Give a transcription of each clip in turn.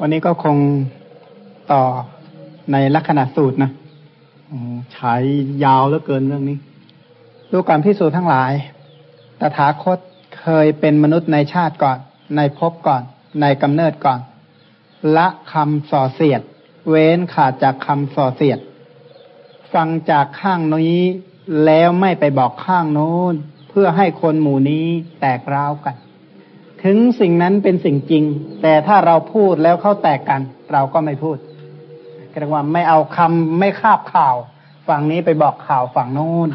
วันนี้ก็คงต่อในลักษณะสูตรนะฉายยาวเหลือเกินเรื่องนี้ดูการพิสูจน์ทั้งหลาย ตถาคตเคยเป็นมนุษย์ในชาติก่อน ในภพก่อน ในกำเนิดก่อน ละคำส่อเสียด เว้นขาดจากคำส่อเสียด ฟังจากข้างนี้แล้วไม่ไปบอกข้างโน้น เพื่อให้คนหมู่นี้แตกร้าวกัน ถึงสิ่งนั้นเป็นสิ่งจริง แต่ถ้าเราพูดแล้วเขาแตกกัน เราก็ไม่พูดเรียกว่าไม่เอาคำไม่คาบข่าว ฝั่งนี้ไปบอกข่าวฝั่งโน้น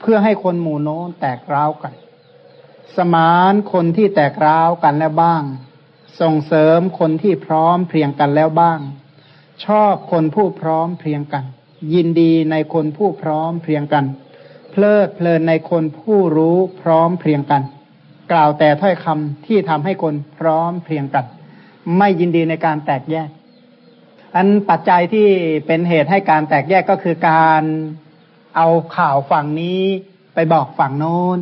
เพื่อให้คนหมู่โน้นแตกร้าวกัน สมานคนที่แตกร้าวกันแล้วบ้าง ส่งเสริมคนที่พร้อมเพรียงกันแล้วบ้าง ชอบคนผู้พร้อมเพรียงกัน ยินดีในคนผู้พร้อมเพรียงกัน เพลิดเพลินในคนผู้รู้พร้อมเพรียงกัน กล่าวแต่ถ้อยคำที่ทำให้คนพร้อมเพรียงกัน ไม่ยินดีในการแตกแยก อันปัจจัยที่เป็นเหตุให้การแตกแยกก็คือการเอาข่าวฝั่งนี้ไปบอกฝั่งโน้น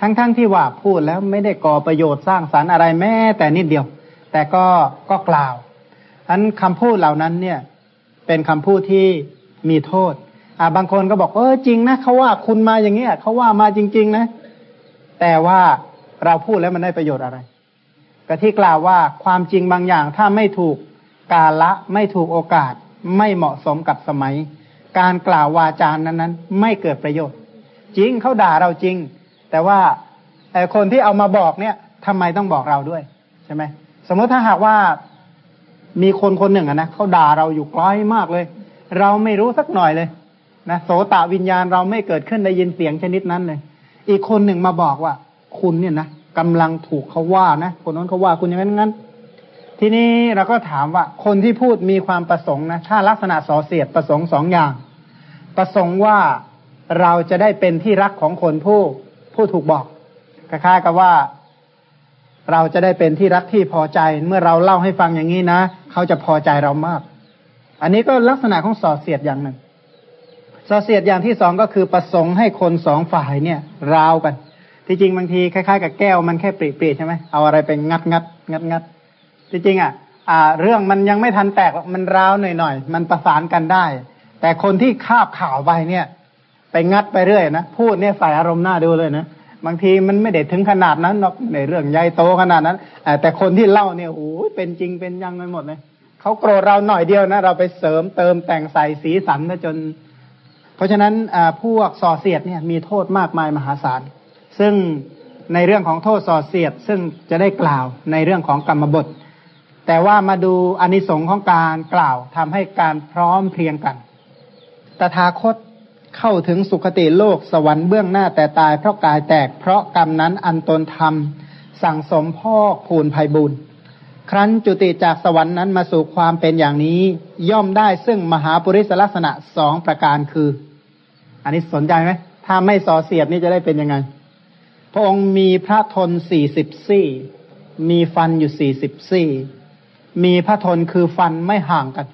ทั้งๆทที่ว่าพูดแล้วไม่ได้ก่อประโยชน์สร้างสารรค์อะไรแม้แต่นิดเดียว แต่ก็ก็กล่าวอันคำพูดเหล่านั้นเนี่ย เป็นคำพูดที่มีโทษ อ่าบางคนก็บอกเออจริงนะเขาว่าคุณมาอย่างเงี้ยเขาว่ามาจริง ๆ นะ แต่ว่า เราพูดแล้วมันได้ประโยชน์อะไรก็ที่กล่าวว่าความจริงบางอย่างถ้าไม่ถูกกาละไม่ถูกโอกาส ไม่เหมาะสมกับสมัย การกล่าววาจานั้นนั้นไม่เกิดประโยชน์ จริงเขาด่าเราจริง แต่ว่าแต่คนที่เอามาบอกเนี่ยทำไมต้องบอกเราด้วยใช่ไหมสมมติถ้าหากว่ามีคนคนหนึ่งอะนะเขาด่าเราอยู่ไกลมากเลย เราไม่รู้สักหน่อยเลยนะโสตวิญญาณเราไม่เกิดขึ้นได้ยินเสียงชนิดนั้นเลย อีกคนหนึ่งมาบอกว่า คุณเนี่ยนะ กำลังถูกเขาว่านะคนนั้นเขาว่าคุณอย่างนั้นงั้น ทีนี้เราก็ถามว่า คนที่พูดมีความประสงค์นะถ้าลักษณะสอเสียดประสงค์สองอย่าง ประสงค์ว่าเราจะได้เป็นที่รักของคนผู้ผู้ถูกบอกคล้ายๆกับว่า เราจะได้เป็นที่รักที่พอใจ เมื่อเราเล่าให้ฟังอย่างนี้นะเขาจะพอใจเรามาก อันนี้ก็ลักษณะของสอเสียดอย่างหนึ่งสอเสียดอย่างที่สองก็คือประสงค์ให้คนสองฝ่ายเนี่ย ราวกัน ที่จริงบางทีคล้ายๆกับแก้วมันแค่ปริๆใช่ไหมเอาอะไรไปงัดงัดงัดงัดที่จริงอะอ่า เรื่องมันยังไม่ทันแตกมันร้าวหน่อยๆมันประสานกันได้ แต่คนที่คาบข่าวไปเนี่ย ไปงัดไปเรื่อยนะพูดเนี่ยใส่อารมณ์หน้าดูเลยนะบางทีมันไม่ได้ถึงขนาดนั้นหรอกในเรื่องใหญ่โตขนาดนั้นแต่คนที่เล่าเนี่ยโอ้ยเป็นจริงเป็นยังไปหมดเลยเขาโกรธเราหน่อยเดียวนะ เราไปเสริมเติมแต่งใส่สีสันนะจน เพราะฉะนั้นพวกส่อเสียดเนี่ยมีโทษมากมายมหาศาล ซึ่งในเรื่องของโทษส่อเสียด ซึ่งจะได้กล่าวในเรื่องของกรรมบท แต่ว่ามาดูอนิสงค์ของการกล่าวทำให้การพร้อมเพรียงกัน ตถาคตเข้าถึงสุคติโลกสวรรค์เบื้องหน้าแต่ตายเพราะกายแตกเพราะกรรมนั้นอันตนทำสั่งสมพ่อคูณภัยบุญครั้นจุติจากสวรรค์นั้นมาสู่ความเป็นอย่างนี้ ย่อมได้ซึ่งมหาปุริสลักษณะสองประการคือ อันนี้สนใจไหมถ้าไม่สอเสียดนี่จะได้เป็นยังไง พระองค์มีพระทนสี่สิบซี่ มีฟันอยู่สี่สิบซี่ มีพระทนคือฟันไม่ห่างกัน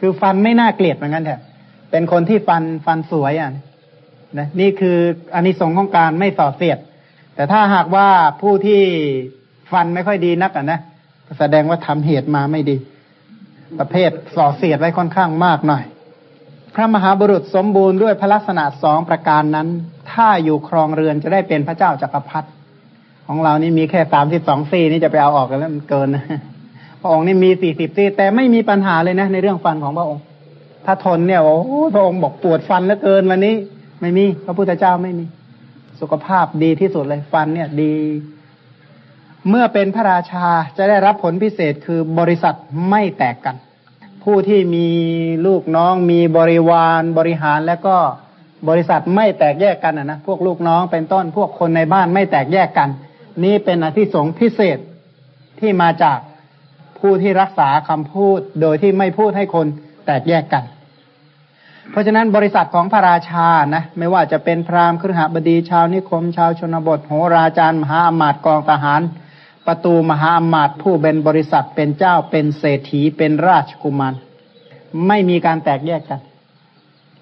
คือฟันไม่น่าเกลียดเหมือนกันแถบเป็นคนที่ฟันฟันสวยอะนะนี่คืออานิสงส์ของการไม่ส่อเสียด แต่ถ้าหากว่าผู้ที่ฟันไม่ค่อยดีนักอะนะแสดงว่าทำเหตุมาไม่ดี ประเภทส่อเสียดไว้ค่อนข้างมากหน่อย พระมหาบุรุษสมบูรณ์ด้วยพระลักษณะสองประการนั้น ถ้าอยู่ครองเรือนจะได้เป็นพระเจ้าจากักรพรรดิของเรานี่มีแค่สามสิบสองซี่นี่จะไปเอาออกกันแล้วมันเกินนะพระองค์นี่มีสี่สิบซี่แต่ไม่มีปัญหาเลยนะ ในเรื่องฟันของพระองค์ ถ้าทนเนี่ยโอ้พระองค์บอกปวดฟันเหลือเกินวันนี้ ไม่มี พระพุทธเจ้าไม่มี สุขภาพดีที่สุดเลยฟันเนี่ยดี เมื่อเป็นพระราชาจะได้รับผลพิเศษคือบริษัทไม่แตกกัน ผู้ที่มีลูกน้องมีบริวารบริหารแล้วก็บริษัทไม่แตกแยกกันนะนะ พวกลูกน้องเป็นต้นพวกคนในบ้านไม่แตกแยกกัน นี่เป็นอธิสงพิเศษที่มาจากผู้ที่รักษาคำพูดโดยที่ไม่พูดให้คนแตกแยกกัน เพราะฉะนั้นบริษัทของพระราชานะ ไม่ว่าจะเป็นพราหมณ์ครหบดีชาวนิคม ชาวชนบทโหราจารย์มหาอมาตย์กองทหาร ประตูมหาอมาตย์ผู้เป็นบริษัทเป็นเจ้าเป็นเศรษฐีเป็นราชกุมารไม่มีการแตกแยกกัน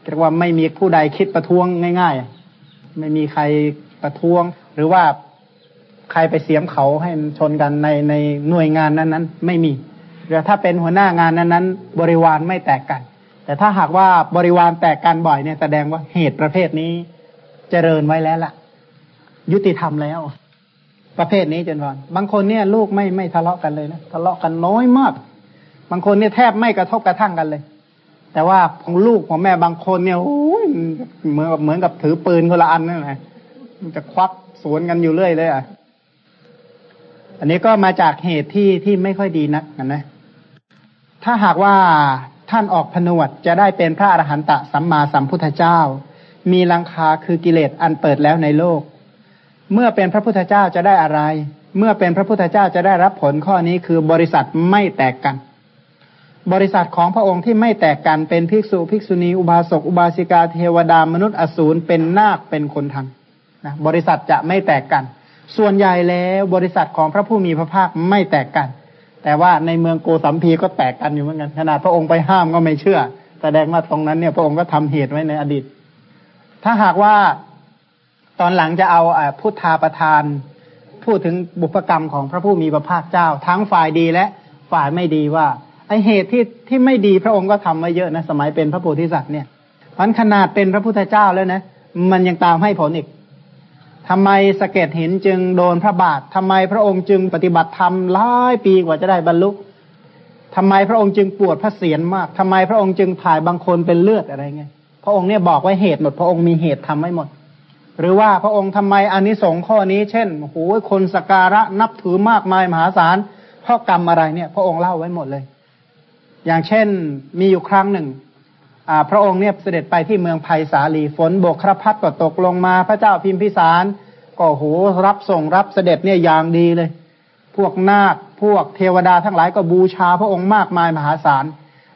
เรียกว่าไม่มีผู้ใดคิดประท้วงง่าย ๆ ไม่มีใครประท้วง หรือว่าใครไปเสียมเขาให้ชนกันในในหน่วยงานนั้นนั้นไม่มีหรือถ้าเป็นหัวหน้างานนั้นๆ บริวารไม่แตกกัน แต่ถ้าหากว่าบริวารแตกกันบ่อยเนี่ยแสดงว่าเหตุประเภทนี้เจริญไว้แล้วล่ะ ยุติธรรมแล้ว ประเภทนี้จนพอบางคนเนี่ยลูกไม่ไม่ทะเลาะกันเลยนะทะเลาะกันน้อยมาก บางคนเนี่ยแทบไม่กระทบกระทั่งกันเลย แต่ว่าของลูกของแม่บางคนเนี่ยโอ้ยเหมือนกับเหมือนกับถือปืนคนละอันนั่นแหละมันจะควักสวนกันอยู่เรื่อยเลยอะ อันนี้ก็มาจากเหตุที่ที่ไม่ค่อยดีนักนะ ถ้าหากว่าท่านออกผนวดจะได้เป็นพระอรหันตสัมมาสัมพุทธเจ้า มีลังคาคือกิเลสอันเปิดแล้วในโลก เมื่อเป็นพระพุทธเจ้าจะได้อะไร เมื่อเป็นพระพุทธเจ้าจะได้รับผลข้อนี้คือบริษัทไม่แตกกัน บริษัทของพระองค์ที่ไม่แตกกันเป็นภิกษุภิกษุณีอุบาสกอุบาสิกาเทวดามนุษย์อสูรเป็นนาคเป็นคนทำนะบริษัทจะไม่แตกกัน ส่วนใหญ่แล้วบริษัทของพระผู้มีพระภาคไม่แตกกัน แต่ว่าในเมืองโกสัมพีก็แตกกันอยู่เหมือนกันขนาดพระองค์ไปห้ามก็ไม่เชื่อ แสดงว่าตรงนั้นเนี่ยพระองค์ก็ทำเหตุไว้ในอดีต ถ้าหากว่า ตอนหลังจะเอาพุทธาประทาน พูดถึงบุพกรรมของพระผู้มีพระภาคเจ้า ทั้งฝ่ายดีและฝ่ายไม่ดีว่าไอเหตุที่ที่ไม่ดีพระองค์ก็ทำไว้เยอะนะสมัยเป็นพระโพธิสัตว์เนี่ยมันขนาดเป็นพระพุทธเจ้าแล้วนะมันยังตามให้ผลอีกทำไมสเก็ตหินจึงโดนพระบาททำไมพระองค์จึงปฏิบัติธรรมหลายปีกว่าจะได้บรรลุทำไมพระองค์จึงปวดพระเศียรมากทำไมพระองค์จึงถ่ายบางคนเป็นเลือดอะไรเงี้ยพระองค์เนี่ยบอกไว้เหตุหมด พระองค์มีเหตุทำไว้หมด หรือว่าพระองค์ทำไมอานิสงส์ข้อนี้ เช่นโอ้โหคนสการะนับถือมากมายมหาศาลเพราะกรรมอะไรเนี่ย พระองค์เล่าไว้หมดเลย อย่างเช่นมีอยู่ครั้งหนึ่งพระองค์เนี่ยเสด็จไปที่เมืองไผ่สาลีฝนโบกครพัดก็ตกลงมาพระเจ้าพิมพิสารก็โหรับส่งรับเสด็จเนี่ยอย่างดีเลย พวกนาคพวกเทวดาทั้งหลายก็บูชาพระองค์มากมายมหาศาล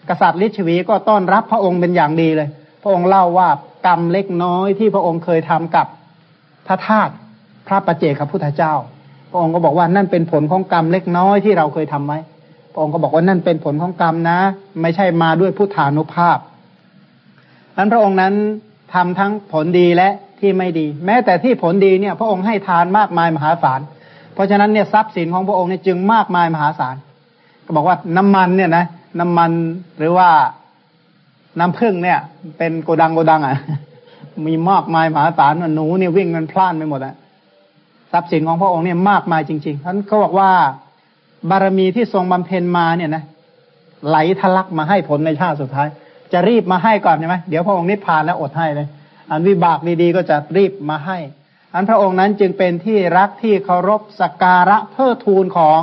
กษัตริย์ลิชวีก็ต้อนรับพระองค์เป็นอย่างดีเลย พระองค์เล่าว่า กรรมเล็กน้อยที่พระองค์เคยทำกับพระธาตุพระประเจกพระพุทธเจ้า พระองค์ก็บอกว่านั่นเป็นผลของกรรมเล็กน้อยที่เราเคยทำไว้พระองค์ก็บอกว่านั่นเป็นผลของกรรมนะ ไม่ใช่มาด้วยพุทธานุภาพนั้นพระองค์นั้นทำทั้งผลดีและที่ไม่ดี แม้แต่ที่ผลดีเนี่ย พระองค์ให้ทานมากมายมหาศาลเพราะฉะนั้นเนี่ยทรัพย์สินของพระองค์เนี่ยจึงมากมายมหาศาลก็บอกว่าน้ำมันเนี่ยนะ น้ำมันหรือว่า น้ำผึ้งเนี่ย เป็นโกดังโกดังอะ มีมากมายมหาศาลหนูเนี่ยวิ่งกันพล่านไปหมดอะทรัพย์สินของพระองค์เนี่ยมากมายจริงๆท่านเขาบอกว่าบารมีที่ทรงบำเพ็ญมาเนี่ยนะไหลทะลักมาให้ผลในชาติสุดท้าย จะรีบมาให้ก่อนใช่ไหมเดี๋ยวพระองค์นิพพานแล้วอดให้เลย อันวิบากดีๆก็จะรีบมาให้ อันพระองค์นั้นจึงเป็นที่รักที่เคารพสักการะเทิดทูนของ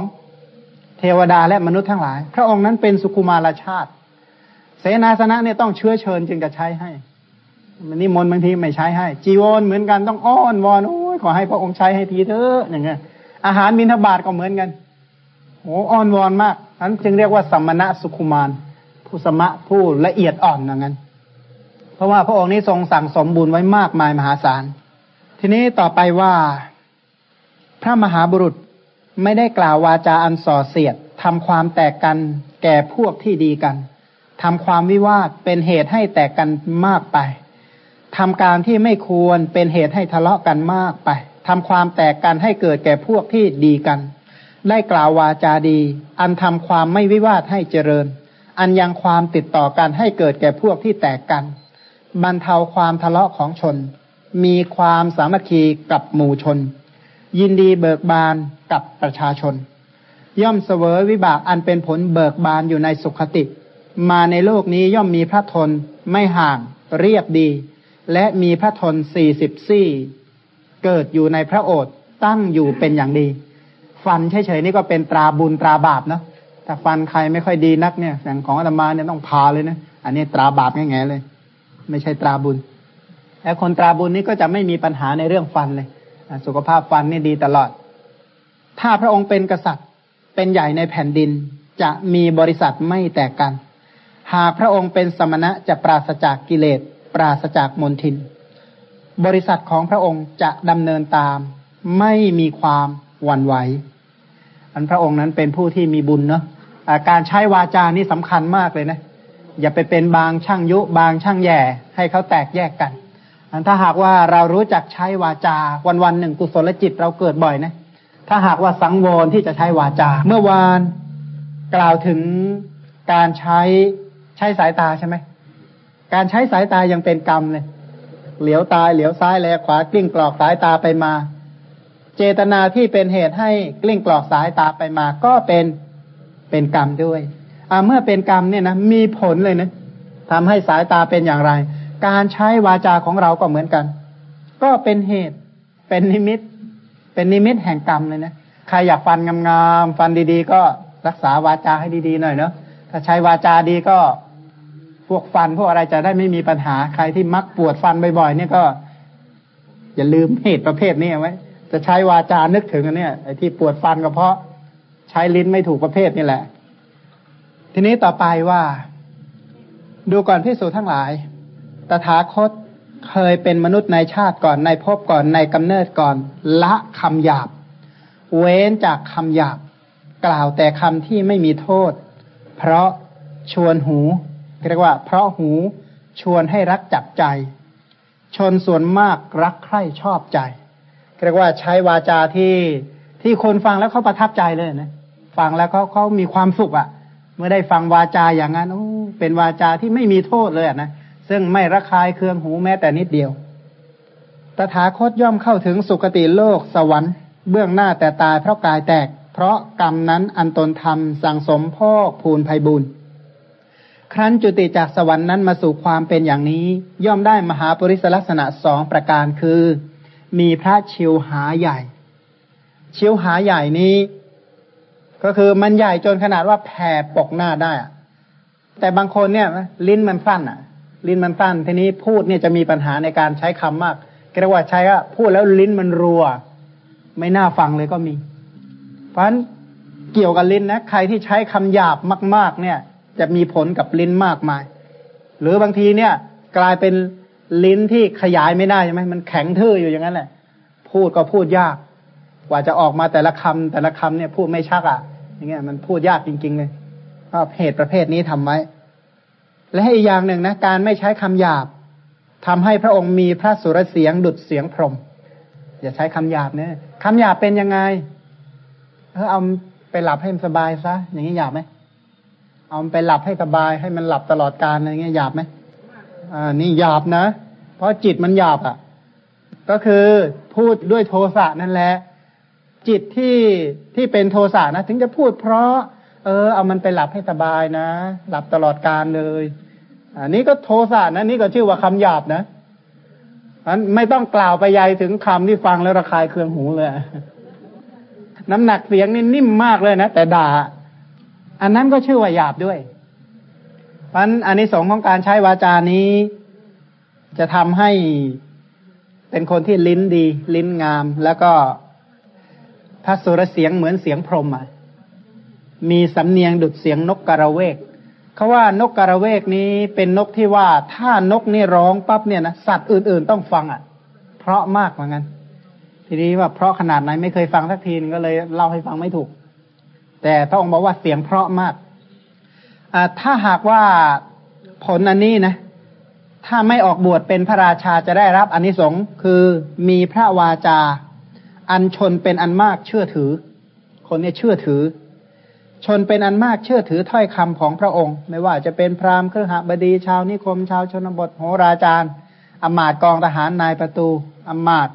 เทวดาและมนุษย์ทั้งหลาย พระองค์นั้นเป็นสุคุมารชาติ เสนาสนะเนี่ยต้องเชื้อเชิญจึงจะใช้ให้มันนิมนต์บางทีไม่ใช้ให้ จีวรเหมือนกันต้องอ้อนวอนโอ้ยขอให้พระองค์ใช้ให้ทีเถอะอย่างเงี้ยอาหารมินทบาทก็เหมือนกันโอ้อ่อนวอนมากนั้นจึงเรียกว่าสัมมณะสุขุมารผู้สมะผู้ละเอียดอ่อนอย่างนั้น เพราะว่าพระองค์นี้ทรงสั่งสมบุญไว้มากมายมหาศาล ทีนี้ต่อไปว่า พระมหาบุรุษไม่ได้กล่าววาจาอันส่อเสียดทำความแตกกันแก่พวกที่ดีกัน ทำความวิวาทเป็นเหตุให้แตกกันมากไปทำการที่ไม่ควรเป็นเหตุให้ทะเลาะกันมากไปทำความแตกกันให้เกิดแก่พวกที่ดีกัน ได้กล่าววาจาดี อันทำความไม่วิวาทให้เจริญ อันยังความติดต่อกันให้เกิดแก่พวกที่แตกกัน บรรเทาความทะเลาะของชน มีความสามัคคีกับหมู่ชน ยินดีเบิกบานกับประชาชน ย่อมเสวยวิบากอันเป็นผลเบิกบานอยู่ในสุขติ มาในโลกนี้ย่อมมีพระทนไม่ห่างเรียบดี และมีพระทนสี่สิบซี่เกิดอยู่ในพระโอษฐ์ตั้งอยู่เป็นอย่างดี ฟันเฉยๆนี่ก็เป็นตราบุญตราบาปนะถ้าฟันใครไม่ค่อยดีนักเนี่ยอย่างของอาตมาเนี่ยต้องพาเลยนะอันนี้ตราบาปง่ๆเลย ไม่ใช่ตราบุญและคนตราบุญนี่ก็จะไม่มีปัญหาในเรื่องฟันเลยสุขภาพฟันนี่ดีตลอด ถ้าพระองค์เป็นกษัตริย์เป็นใหญ่ในแผ่นดินจะมีบริษัทไม่แตกกัน หากพระองค์เป็นสมณะจะปราศจากกิเลส ปราศจากมนทิน บริษัทของพระองค์จะดำเนินตาม ไม่มีความหวั่นไหว อันพระองค์นั้นเป็นผู้ที่มีบุญเนาะการใช้วาจานี่สำคัญมากเลยนะ อย่าไปเป็นบางช่างยุบางช่างแย่ให้เขาแตกแยกกัน อันถ้าหากว่าเรารู้จักใช้วาจาวันวันหนึ่งกุศลจิตเราเกิดบ่อยนะ ถ้าหากว่าสังวรที่จะใช้วาจา เมื่อวานกล่าวถึงการใช้ ใช้สายตาใช่ไหม การใช้สายตายังเป็นกรรมเลย เหลียวตายเหลียวซ้ายแลขวากลิ้งกรอกสายตาไปมา เจตนาที่เป็นเหตุให้กลิ้งกรอกสายตาไปมา ก็เป็นเป็นกรรมด้วย อ่าเมื่อเป็นกรรมเนี่ยนะมีผลเลยนะทำให้สายตาเป็นอย่างไร การใช้วาจาของเราก็เหมือนกัน ก็เป็นเหตุ เป็นนิมิต เป็นนิมิตแห่งกรรมเลยนะ ใครอยากฟันงามๆ ฟันดีๆ ก็รักษาวาจาให้ดีๆ หน่อยเนาะ ถ้าใช้วาจาดีก็ พวกฟันพวกอะไรจะได้ไม่มีปัญหาใครที่มักปวดฟันบ่อยๆเนี่ยก็ อย่าลืมเหตุประเภทนี้ไว้ จะใช้วาจานึกถึงอันเนี้ยไอ้ที่ปวดฟันก็เพราะใช้ลิ้นไม่ถูกประเภทนี่แหละ ทีนี้ต่อไปว่า ดูก่อนพิสูจทั้งหลาย ตถาคตเคยเป็นมนุษย์ในชาติก่อนในภพก่อนในกำเนิดก่อน ละคำหยาบ เว้นจากคำหยาบ กล่าวแต่คำที่ไม่มีโทษ เพราะชวนหู เรียกว่า เพราะหูชวนให้รักจับใจ ชนส่วนมากรักใคร่ชอบใจเรียกว่าใช้วาจาที่ที่คนฟังแล้วเขาประทับใจเลยนะฟังแล้วเขาเขามีความสุขอะ่ะ เมื่อได้ฟังวาจาอย่างนั้นโอ้เป็นวาจาที่ไม่มีโทษเลยนะซึ่งไม่ระคายเคืองหูแม้แต่นิดเดียว ตถาคตย่อมเข้าถึงสุคติโลกสวรรค์ เบื้องหน้าแต่ตายเพราะกายแตก เพราะกรรมนั้นอันตนทำสั่งสมพ่อภูนภัยบุญ ครั้นจุติจากสวรรค์นั้นมาสู่ความเป็นอย่างนี้ ย่อมได้มหาปริศลักษณะสองประการคือ มีพระชิวหาใหญ่ ชิวหาใหญ่นี้ ก็คือมันใหญ่จนขนาดว่าแผ่ปกหน้าได้ แต่บางคนเนี่ย ลิ้นมันสั้นอะ ลิ้นมันสั้นทีนี้พูดเนี่ยจะมีปัญหาในการใช้คำมากเรียกว่าใช้ว่าพูดแล้วลิ้นมันรัว ไม่น่าฟังเลยก็มี เพราะฉะนั้นเกี่ยวกับลิ้นนะใครที่ใช้คำหยาบมาก ๆ เนี่ย จะมีผลกับลิ้นมากมาย หรือบางทีเนี่ย กลายเป็นลิ้นที่ขยายไม่ได้ใช่ไหมมันแข็งทื่ออยู่อย่างนั้นแหละพูดก็พูดยาก กว่าจะออกมาแต่ละคำแต่ละคำเนี่ยพูดไม่ชักอะ อย่างเงี้ยมันพูดยากจริง ๆ เลยก็เหตุประเภทนี้ทำไว้ และอีกอย่างหนึ่งนะการไม่ใช้คำหยาบทำให้พระองค์มีพระสุรเสียงดุดเสียงพรมอย่าใช้คำหยาบเนี่ยคำหยาบเป็นยังไงเออเอาไปหลับให้มันสบายซะอย่างนี้หยาบไหม เอาไปหลับให้สบายให้มันหลับตลอดกาลอะไรเงี้ยหยาบไหมอ่านี่หยาบนะ เพราะจิตมันหยาบอะ ก็คือพูดด้วยโทสะนั่นแหละ จิตที่ที่เป็นโทสะนะถึงจะพูดเพราะ เออ เอามันไปหลับให้สบายนะ หลับตลอดการเลยอันนี้ก็โทสะนะนี่ก็ชื่อว่าคำหยาบนะมันไม่ต้องกล่าวไปยายถึงคำที่ฟังแล้วระคายเคืองหูเลย น้ำหนักเสียงนี่นิ่มมากเลยนะแต่ด่า อันนั้นก็ชื่อว่าหยาบด้วยเพราะอันนี้สองของการใช้วาจานี้ จะทำให้เป็นคนที่ลิ้นดี ลิ้นงาม แล้วก็พระสุรเสียงเหมือนเสียงพรหมอะมีสำเนียงดุดเสียงนกกระเวกเขาว่านกกระเวกนี้เป็นนกที่ว่าถ้านกนี่ร้องปั๊บเนี่ยนะสัตว์อื่นๆต้องฟังอะ เพราะมากเหมือนกันทีนี้ว่าเพราะขนาดไหนไม่เคยฟังสักทีก็เลยเล่าให้ฟังไม่ถูก แต่พระองค์บอกว่าเสียงเพราะมากถ้าหากว่าผลอันนี้นะ ถ้าไม่ออกบวชเป็นพระราชาจะได้รับอนนิสงส์คือมีพระวาจา อันชนเป็นอันมากเชื่อถือ คนนี้เชื่อถือ ชนเป็นอันมากเชื่อถือถ้อยคำของพระองค์ ไม่ว่าจะเป็นพราหมณ์เครือหบดีชาวนิคม ชาวชนบทโหราจารย์อมาตกองทหารนายประตูอมาต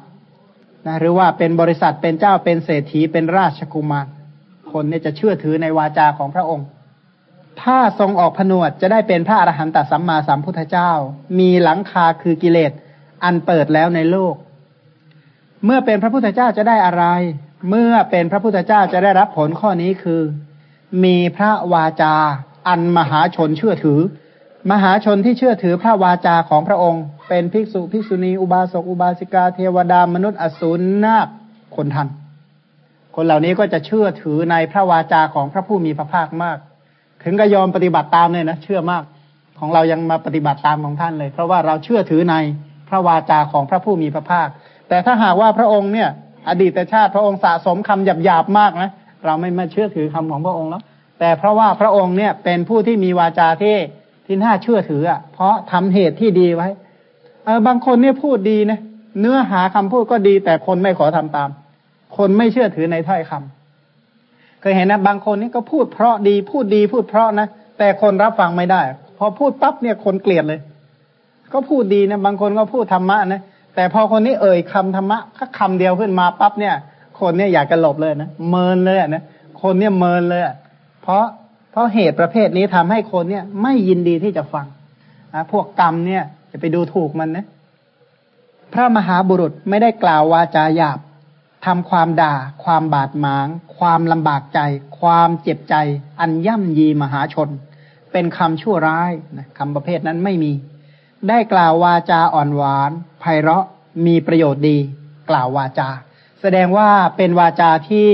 นะหรือว่าเป็นบริษัทเป็นเจ้าเป็นเศรษฐีเป็นราชกุมาร คนเนี่ยจะเชื่อถือในวาจาของพระองค์ ถ้าทรงออกผนวดจะได้เป็นพระอรหันตสัมมาสัมพุทธเจ้า มีหลังคาคือกิเลสอันเปิดแล้วในโลก เมื่อเป็นพระพุทธเจ้าจะได้อะไร เมื่อเป็นพระพุทธเจ้าจะได้รับผลข้อนี้คือ มีพระวาจา อันมหาชนเชื่อถือ มหาชนที่เชื่อถือพระวาจาของพระองค์ เป็นภิกษุภิกษุณีอุบาสกอุบาสิกาเทวดามนุษย์อสูรนาคคนทัน คนเหล่านี้ก็จะเชื่อถือในพระวาจาของพระผู้มีพระภาคมาก ถึงก็ยอมปฏิบัติตามเลยนะเชื่อมากของเรายังมาปฏิบัติตามของท่านเลย เพราะว่าเราเชื่อถือในพระวาจาของพระผู้มีพระภาค แต่ถ้าหากว่าพระองค์เนี่ย อดีตชาติพระองค์สะสมคำหยาบๆมากนะเราไม่มาเชื่อถือคำของพระองค์แล้วแต่เพราะว่าพระองค์เนี่ยเป็นผู้ที่มีวาจาที่ที่น่าเชื่อถืออะ เพราะทำเหตุที่ดีไว้เออบางคนเนี่ยพูดดีนะเนื้อหาคำพูดก็ดีแต่คนไม่ขอทำตาม คนไม่เชื่อถือในถ้อยคเคยเห็นนะบางคนนี่ก็พูดเพราะดีพูดดีพูดเพราะนะแต่คนรับฟังไม่ได้ พอพูดปั๊บเนี่ยคนเกลียดเลย ก็พูดดีนะบางคนก็พูดธรรมะนะแต่พอคนนี้เอ่ยคำธรรมะก็คำเดียวขึ้นมาปั๊บเนี่ย คนเนี่ยอยากจะหลบเลยนะเมินเลยนะคนเนี่ยเมินเลยเพราะเพราะเหตุประเภทนี้ทำให้คนเนี่ย ไม่ยินดีที่จะฟังนะพวกกรรมเนี่ยจะไปดูถูกมันนะ พระมหาบุรุษไม่ได้กล่าววาจาหยาบ ทำความด่า ความบาดหมาง ความลำบากใจ ความเจ็บใจ อันย่ำยีมหาชน เป็นคำชั่วร้ายนะคำประเภทนั้นไม่มี ได้กล่าววาจาอ่อนหวานไพเราะมีประโยชน์ดี กล่าววาจา แสดงว่าเป็นวาจาที่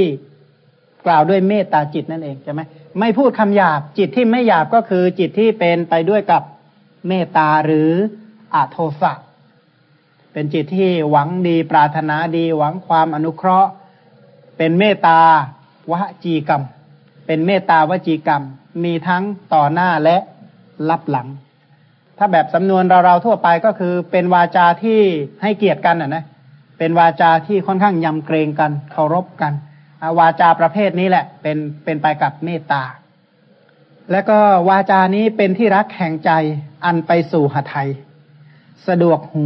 กล่าวด้วยเมตตาจิตนั่นเองใช่ไหมไม่พูดคำหยาบจิตที่ไม่หยาบก็คือจิตที่เป็นไปด้วยกับเมตตาหรืออาโทสะ เป็นจิตที่หวังดีปรารถนาดี หวังความอนุเคราะห์ เป็นเมตตาวจีกรรม เป็นเมตตาวจีกรรม มีทั้งต่อหน้าและรับหลัง ถ้าแบบสำนวนเราเราทั่วไปก็คือ เป็นวาจาที่ให้เกียรติกันอะนะเป็นวาจาที่ค่อนข้างยำเกรงกันเคารพกันวาจาประเภทนี้แหละ เป็นเป็นไปกับเมตตา แล้วก็วาจานี้เป็นที่รักแห่งใจอันไปสู่หทัยสะดวกหู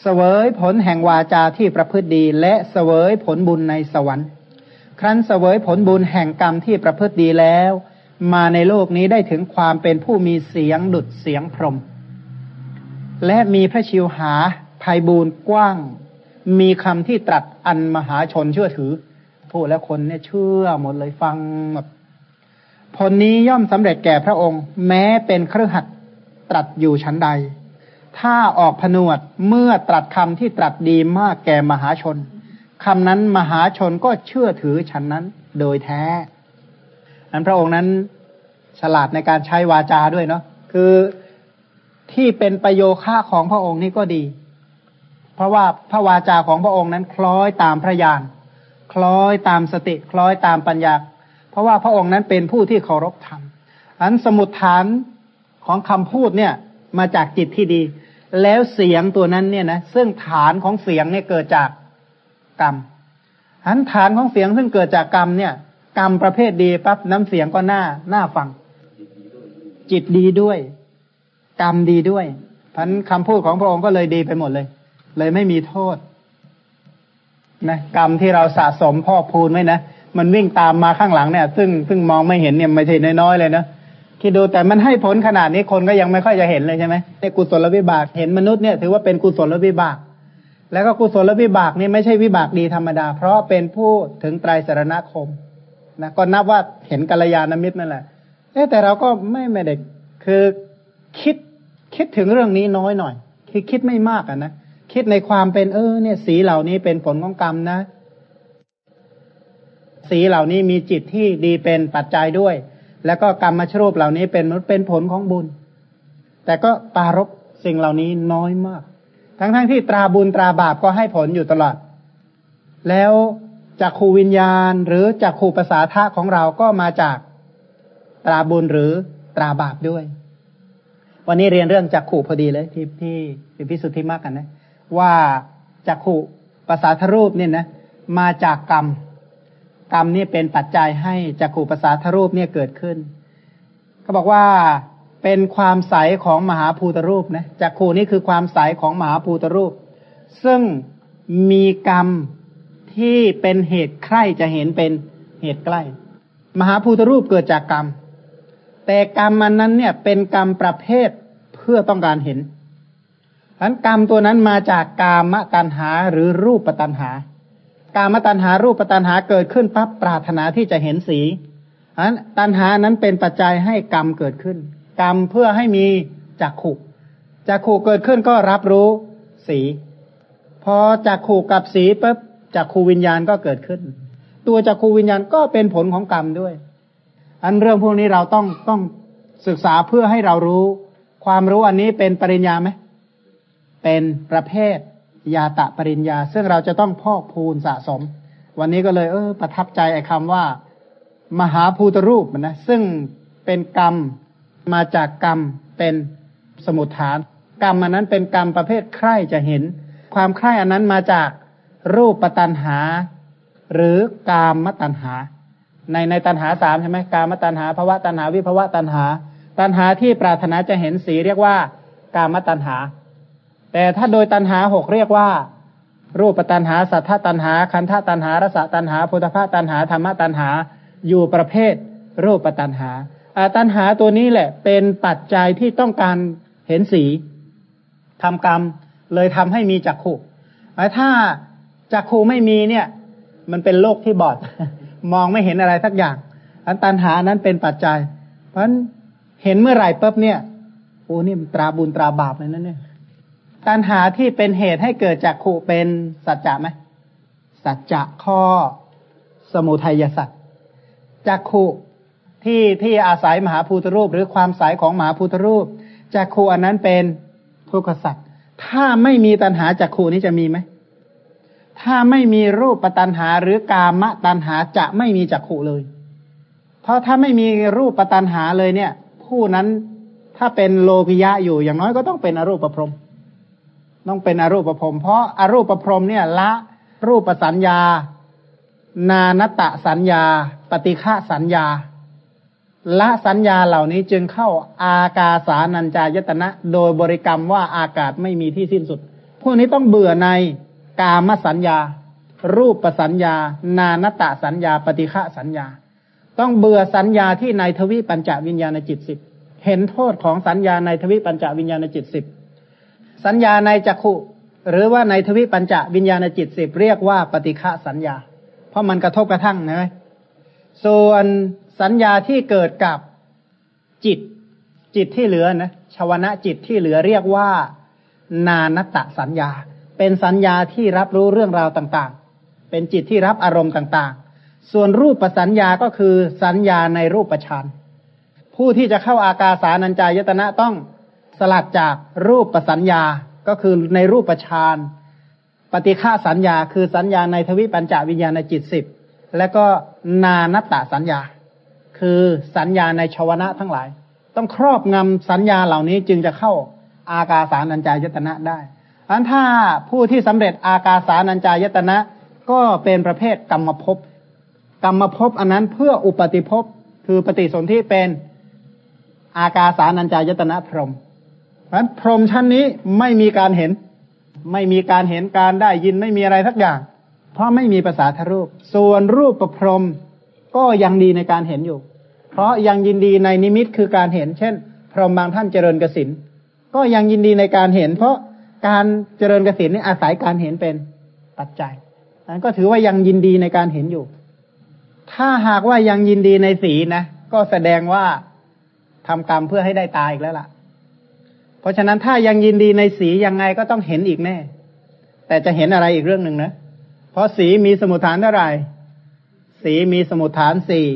เสวยผลแห่งวาจาที่ประพฤติดี และเสวยผลบุญในสวรรค์ ครั้นเสวยผลบุญแห่งกรรมที่ประพฤติดีแล้ว มาในโลกนี้ได้ถึงความเป็นผู้มีเสียงดุดเสียงพรม และมีพระชิวหาภัยบูรกว้าง มีคำที่ตรัสอันมหาชนเชื่อถือพูดแล้วคนเนี่ยเชื่อหมดเลยฟังแบบผลนี้ย่อมสำเร็จแก่พระองค์ แม้เป็นเครือขัดตรัสอยู่ชั้นใด ถ้าออกผนวดเมื่อตรัสคำที่ตรัสดีมากแก่มหาชนคำนั้นมหาชนก็เชื่อถือฉันนั้นโดยแท้นั้นพระองค์นั้นฉลาดในการใช้วาจาด้วยเนาะคือที่เป็นประโยค่าของพระองค์นี่ก็ดี เพราะว่าพระวาจาของพระองค์นั้นคล้อยตามพระญาณคล้อยตามสติคล้อยตามปัญญา เพราะว่าพระองค์นั้นเป็นผู้ที่เคารพธรรมอันสมุดฐานของคำพูดเนี่ยมาจากจิตที่ดี แล้วเสียงตัวนั้นเนี่ยนะซึ่งฐานของเสียงเนี่ยเกิดจากกรรมอันฐานของเสียงซึ่งเกิดจากกรรมเนี่ย กรรมประเภทดีปั๊บน้ำเสียงก็น่าน่าฟัง จิตดีด้วย กรรมดีด้วยพันคำพูดของพระองค์ก็เลยดีไปหมดเลย เลยไม่มีโทษนะกรรมที่เราสะสมพ่อพูนไว้นะมันวิ่งตามมาข้างหลังเนี่ย ซึ่งซึ่งมองไม่เห็นเนี่ยไม่ใช่น้อยๆเลยนะ คิดดูแต่มันให้ผลขนาดนี้คนก็ยังไม่ค่อยจะเห็นเลยใช่ไหมในกุศลวิบากเห็นมนุษย์เนี่ยถือว่าเป็นกุศลวิบาก แล้วก็กุศลวิบากนี่ไม่ใช่วิบากดีธรรมดา เพราะเป็นผู้ถึงไตรสารณคมนะก็นับว่าเห็นกัลยาณมิตรนั่นแหละเอ๊แต่เราก็ไม่ไม่เด็กคือคิดคิดถึงเรื่องนี้น้อยหน่อยคือคิดไม่มากอะนะคิดในความเป็นเออเนี่ยสีเหล่านี้เป็นผลของกรรมนะ สีเหล่านี้มีจิตที่ดีเป็นปัจจัยด้วย แล้วก็กรรมชรูปเหล่านี้เป็นเป็นผลของบุญ แต่ก็ปารบสิ่งเหล่านี้น้อยมาก ทั้งๆทที่ตราบุญตราบาปก็ให้ผลอยู่ตลอด แล้วจากขูวิญญาณหรือจากขูภาษาท่าของเราก็มาจากตราบุญหรือตราบาปด้วย วันนี้เรียนเรื่องจากขูพอดีเลยที่ที่พิสุทธิมากกันนะ ว่าจักขุภาษาทรูปเนี่ยนะ มาจากกรรม กรรมนี่เป็นปัจจัยให้จักขุภาษาทรูปเนี่ยเกิดขึ้นเขาบอกว่าเป็นความใสของมหาภูตรูปนะจักขูนี่คือความใสของมหาภูตรูป ซึ่งมีกรรมที่เป็นเหตุใคร่จะเห็นเป็นเหตุใกล้ มหาภูตรูปเกิดจากกรรม แต่กรรมมันนั้นเนี่ยเป็นกรรมประเภทเพื่อต้องการเห็นอันกรรมตัวนั้นมาจากกามตัณหาหรือรูปตัณหา กามตัณหารูปตัณหาเกิดขึ้นปั๊บปรารถนาที่จะเห็นสีอันตัณหานั้นเป็นปัจจัยให้กรรมเกิดขึ้น กรรมเพื่อให้มีจักขุจักขุเกิดขึ้นก็รับรู้สี พอจักขุกับสีปั๊บจักขูวิญญาณก็เกิดขึ้น ตัวจักขูวิญญาณก็เป็นผลของกรรมด้วย อันเรื่องพวกนี้เราต้องต้องศึกษาเพื่อให้เรารู้ ความรู้อันนี้เป็นปริญญาไหมเป็นประเภท ยาตะปริญญา ซึ่งเราจะต้องพอกพูนสะสม วันนี้ก็เลย เออ ประทับใจไอ้คำว่า มหาภูตรูปนะซึ่งเป็นกรรมมาจากกรรมเป็นสมุทฐาน กรรมอันนั้นเป็นกรรมประเภทใคร่จะเห็น ความใคร่อันนั้นมาจากรูปปัตันหา หรือกามตันหา ในในตันหาสามใช่ไหมกามตันหาภวะตันหาวิภวะตันหา ตันหาที่ปรารถนาจะเห็นสีเรียกว่า กามตันหา แต่ถ้าโดยตันหาหกเรียกว่า รูปตันหาสัทธตันหา คันธตันหารสตันหาพุทธภาตันหาธรรมตันหา อยู่ประเภท รูปตันหาตันหาตัวนี้แหละ เป็นปัจจัยที่ต้องการเห็นสีทำกรรม เลยทำให้มีจักขุถ้าจักขุไม่มีเนี่ย มันเป็นโลกที่บอด มองไม่เห็นอะไรสักอย่างอันตันหานั้นเป็นปัจจัย เพราะฉะนั้นเห็นเมื่อไหร่ปุ๊บเนี่ยโอ้นี่มันตราบุญตราบาปเลยนั่นเนี่ย ตันหาที่เป็นเหตุให้เกิดจักขุเป็นสัจจะไหมสัจจะข้อสมุทัยสัจจักขุที่ที่อาศัยมหาภูตรูป หรือความสายของมหาภูตรูปจักขุอันนั้นเป็นทุกขสัจถ้าไม่มีตัณหาจักขูนี้จะมีไหมถ้าไม่มีรูปปัตันหาหรือกามะตันหาจะไม่มีจักขูเลย เพราะถ้าไม่มีรูปปัตันหาเลยเนี่ย ผู้นั้นถ้าเป็นโลภิยะอยู่อย่างน้อยก็ต้องเป็นอรูปประพรม ต้องเป็นอรูปประพรมเพราะอารูปประพรมเนี่ยละรูปสัญญา นานตะสัญญา ปฏิฆะสัญญา ละสัญญาเหล่านี้จึงเข้าอากาสานัญจายตนะ โดยบริกรรมว่าอากาศไม่มีที่สิ้นสุด พวกนี้ต้องเบื่อในกามสัญญา รูปสัญญา นานตะสัญญา ปฏิฆะสัญญา ต้องเบื่อสัญญาที่ในทวิปัญจวิญญาณจิตสิบเห็นโทษของสัญญาในทวิปัญจวิญญาณจิตสิบ สัญญาในจักขุหรือว่าในทวิปัญจวิญญาณจิตสิบเรียกว่าปฏิฆะสัญญา เพราะมันกระทบกระทั่งนะส่วนสัญญาที่เกิดกับจิตจิตที่เหลือนะชาวนะจิตที่เหลือเรียกว่า นานตะสัญญา เป็นสัญญาที่รับรู้เรื่องราวต่างๆ เป็นจิตที่รับอารมณ์ต่างๆ ส่วนรูปประสัญญาก็คือสัญญาในรูปประชานผู้ที่จะเข้าอากาสานัญจายตนะต้อง สลัดจากรูปประสัญญาก็คือในรูปประชานปฏิฆาสัญญา คือสัญญาในทวิปัญจวิญญาณจิตสิบและก็นานัตะสัญญา คือสัญญาในชวนะทั้งหลาย ต้องครอบงำสัญญาเหล่านี้จึงจะเข้าอากาสานัญจายตนะได้อันถ้าผู้ที่สำเร็จอากาสานัญจายตนะ ก็เป็นประเภทกรรมภพกรรมภพอันนั้นเพื่ออุปติภพคือปฏิสนธิเป็นอากาสานัญจายตนะพรหม เพราะพรหมชั้นนี้ไม่มีการเห็น ไม่มีการเห็นการได้ยินไม่มีอะไรสักอย่าง เพราะไม่มีภาษาทรูป ส่วนรูปประพรมก็ยังดีในการเห็นอยู่ เพราะยังยินดีในนิมิตคือการเห็น เช่น พรหมบางท่านเจริญกสินก็ยังยินดีในการเห็น เพราะการเจริญกสินนี่อาศัยการเห็นเป็นปัจจัยนั้นก็ถือว่ายังยินดีในการเห็นอยู่ ถ้าหากว่ายังยินดีในสีนะ ก็แสดงว่าทำกรรมเพื่อให้ได้ตายอีกแล้วล่ะ ราะฉะนั้นถ้ายังยินดีในสียังไงก็ต้องเห็นอีกแน่ แต่จะเห็นอะไรอีกเรื่องหนึ่งนะ เพราะสีมีสมุทฐานเท่าไหร่ สีมีสมุทฐานสี่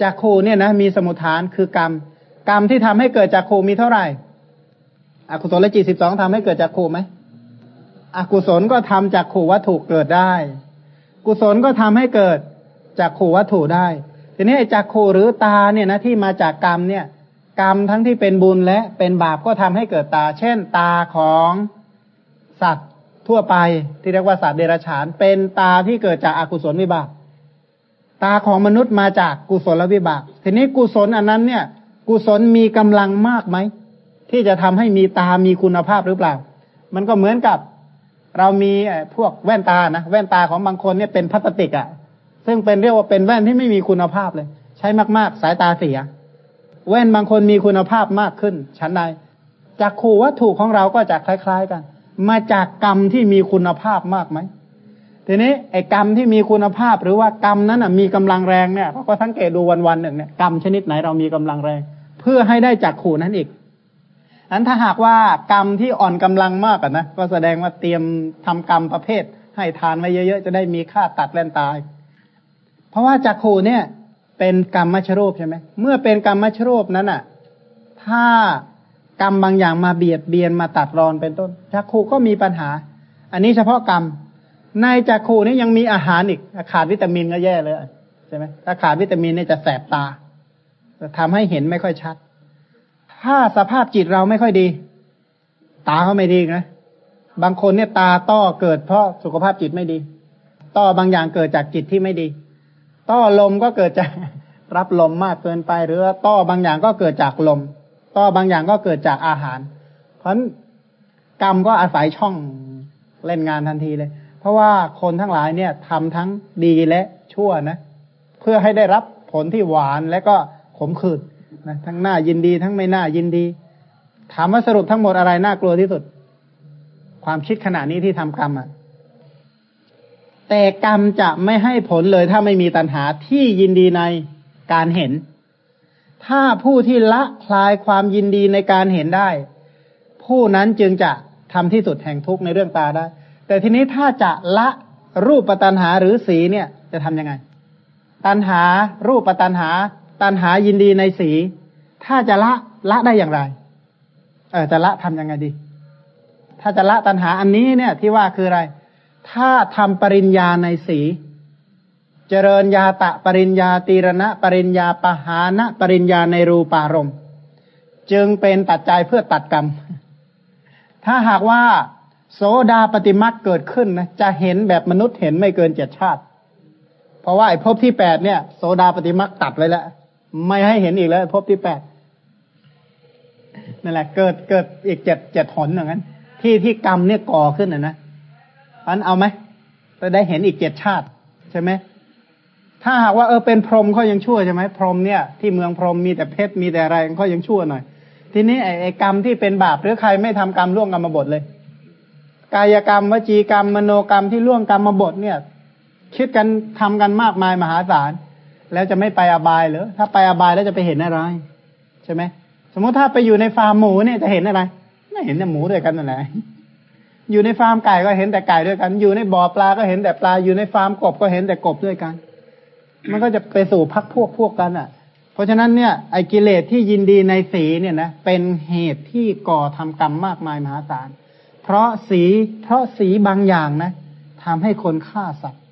จักขูเนี่ยนะมีสมุทฐานคือกรรม กรรมที่ทำให้เกิดจักขูมีเท่าไหร่ อกุศลจิตสิบสองทำให้เกิดจักขูไหมอกุศลก็ทำจากขู่วัตถุเกิดได้ กุศลก็ทำให้เกิดจากขู่วัตถุได้ ทีนี้จากขู่หรือตาเนี่ยนะที่มาจากกรรมเนี่ย กรรมทั้งที่เป็นบุญและเป็นบาปก็ทำให้เกิดตา เช่น ตาของสัตว์ทั่วไปที่เรียกว่าสัตว์เดรัจฉาน เป็นตาที่เกิดจากอากุศลวิบาก ตาของมนุษย์มาจากกุศลวิบาก ทีนี้กุศลอันนั้นเนี่ย กุศลมีกำลังมากไหมที่จะทำให้มีตามีคุณภาพหรือเปล่า มันก็เหมือนกับเรามีพวกแว่นตานะแว่นตาของบางคนเนี่ยเป็นพลาสติกอะ่ะ ซึ่งเป็นเรียกว่าเป็นแว่นที่ไม่มีคุณภาพเลย ใช้มากๆสายตาเสีย แว่นบางคนมีคุณภาพมากขึ้นชั้นใดจากขู่วัตถุของเราก็จะคล้าย ๆกัน มาจากกรรมที่มีคุณภาพมากไหมทีนี้ไอ้กรรมที่มีคุณภาพหรือว่ากรรมนั้นมีกำลังแรงเนี่ยเราก็สังเกตดูวันวันหนึ่งเนี่ยกรรมชนิดไหนเรามีกำลังแรง เพื่อให้ได้จากขู่นั้นอีกอันถ้าหากว่ากรรมที่อ่อนกำลังมากอะนะก็แสดงว่าเตรียมทำกรรมประเภท ให้ทานไว้เยอะๆจะได้มีค่าตัดแล่นตาย เพราะว่าจากขู่เนี่ย เป็นกรรมมัชรูปใช่ไหมเมื่อเป็นกรรมมัชรูปนั้นอะ ถ้ากรรมบางอย่างมาเบียดเบียนมาตัดรอนเป็นต้นจากขู่ก็มีปัญหา อันนี้เฉพาะกรรม ในจักขูนี่ยังมีอาหารอีกขาดวิตามินก็แย่เลยใช่ไหมถ้าขาดวิตามินนี่จะแสบตาจะทำให้เห็นไม่ค่อยชัด ถ้าสภาพจิตเราไม่ค่อยดี ตาเขาไม่ดีนะบางคนเนี่ยตาต้อเกิดเพราะสุขภาพจิตไม่ดี ต้อบางอย่างเกิดจากจิตที่ไม่ดี ต้อลมก็เกิดจากรับลมมากเกินไป หรือว่าต้อบางอย่างก็เกิดจากลม ต้อบางอย่างก็เกิดจากอาหาร เพราะกรรมก็อาศัยช่องเล่นงานทันทีเลย เพราะว่าคนทั้งหลายเนี่ยทำทั้งดีและชั่วนะ เพื่อให้ได้รับผลที่หวานและก็ขมขื่นนะทั้งหน้ายินดีทั้งไม่น่ายินดี ถามว่าสรุปทั้งหมดอะไรน่ากลัวที่สุด ความคิดขณะนี้ที่ทำกรรมอะ แต่กรรมจะไม่ให้ผลเลยถ้าไม่มีตัณหาที่ยินดีในการเห็น ถ้าผู้ที่ละคลายความยินดีในการเห็นได้ ผู้นั้นจึงจะทำที่สุดแห่งทุกข์ในเรื่องตาได้ แต่ทีนี้ถ้าจะละรูปปัตันหาหรือสีเนี่ยจะทํำยังไง ตันหารูปปัตันหา ตันหายินดีในสี ถ้าจะละละได้อย่างไร เออจะละทํำยังไงดี ถ้าจะละตันหาอันนี้เนี่ยที่ว่าคืออะไร ถ้าทำปริญญาในสี เจริญญาตะปริญญาตีรณะ ปริญญาปหานะปริญญาในรูปารมณ์ จึงเป็นปัจจัยเพื่อตัดกรรม ถ้าหากว่าโสดาปฏิมักเกิดขึ้นนะจะเห็นแบบมนุษย์เห็นไม่เกินเจ็ดชาติ เพราะว่าไอ้ภพที่แปดเนี่ยโสดาปฏิมักตัดไว้แล้วไม่ให้เห็นอีกแล้วภพที่แปดนั่นแหละเกิดเกิดอีกเจ็ดเจ็ดหนอย่างนั้น ที่ที่กรรมเนี่ยก่อขึ้นนะนะ อันเอาไหมจะได้เห็นอีกเจ็ดชาติใช่ไหมถ้าหากว่าเออเป็นพรหมเขายังชั่วใช่ไหมพรหมเนี่ยที่เมืองพรหมมีแต่เพชรมีแต่อะไรเขายังชั่วหน่อย ทีนี้ไอ้กรรมที่เป็นบาปหรือใครไม่ทำกรรมล่วงกรรมบทเลย กายกรรมวจีกรรมมโนกรรมที่ล่วงกรรมบทเนี่ย คิดกันทำกันมากมายมหาศาล แล้วจะไม่ไปอบายหรือถ้าไปอบายแล้วจะไปเห็นอะไรใช่ไหมสมมติถ้าไปอยู่ในฟาร์มหมูเนี่ยจะเห็นอะไร ไม่เห็นแต่หมูด้วยกันนั่นแหละ อยู่ในฟาร์มไก่ก็เห็นแต่ไก่ด้วยกัน อยู่ในบ่อปลาก็เห็นแต่ปลา อยู่ในฟาร์มกบก็เห็นแต่กบด้วยกัน มันก็จะไปสู่พักพวกพวกกันอะ เพราะฉะนั้นเนี่ยไอ้กิเลสที่ยินดีในสีเนี่ยนะเป็นเหตุที่ก่อทำกรรมมากมายมหาศาล เพราะสีเพราะสีบางอย่างนะทำให้คนฆ่าสัตว์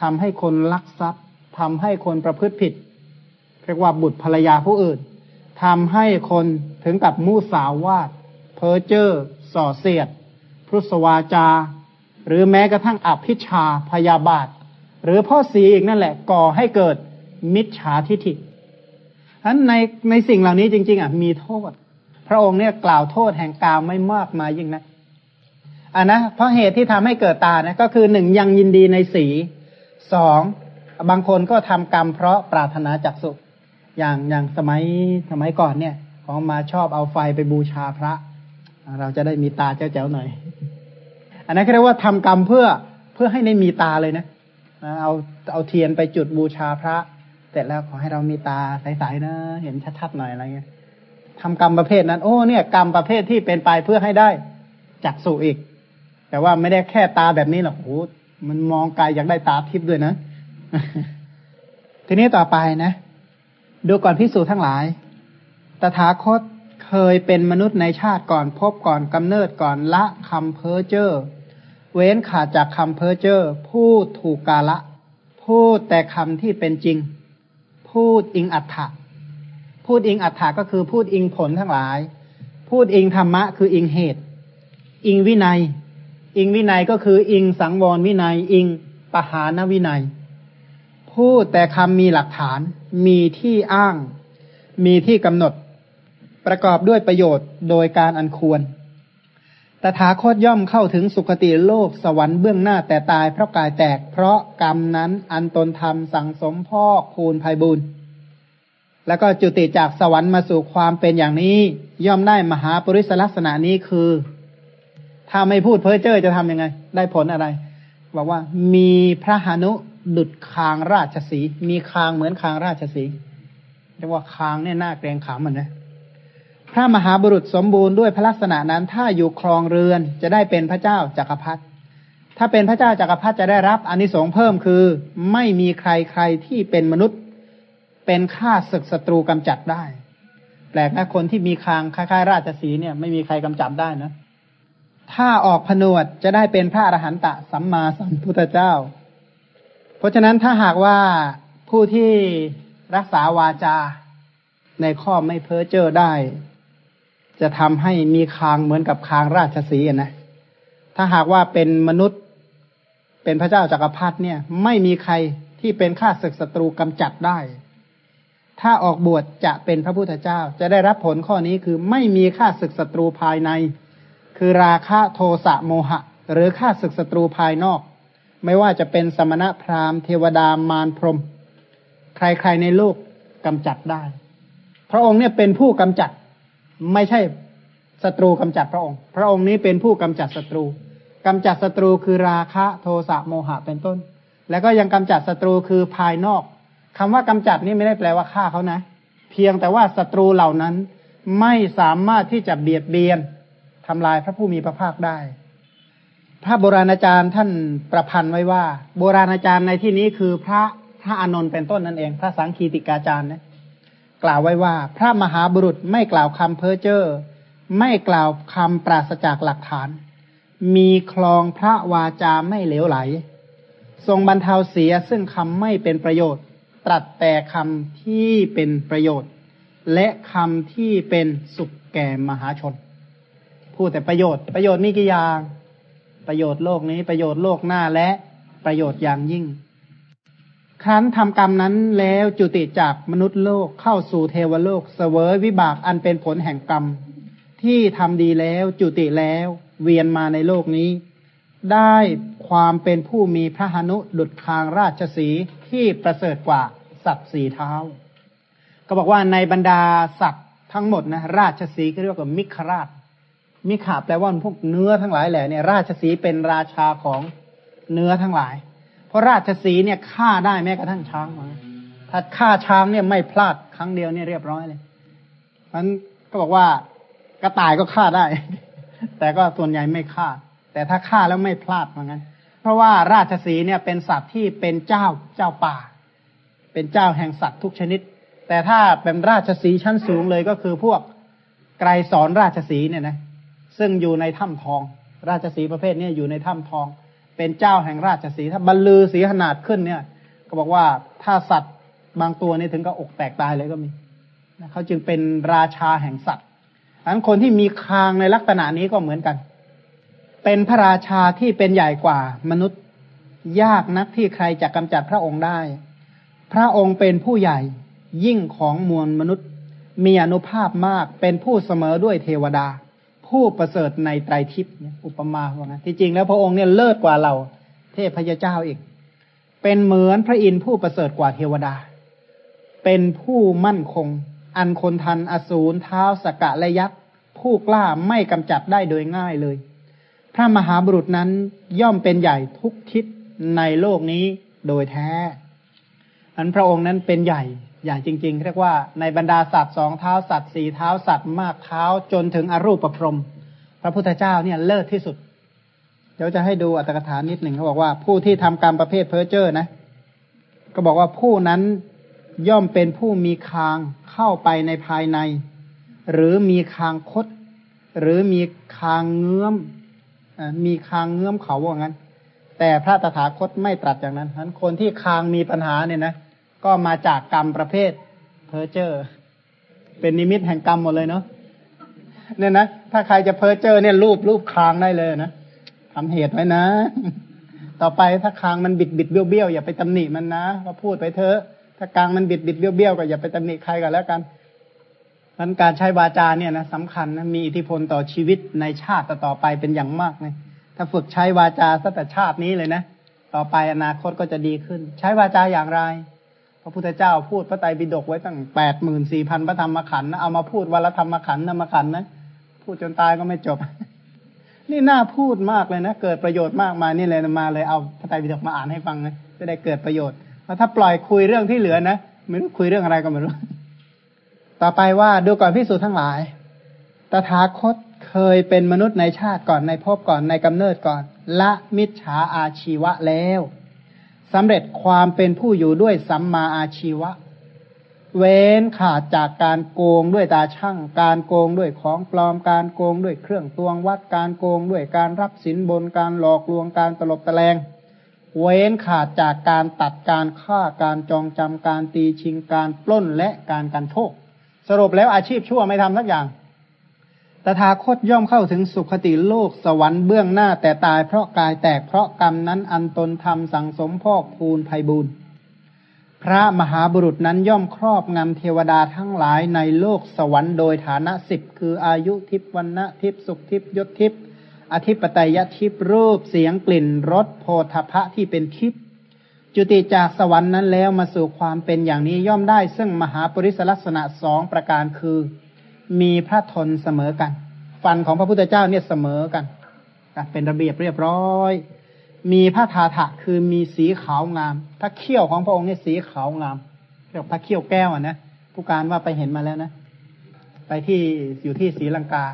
ทำให้คนลักทรัพย์ทำให้คนประพฤติผิดเรียกว่าบุตรภรรยาผู้อื่นทำให้คนถึงกับมูสาวาดเพอเจอร์ส่อเสียด พุทสวาจา หรือแม้กระทั่งอภิชาพยาบาท หรือพ่อสีอีกนั่นแหละ ก่อให้เกิดมิจฉาทิฐิฉะนั้นในในสิ่งเหล่านี้จริง ๆอะมีโทษ พระองค์เนี่ยกล่าวโทษแห่งกามไม่มากมายิ่งนะอ่านะเพราะเหตุที่ทำให้เกิดตานะก็คือหนึ่งยังยินดีในสีสองบางคนก็ทำกรรมเพราะปรารถนาจักสุอย่างอย่างสมัยสมัยก่อนเนี่ย ของมาชอบเอาไฟไปบูชาพระ เราจะได้มีตาเจ้าแจ๋วหน่อย อันนั้นเรียกว่าทำกรรมเพื่อเพื่อให้ได้มีตาเลยนะเอาเอาเทียนไปจุดบูชาพระ เสร็จแล้วขอให้เรามีตาใสๆนะ เห็นชัดๆหน่อยอะไรเงี้ยทำกรรมประเภทนั้น โอ้เนี่ย กรรมประเภทที่เป็นไปเพื่อให้ได้จักสูอีก แต่ว่าไม่ได้แค่ตาแบบนี้หรอกโอ้มันมองไกลอยากได้ตาทิพย์ด้วยนะ ทีนี้ต่อไปนะ ดูก่อนพิสูจน์ทั้งหลาย ตถาคตเคยเป็นมนุษย์ในชาติก่อนพบก่อนกำเนิดก่อนละคำเพ้อเจ้อ เว้นขาดจากคำเพ้อเจ้อพูดถูกกาละ พูดแต่คำที่เป็นจริง พูดอิงอัฏฐะพูดอิงอัฏฐะก็คือพูดอิงผลทั้งหลาย พูดอิงธรรมะ คืออิงเหตุ อิงวินัย อิงวินัยก็คืออิงสังวรวินัย อิงปหานวินัย พูดแต่คำมีหลักฐาน มีที่อ้าง มีที่กำหนด ประกอบด้วยประโยชน์โดยการอันควร ตถาคตย่อมเข้าถึงสุคติโลกสวรรค์เบื้องหน้าแต่ตายเพราะกายแตก เพราะกรรมนั้นอันตนทำสั่งสมพ่อคูณภัยบุญแล้วก็จุติจากสวรรค์มาสู่ความเป็นอย่างนี้ ย่อมได้มหาปริศลักษณะนี้คือ ถ้าไม่พูดเพ้อเจ้อจะทำยังไง ได้ผลอะไรบอกว่ามีพระหานุดุดคางราชสี มีคางเหมือนคางราชสีเรียกว่าคางเนี่ยหน้าเกรงขามมันนะ พระมหาบุรุษสมบูรณ์ด้วยพระลักษณะนั้น ถ้าอยู่ครองเรือนจะได้เป็นพระเจ้าจากักรพรรดิถ้าเป็นพระเจ้าจากักรพรรดิจะได้รับอนนิสงส์เพิ่มคือ ไม่มีใครใครที่เป็นมนุษย์ เป็นข้าศึกศัตรูกำจัดได้ แปลกนะคนที่มีคางคล้ายๆราชสีเนี่ย ไม่มีใครกำจัดได้นะ ถ้าออกผนวดจะได้เป็นพระอรหันตะสัมมาสัมพุทธเจ้า เพราะฉะนั้นถ้าหากว่าผู้ที่รักษาวาจาในข้อไม่เพ้อเจ้อได้ จะทำให้มีคางเหมือนกับคางราชสีนะ ถ้าหากว่าเป็นมนุษย์เป็นพระเจ้าจากักรพรรดิเนี่ย ไม่มีใครที่เป็นข้าศึกศัตรูกำจัดได้ ถ้าออกบวชจะเป็นพระพุทธเจ้า จะได้รับผลข้อนี้คือไม่มีข้าศึกศัตรูภายใน คือราคะโทสะโมหะ หรือข้าศึกศัตรูภายนอก ไม่ว่าจะเป็นสมณะพราหมณ์เทวดามารพรม ใครๆในโลกกำจัดได้ พระองค์เนี่ยเป็นผู้กำจัด ไม่ใช่ศัตรูกำจัดพระองค์ พระองค์นี้เป็นผู้กำจัดศัตรูกำจัดศัตรูคือราคะโทสะโมหะเป็นต้น แล้วก็ยังกำจัดศัตรูคือภายนอกคำว่ากำจัดนี่ไม่ได้แปลว่าฆ่าเขานะ เพียงแต่ว่าศัตรูเหล่านั้นไม่สามารถที่จะเบียดเบียนทำลายพระผู้มีพระภาคได้ พระโบราณอาจารย์ท่านประพันธ์ไว้ว่า โบราณอาจารย์ในที่นี้คือพระพระอานนท์เป็นต้นนั่นเอง พระสังคีติกาจารย์นะ กล่าวไว้ว่า พระมหาบุรุษไม่กล่าวคำเพ้อเจ้อไม่กล่าวคำปราศจากหลักฐาน มีคลองพระวาจาไม่เหลวไหล ทรงบรรเทาเสียซึ่งคำไม่เป็นประโยชน์ ตรัสแต่คำที่เป็นประโยชน์ และคำที่เป็นสุขแก่มหาชน พูดแต่ประโยชน์ ประโยชน์มีกี่อย่าง ประโยชน์โลกนี้ประโยชน์โลกหน้าและประโยชน์อย่างยิ่ง ครั้นทำกรรมนั้นแล้วจุติจากมนุษย์โลกเข้าสู่เทวโลกเสวยวิบากอันเป็นผลแห่งกรรม ที่ทำดีแล้วจุติแล้วเวียนมาในโลกนี้ ได้ความเป็นผู้มีพระหนุดุจคางราชสีที่ประเสริฐกว่าสัตว์สี่เท้า ก็บอกว่าในบรรดาสัตว์ทั้งหมดนะราชสีก็เรียกว่ามิคราช มิขาแปลว่าพวกเนื้อทั้งหลายแหละเนี่ยราชสีเป็นราชาของเนื้อทั้งหลาย ราะราชสีเนี่ยฆ่าได้แม้กระทั่งช้างมาถ้าฆ่าช้างเนี่ยไม่พลาดครั้งเดียวเนี่ยเรียบร้อยเลยมันก็บอกว่ากระต่ายก็ฆ่าได้ แต่ก็ส่วนใหญ่ไม่ฆ่า แต่ถ้าฆ่าแล้วไม่พลาดเหมือนกันเพราะว่าราชสีเนี่ยเป็นสัตว์ที่เป็นเจ้าเจ้าป่า เป็นเจ้าแห่งสัตว์ทุกชนิด แต่ถ้าเป็นราชสีชั้นสูงเลยก็คือพวกไกรสอนราชสีเนี่ยนะซึ่งอยู่ในถ้ำทอง ราชสีประเภทนี้อยู่ในถ้ำทอง เป็นเจ้าแห่งราชสีถ้าบรรลือสีขนาดขึ้นเนี่ย ก็บอกว่าถ้าสัตว์บางตัวนี่ถึงก็อกแตกตายเลยก็มีเขาจึงเป็นราชาแห่งสัตว์อันคนที่มีคางในลักษณะนี้ก็เหมือนกัน เป็นพระราชาที่เป็นใหญ่กว่ามนุษย์ยากนักที่ใครจะกำจัดพระองค์ได้ พระองค์เป็นผู้ใหญ่ยิ่งของมวลมนุษย์ มีอนุภาพมากเป็นผู้เสมอด้วยเทวดา ผู้ประเสริฐในไตรทิพย์อุปมาว่างั้นที่จริงแล้วพระองค์เนี่ยเลิศกว่าเรา เทพยเจ้าอีก เป็นเหมือนพระอินทร์ผู้ประเสริฐกว่าเทวดา เป็นผู้มั่นคง อันคนทันอสูรเท้าสกกะและยักษ์ผู้กล้าไม่กำจัดได้โดยง่ายเลย พระมหาบุรุษนั้นย่อมเป็นใหญ่ทุกทิศในโลกนี้โดยแท้อันพระองค์นั้นเป็นใหญ่ ใหญ่จริง ๆ เรียกว่าในบรรดาสัตว์สองเท้าสัตว์สี่เท้าสัตว์มากเท้าจนถึงอรูปประพรมพระพุทธเจ้าเนี่ยเลิศที่สุด เดี๋ยวจะให้ดูอัตถกถานิดหนึ่งเขาบอกว่าผู้ที่ทำกรรมประเภทเพ้อเจ้อนะ ก็บอกว่าผู้นั้นย่อมเป็นผู้มีคางเข้าไปในภายใน หรือมีคางคด หรือมีคางเงื้อมมีคางเงื้อมเขาว่างั้น แต่พระตถาคตไม่ตรัสอย่างนั้นฉะนั้นคนที่คางมีปัญหาเนี่ยนะ ก็มาจากกรรมประเภทเพอเจอร์เป็นนิมิตแห่งกรรมหมดเลยเนาะเนี่ยนะถ้าใครจะเพอเจอร์เนี่ยรูปรูปคางได้เลยนะทำเหตุไว้นะ ต่อไปถ้าคางมันบิดบิดเบี้ยวเบี้ยวอย่าไปตำหนิมันนะก็พูดไปเถอะถ้ากลางมันบิดบิดเบี้ยวเบี้ยวก็อย่าไปตำหนิใครกันแล้วกันนั้นการใช้วาจาเนี่ยนะสำคัญนะมีอิทธิพลต่อชีวิตในชาติต่อไปเป็นอย่างมากเลยถ้าฝึกใช้วาจาตั้งแต่ชาตินี้เลยนะ ต่อไปอนาคตก็จะดีขึ้น ใช้วาจาอย่างไร พระพุทธเจ้าพูดพระไตรปิฎกไว้ตั้งแปดหมื่นสี่พันพระธรรมขันธ์นะเอามาพูดวันละธรรมขันธ์ธรรมขันธ์นะพูดจนตายก็ไม่จบ นี่น่าพูดมากเลยนะเกิดประโยชน์มากมานี่เลยมาเลยเอาพระไตรปิฎกมาอ่านให้ฟังนะจะได้เกิดประโยชน์แล้วถ้าปล่อยคุยเรื่องที่เหลือนะไม่รู้คุยเรื่องอะไรก็ไม่รู้ ต่อไปว่าดูก่อนพิสูจน์ทั้งหลาย ตถาคตเคยเป็นมนุษย์ในชาติก่อนในภพก่อนในกำเนิดก่อน ละมิจฉาอาชีวะแล้ว สำเร็จความเป็นผู้อยู่ด้วยสัมมาอาชีวะ เว้นขาดจากการโกงด้วยตาช่าง การโกงด้วยของปลอม การโกงด้วยเครื่องตวงวัด การโกงด้วยการรับสินบน การหลอกลวง การตลบตะแลง เว้นขาดจากการตัดการฆ่า การจองจำ การตีชิง การปล้นและการกันโชค สรุปแล้วอาชีพชั่วไม่ทำสักอย่าง ตถาคตย่อมเข้าถึงสุขติโลกสวรรค์เบื้องหน้าแต่ตายเพราะกายแตกเพราะกรรมนั้นอันตนทำสังสมพอกพูนภัยบุญพระมหาบุรุษนั้นย่อมครอบงำเทวดาทั้งหลายในโลกสวรรค์โดยฐานะสิบคืออายุทิพวันนะทิพสุขทิพยศทิพอธิปไตยทิพรูปเสียงกลิ่นรสโพธพะที่เป็นทิพจุติจากสวรรค์นั้นแล้วมาสู่ความเป็นอย่างนี้ย่อมได้ ซึ่งมหาปริศลักษณะสองประการคือ มีพระทนเสมอกัน ฟันของพระพุทธเจ้าเนี่ยเสมอกัน เป็นระเบียบเรียบร้อย มีพระทาถะคือมีสีขาวงามพระเขี้ยวของพระองค์เนี่ยสีขาวงามเรียกพระเขี้ยวแก้วอะนะผู้การว่าไปเห็นมาแล้วนะ ไปที่อยู่ที่ศรีลังกา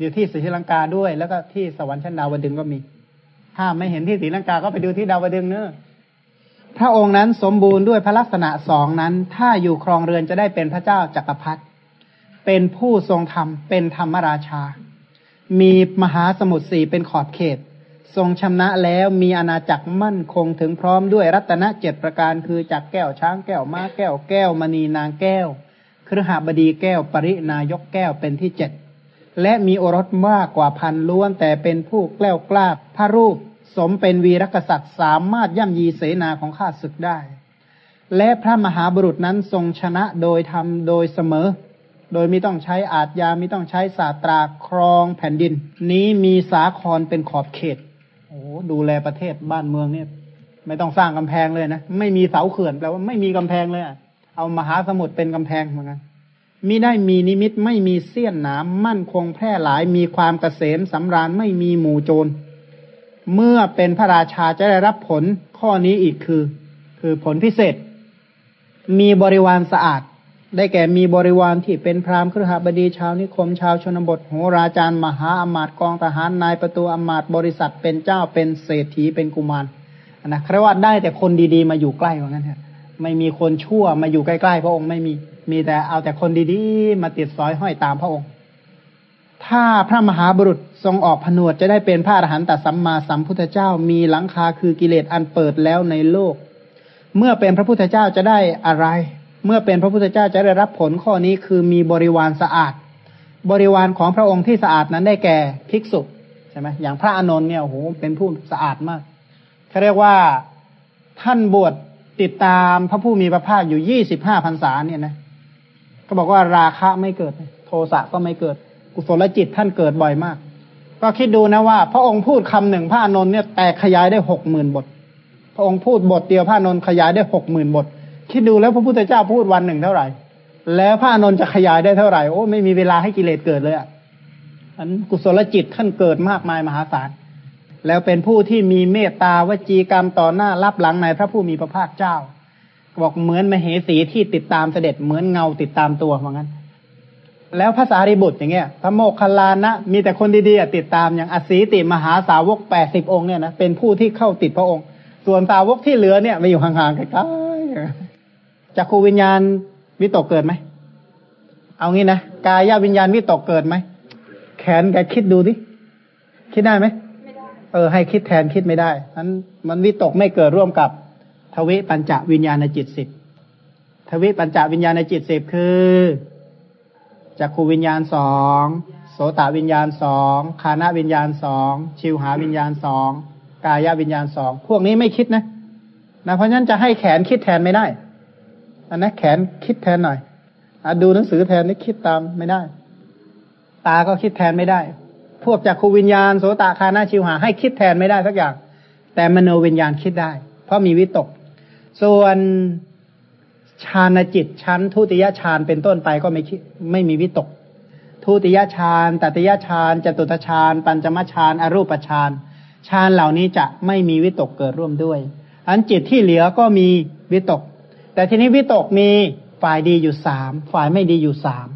อยู่ที่ศรีลังกาด้วย แล้วก็ที่สวรรค์ชั้นดาวดึงก็มี ถ้าไม่เห็นที่ศรีลังกาก็ไปดูที่ดาวดึงเนอะพระองค์นั้นสมบูรณ์ด้วยพระลักษณะสองนั้น ถ้าอยู่ครองเรือนจะได้เป็นพระเจ้าจักรพรรดิ เป็นผู้ทรงธรรม เป็นธรรมราชา มีมหาสมุทรสี่เป็นขอบเขต ทรงชำนะแล้วมีอาณาจักรมั่นคงถึงพร้อมด้วยรัตนเจ็ดประการคือจักแก้วช้างแก้วม้าแก้วแก้วมณีนางแก้วครหบดีแก้วปรินายกแก้วเป็นที่เจ็ดและมีโอรสมากกว่าพันล้วนแต่เป็นผู้แกล้วกล้าพระรูปสมเป็นวีรกษัตริย์สามารถย่ำยีเสนาของข้าศึกได้ และพระมหาบุรุษนั้นทรงชนะโดยทำโดยเสมอ โดยไม่ต้องใช้อาจยาไม่ต้องใช้ศาสตราครองแผ่นดิน นี้มีสาครเป็นขอบเขตโอ้ดูแลประเทศบ้านเมืองเนี่ย ไม่ต้องสร้างกำแพงเลยนะไม่มีเสาเขื่อนแปลว่าไม่มีกำแพงเลยเอามหาสมุทรเป็นกำแพงเหมือนกันมิได้มีนิมิตไม่มีเสี้ยนหนามมั่นคงแพร่หลายมีความเกษมสำราญไม่มีหมู่โจร เมื่อเป็นพระราชาจะได้รับผลข้อนี้อีกคือ คือผลพิเศษ มีบริวารสะอาด ได้แก่มีบริวารที่เป็นพราหมณ์ครหบดีชาวนิคมชาวชนบทโหราจารย์มหาอมาตย์กองทหารนายประตูอมาตย์บริษัทเป็นเจ้าเป็นเศรษฐีเป็นกุมารนะครว่าได้แต่คนดีๆมาอยู่ใกล้เหมือนกันเถอะไม่มีคนชั่วมาอยู่ใกล้ๆพระองค์ไม่มีมีแต่เอาแต่คนดีๆ มาติดสอยห้อยตามพระองค์ ถ้าพระมหาบุรุษทรงออกผนวดจะได้เป็นพระอรหันตสัมมาสัมพุทธเจ้ามีหลังคาคือกิเลสอันเปิดแล้วในโลก เมื่อเป็นพระพุทธเจ้าจะได้อะไร เมื่อเป็นพระพุทธเจ้าจะได้รับผลข้อนี้คือมีบริวารสะอาด บริวารของพระองค์ที่สะอาดนั้นได้แก่ภิกษุใช่ไหมอย่างพระอานนท์เนี่ยโอ้โหเป็นผู้สะอาดมากเขาเรียกว่าท่านบวชติดตามพระผู้มีพระภาคอยู่ยี่สิบห้าพรรษาเนี่ยนะก็บอกว่าราคะไม่เกิด โทสะก็ไม่เกิด กุศลจิตท่านเกิดบ่อยมาก ก็คิดดูนะว่า พระองค์พูดคำหนึ่งพระอนนท์เนี่ยแตกขยายได้หกหมื่นบท พระองค์พูดบทเดียวพระอนนท์ขยายได้หกหมื่นบท คิดดูแล้วพระพุทธเจ้าพูดวันหนึ่งเท่าไหร่ แล้วพระอนนท์จะขยายได้เท่าไหร่ โอ้ไม่มีเวลาให้กิเลสเกิดเลยอะอันกุศลจิตท่านเกิดมากมายมหาศาล แล้วเป็นผู้ที่มีเมตตาวจีกรรมต่อหน้ารับหลังในพระผู้มีพระภาคเจ้า บอกเหมือนมเหสีที่ติดตามเสด็จเหมือนเงาติดตามตัวเหมือนกันแล้วภาษาริบุตรอย่างเงี้ย พระโมคคัลลานะ มีแต่คนดีๆติดตามอย่างอสีติมหาสาวกแปดสิบองค์เนี่ยนะเป็นผู้ที่เข้าติดพระองค์ ส่วนสาวกที่เหลือเนี่ยมาอยู่ห่างๆไกลๆ จักขูวิญญาณวิตกเกิดไหม เอางี้นะกายวิญญาณวิตกเกิดไหม แขนแกคิดดูดิ คิดได้ไหมไม่ได้เออ ให้คิดแทนคิดไม่ได้นั้นมันวิตกไม่เกิดร่วมกับทวิปัญจวิญญาณจิตสิบทวิปัญจวิญญาณจิตสิบคือจักขูวิญญาณสองโสตวิญญาณสองคานาวิญญาณสองชิวหาวิญญาณสองกายวิญญาณสองพวกนี้ไม่คิดนะนะเพราะฉะนั้นจะให้แขนคิดแทนไม่ได้ อันนั้นแขนคิดแทนหน่อยอดูหนังสือแทนนี่คิดตามไม่ได้ ตาก็คิดแทนไม่ได้ พวกจักขูวิญญาณโสตคานาชิวหา ให้คิดแทนไม่ได้สักอย่าง แต่มโนวิญญาณคิดได้ เพราะมีวิตก ส่วนฌานจิตชั้นทุติยฌานเป็นต้นไปก็ไม่คิดไม่มีวิตก ทุติยฌานตติยฌานจตุตฌานปัญจมฌานอรูปฌานฌานเหล่านี้จะไม่มีวิตกเกิดร่วมด้วย อันจิตที่เหลือก็มีวิตก แต่ทีนี้วิตกมีฝ่ายดีอยู่สามฝ่ายไม่ดีอยู่สาม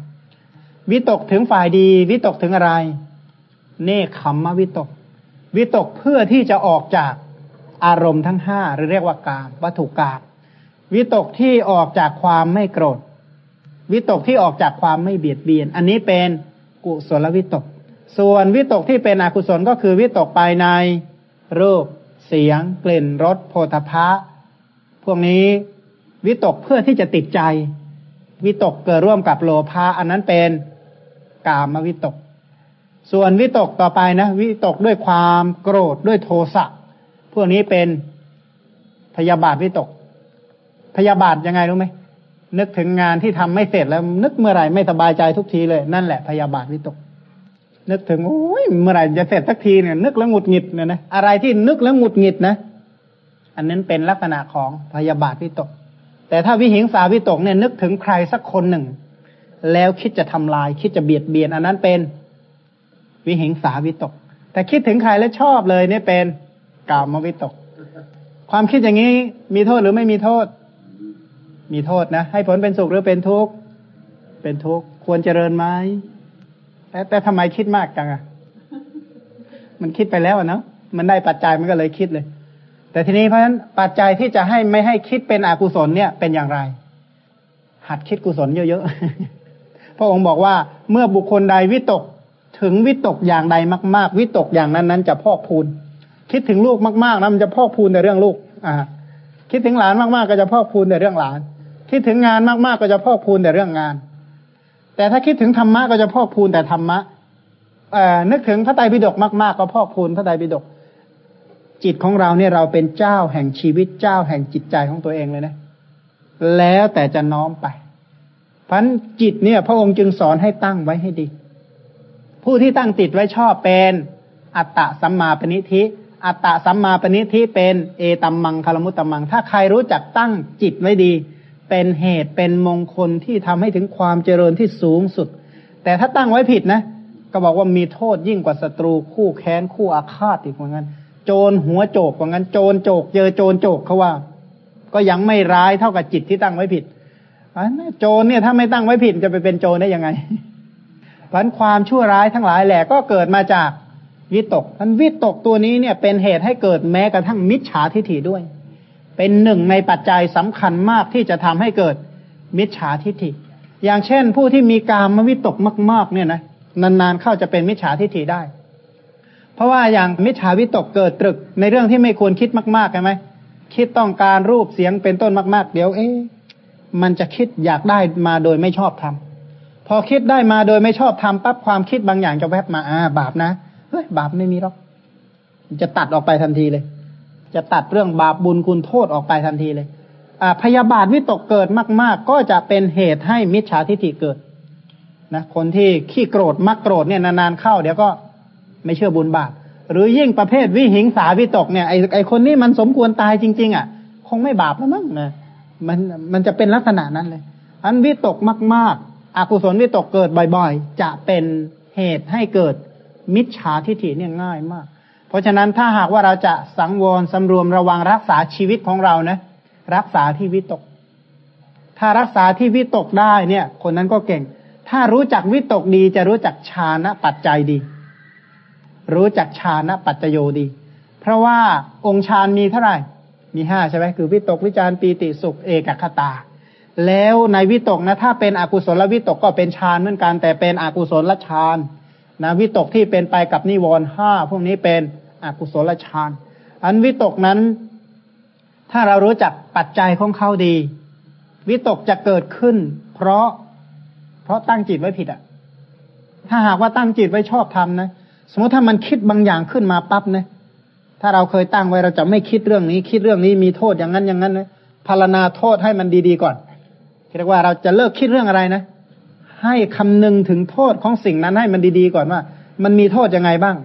วิตกถึงฝ่ายดีวิตกถึงอะไร เนคขมมวิตก วิตกเพื่อที่จะออกจากอารมณ์ทั้งห้าหรือเรียกว่ากามวัตถุกามวิตกที่ออกจากความไม่โกรธ วิตกที่ออกจากความไม่เบียดเบียน อันนี้เป็นกุศลวิตก ส่วนวิตกที่เป็นอกุศลก็คือวิตกไปในรูป เสียง กลิ่นรสโพธพะพวกนี้ วิตกเพื่อที่จะติดใจ วิตกเกิดร่วมกับโลภะอันนั้นเป็นกามวิตก ส่วนวิตกต่อไปนะวิตกด้วยความโกรธด้วยโทสะพวกนี้เป็นพยาบาทวิตก พยาบาทยังไงรู้ไหมนึกถึงงานที่ทำไม่เสร็จแล้ว นึกเมื่อไหร่ไม่สบายใจทุกทีเลย นั่นแหละพยาบาทวิตก นึกถึงโอ้ยเมื่อไหร่จะเสร็จสักทีเนี่ย นึกแล้วหงุดหงิดเนี่ยนะอะไรที่นึกแล้วหงุดหงิดนะ อันนั้นเป็นลักษณะของพยาบาทวิตก แต่ถ้าวิหิงสาวิตกเนี่ยนึกถึงใครสักคนหนึ่ง แล้วคิดจะทำลาย คิดจะเบียดเบียน อันนั้นเป็นวิหิงสาวิตก แต่คิดถึงใครแล้วชอบเลยเนี่ยเป็นกามวิตก ความคิดอย่างนี้มีโทษหรือไม่มีโทษ มีโทษนะ ให้ผลเป็นสุขหรือเป็นทุกข์เป็นทุกข์ควรเจริญไหมแต่แต่ทำไมคิดมากจังอะมันคิดไปแล้วเนาะมันได้ปัจจัยมันก็เลยคิดเลย แต่ทีนี้เพราะฉะนั้นปัจจัยที่จะให้ไม่ให้คิดเป็นอกุศลเนี่ยเป็นอย่างไร หัดคิดกุศลเยอะๆ พระองค์บอกว่าเมื่อบุคคลใดวิตกถึงวิตกอย่างใดมาก ๆ วิตกอย่างนั้นนั้นจะพอกพูน คิดถึงลูกมากๆนะมันจะพอกพูนแต่เรื่องลูก อ่า คิดถึงหลานมากๆก็จะพอกพูนแต่เรื่องหลาน คิดถึงงานมากๆก็จะพอกพูนแต่เรื่องงาน แต่ถ้าคิดถึงธรรมะก็จะพอกพูนแต่ธรรมะเอ่อนึกถึงพระไตรปิฎกมากๆก็พอกพูนพระไตรปิฎก จิตของเราเนี่ยเราเป็นเจ้าแห่งชีวิตเจ้าแห่งจิตใจของตัวเองเลยนะ แล้วแต่จะน้อมไปพันจิตเนี่ย พระองค์จึงสอนให้ตั้งไว้ให้ดี ผู้ที่ตั้งจิตไว้ชอบเป็นอัตตะสัมมาปณิธิ อัตตะสัมมาปณิธิเป็นเอตัมมังคารมุตตมัง ถ้าใครรู้จักตั้งจิตไว้ดี เป็นเหตุเป็นมงคลที่ทำให้ถึงความเจริญที่สูงสุด แต่ถ้าตั้งไว้ผิดนะ ก็บอกว่ามีโทษยิ่งกว่าศัตรูคู่แค้นคู่อาฆาตอีกเหมือนกัน โจรหัวโจกเหมือนกันโจรโจก เจอโจรโจกเขาว่า ก็ยังไม่ร้ายเท่ากับจิตที่ตั้งไว้ผิดโจรเนี่ยถ้าไม่ตั้งไว้ผิดจะไปเป็นโจรได้ยังไงพันความชั่วร้ายทั้งหลายแหละก็เกิดมาจากวิตกพันวิตกตัวนี้เนี่ยเป็นเหตุให้เกิดแม้กระทั่งมิจฉาทิฏฐิด้วย เป็นหนึ่งในปัจจัยสำคัญมากที่จะทำให้เกิดมิจฉาทิฏฐิ อย่างเช่นผู้ที่มีกามวิตกมาก ๆ เนี่ยนะนานๆเข้าจะเป็นมิจฉาทิฏฐิได้ เพราะว่าอย่างมิจฉาวิตกเกิดตรึกในเรื่องที่ไม่ควรคิดมากๆใช่ไหมคิดต้องการรูปเสียงเป็นต้นมากๆ เดี๋ยวเอ๊ะมันจะคิดอยากได้มาโดยไม่ชอบทำพอคิดได้มาโดยไม่ชอบทำปั๊บความคิดบางอย่างจะแวบมาอ่าบาปนะเฮ้ยบาปไม่มีหรอกจะตัดออกไปทันทีเลย จะตัดเรื่องบาปบุญคุณโทษออกไปทันทีเลยอ่าพยาบาทวิตกเกิดมาก ๆ ก็จะเป็นเหตุให้มิจฉาทิฏฐิเกิดนะคนที่ขี้โกรธมักโกรธเนี่ยนานๆเข้าเดี๋ยวก็ ไม่เชื่อบุญบาปหรือยิ่งประเภทวิหิงสาวิตกเนี่ยไอไอคนนี้มันสมควรตายจริง ๆ อะ คงไม่บาปแล้วมั้งนะมันมันจะเป็นลักษณะนั้นเลย อันวิตกมาก ๆอกุศลวิตกเกิดบ่อย ๆ จะเป็นเหตุให้เกิดมิจฉาทิฏฐิเนี่ยง่ายมาก เพราะฉะนั้นถ้าหากว่าเราจะสังวรสำรวมระวังรักษาชีวิตของเรานะรักษาที่วิตก ถ้ารักษาที่วิตกได้เนี่ย คนนั้นก็เก่ง ถ้ารู้จักวิตกดีจะรู้จักฌานะปัจจัยดี รู้จักฌานะปัจจโยดี เพราะว่าองค์ฌานมีเท่าไหร่ มีห้าใช่ไหมคือวิตกวิจารปีติสุขเอกคตา แล้วในวิตกนะถ้าเป็นอกุศลวิตกก็เป็นฌานเหมือนกัน แต่เป็นอกุศลฌานนะวิตกที่เป็นไปกับนิวรณ์ห้าพวกนี้เป็นอกุศลฌาน อันวิตกนั้น ถ้าเรารู้จักปัจจัยของเขาดี วิตกจะเกิดขึ้น เพราะเพราะตั้งจิตไว้ผิดอะ ถ้าหากว่าตั้งจิตไว้ชอบทำนะ สมมติถ้ามันคิดบางอย่างขึ้นมาปั๊บนะถ้าเราเคยตั้งไว้เราจะไม่คิดเรื่องนี้ คิดเรื่องนี้มีโทษอย่างนั้นอย่างนั้นนะพารณาโทษให้มันดีๆก่อนเรียกว่าเราจะเลิกคิดเรื่องอะไรนะ ให้คำนึงถึงโทษของสิ่งนั้นให้มันดีๆก่อนว่า มันมีโทษยังไงบ้าง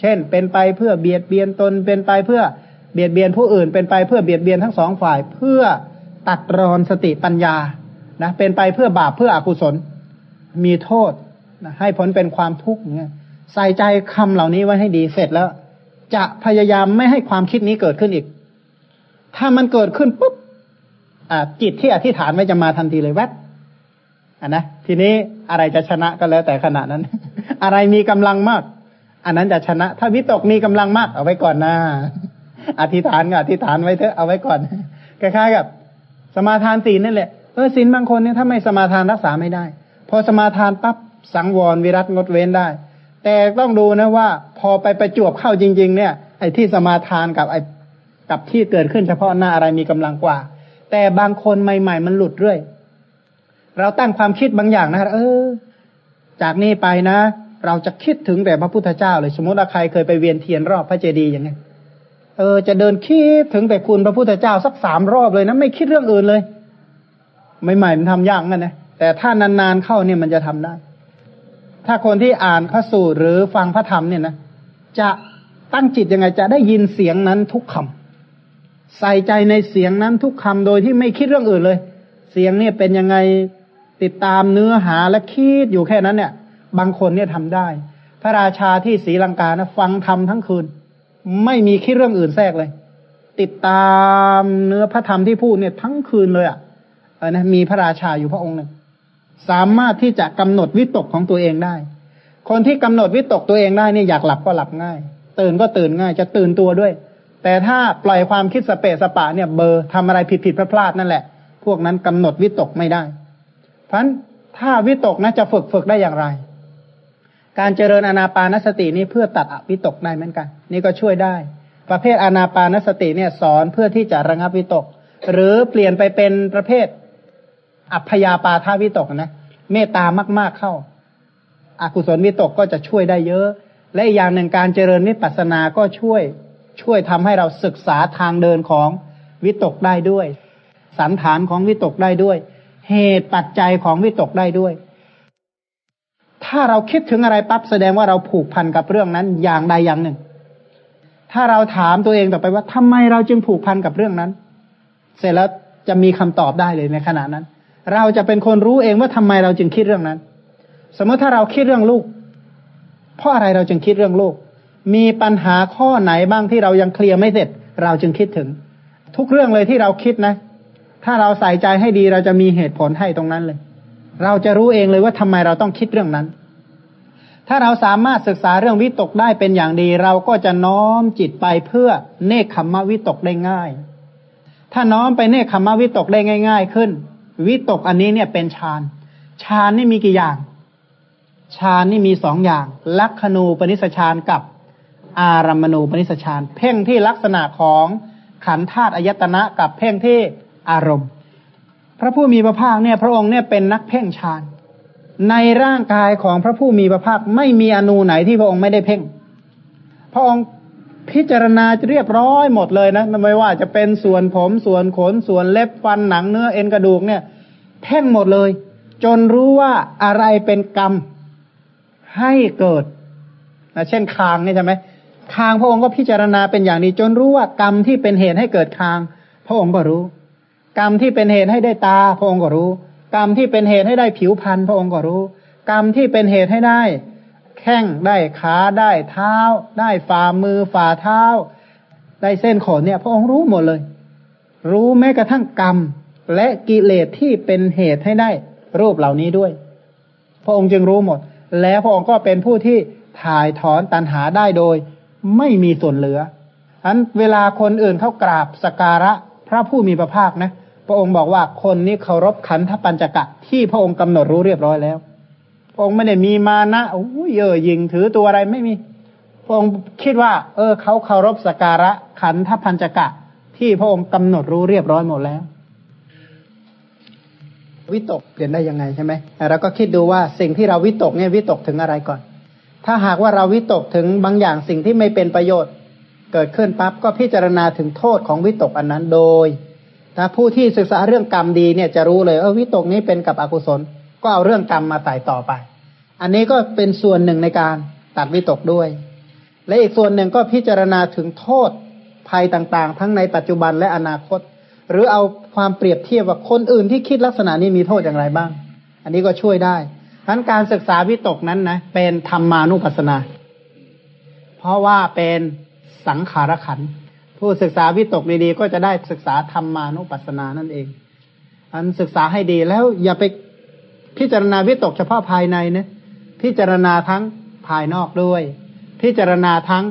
เช่น เป็นไปเพื่อเบียดเบียนตนเป็นไปเพื่อเบียดเบียนผู้อื่น เป็นไปเพื่อเบียดเบียนทั้งสองฝ่าย เพื่อตัดรอนสติปัญญานะเป็นไปเพื่อบาปเพื่ออกุศล มีโทษนะให้ผลเป็นความทุกข์เนี่ย ใส่ใจคำเหล่านี้ไว้ให้ดีเสร็จแล้ว จะพยายามไม่ให้ความคิดนี้เกิดขึ้นอีก ถ้ามันเกิดขึ้นปุ๊บจิตที่อธิษฐานไว้จะมาทันทีเลยแวบอันนะทีนี้อะไรจะชนะก็แล้วแต่ขณะนั้น อะไรมีกำลังมาก อันนั้นจะชนะ ถ้าวิตกมีกำลังมาก เอาไว้ก่อนนะอธิษฐานก็อธิษฐานไว้เถอะเอาไว้ก่อนคล้ายๆกับ สมาทานศีลนั่นแหละเออศีลบางคนเนี่ยถ้าไม่สมาทานรักษาไม่ได้ พอสมาทานปั๊บสังวรวิรัตงดเว้นได้ แต่ต้องดูนะว่า พอไปประจวบเข้าจริง ๆ เนี่ย ไอ้ที่สมาทานกับไอ้กับที่เกิดขึ้นเฉพาะหน้าอะไรมีกำลังกว่า แต่บางคนใหม่ ๆ มันหลุดเรื่อย เราตั้งความคิดบางอย่างนะเออ จากนี้ไปนะ เราจะคิดถึงแต่พระพุทธเจ้าเลย สมมติว่าใครเคยไปเวียนเทียนรอบพระเจดีย์อย่างไงเออ จะเดินคิดถึงแต่คุณพระพุทธเจ้าสักสามรอบเลยนะไม่คิดเรื่องอื่นเลยใหม่ๆมันทำยากกันนะแต่ถ้านานๆเข้าเนี่ยมันจะทำได้ ถ้าคนที่อ่านพระสูตรหรือฟังพระธรรมเนี่ยนะจะตั้งจิตยังไงจะได้ยินเสียงนั้นทุกคำใส่ใจในเสียงนั้นทุกคำโดยที่ไม่คิดเรื่องอื่นเลย เสียงเนี่ยเป็นยังไงติดตามเนื้อหาและคิดอยู่แค่นั้นเนี่ย บางคนเนี่ยทำได้ พระราชาที่ศรีลังกานะฟังธรรมทั้งคืน ไม่มีคิดเรื่องอื่นแทรกเลย ติดตามเนื้อพระธรรมที่พูดเนี่ยทั้งคืนเลยอะนะมีพระราชาอยู่พระองค์หนึ่ง สามารถที่จะกำหนดวิตกของตัวเองได้ คนที่กำหนดวิตกตัวเองได้นี่อยากหลับก็หลับง่าย ตื่นก็ตื่นง่าย จะตื่นตัวด้วย แต่ถ้าปล่อยความคิดสเปสสปะเนี่ยเบอร์ทำอะไรผิดผิดพลาดพลาดนั่นแหละ พวกนั้นกำหนดวิตกไม่ได้ เพราะฉะนั้นถ้าวิตกนะจะฝึกฝึกได้อย่างไร การเจริญอนาปานสตินี่เพื่อตัดอวิตกได้เหมือนกัน นี่ก็ช่วยได้ ประเภทอนาปานสติเนี่ยสอนเพื่อที่จะระงับวิตก หรือเปลี่ยนไปเป็นประเภท อัพยาปาทาวิตกนะเมตตามาก ๆเข้าอากุศลวิตกก็จะช่วยได้เยอะ และอีกอย่างหนึ่งการเจริญวิปัสสนาก็ช่วย ช่วยทำให้เราศึกษาทางเดินของวิตกได้ด้วย สันฐานของวิตกได้ด้วย เหตุปัจจัยของวิตกได้ด้วย ถ้าเราคิดถึงอะไรปั๊บแสดงว่าเราผูกพันกับเรื่องนั้นอย่างใดอย่างหนึ่ง ถ้าเราถามตัวเองต่อไปว่าทำไมเราจึงผูกพันกับเรื่องนั้น เสร็จแล้วจะมีคำตอบได้เลยในขณะนั้น เราจะเป็นคนรู้เองว่าทำไมเราจึงคิดเรื่องนั้น สมมติถ้าเราคิดเรื่องลูก เพราะอะไรเราจึงคิดเรื่องลูก มีปัญหาข้อไหนบ้างที่เรายังเคลียร์ไม่เสร็จ เราจึงคิดถึง ทุกเรื่องเลยที่เราคิดนะ ถ้าเราใส่ใจให้ดีเราจะมีเหตุผลให้ตรงนั้นเลย เราจะรู้เองเลยว่าทำไมเราต้องคิดเรื่องนั้น ถ้าเราสามารถศึกษาเรื่องวิตกได้เป็นอย่างดี เราก็จะน้อมจิตไปเพื่อเนคขมวิตกได้ง่าย ถ้าน้อมไปเนคขมมวิตกได้ง่าย ๆ ขึ้น วิตกอันนี้เนี่ยเป็นฌานฌานนี่มีกี่อย่างฌานนี่มีสองอย่าง ลักขณูปนิสฌานกับ อารัมมณูปนิสฌานเพ่งที่ลักษณะของขันธาตุอายตนะกับเพ่งที่อารมณ์ พระผู้มีพระภาคเนี่ยพระองค์เนี่ยเป็นนักเพ่งฌานในร่างกายของพระผู้มีพระภาคไม่มีอนูไหนที่พระองค์ไม่ได้เพ่ง พระองค์ พิจารณาเรียบร้อยหมดเลยนะไม่ว่าจะเป็นส่วนผมส่วนขนส่วนเล็บฟันหนังเนื้อเอ็นกระดูกเนี่ยเพ่งหมดเลย จนรู้ว่าอะไรเป็นกรรมให้เกิดนะเช่นคางนี่ใช่ไหมคางพระองค์ก็พิจารณาเป็นอย่างนี้จนรู้ว่ากรรมที่เป็นเหตุให้เกิดคาง พระองค์ก็รู้ กรรมที่เป็นเหตุให้ได้ตา พระองค์ก็รู้ กรรมที่เป็นเหตุให้ได้ผิวพรรณพระองค์ก็รู้ กรรมที่เป็นเหตุให้ได้ แข้งได้ขาได้เท้า ได้ฝ่ามือฝ่าเท้า ได้เส้นขนเนี่ย พระองค์รู้หมดเลย รู้แม้กระทั่งกรรม และกิเลสที่เป็นเหตุให้ได้รูปเหล่านี้ด้วย พระองค์จึงรู้หมด แล้วพระองค์ก็เป็นผู้ที่ถ่ายถอนตัณหาได้โดย ไม่มีส่วนเหลืออันเวลาคนอื่นเขากราบสการะพระผู้มีพระภาคนะ พระองค์บอกว่าคนนี้เคารพขันธปัญจกะที่พระองค์กำหนดรู้เรียบร้อยแล้ว พระองค์ไม่ได้มีมานะโอ้ยเย่อยิงถือตัวอะไรไม่มีพระองค์คิดว่า เออเขาเคารพสการะขันธพันจกะ ที่พระองค์กำหนดรู้เรียบร้อยหมดแล้ว วิตกเปลี่ยนได้ยังไงใช่ไหมเราก็คิดดูว่าสิ่งที่เราวิตกเนี่ยวิตกถึงอะไรก่อน ถ้าหากว่าเราวิตกถึงบางอย่างสิ่งที่ไม่เป็นประโยชน์ เกิดขึ้นปั๊บก็พิจารณาถึงโทษของวิตกอันนั้นโดยถ้าผู้ที่ศึกษาเรื่องกรรมดีเนี่ยจะรู้เลยเออวิตกนี้เป็นกับอกุศล ก็เอาเรื่องกรรมมาใส่ต่อไป อันนี้ก็เป็นส่วนหนึ่งในการตัดวิตกด้วย และอีกส่วนหนึ่งก็พิจารณาถึงโทษภัยต่างๆ ทั้งในปัจจุบันและอนาคต หรือเอาความเปรียบเทียบว่าคนอื่นที่คิดลักษณะนี้มีโทษอย่างไรบ้าง อันนี้ก็ช่วยได้ทั้นการศึกษาวิตกนั้นนะเป็นธรรมานุปัสสนา เพราะว่าเป็นสังขารขัน ผู้ศึกษาวิตกดีๆก็จะได้ศึกษาธรรมานุปัสสนานั่นเองอันศึกษาให้ดีแล้วอย่าไป พิจารณาวิตกเฉพาะภายในนะพิจารณาทั้งภายนอกด้วย พิจารณาทั้ง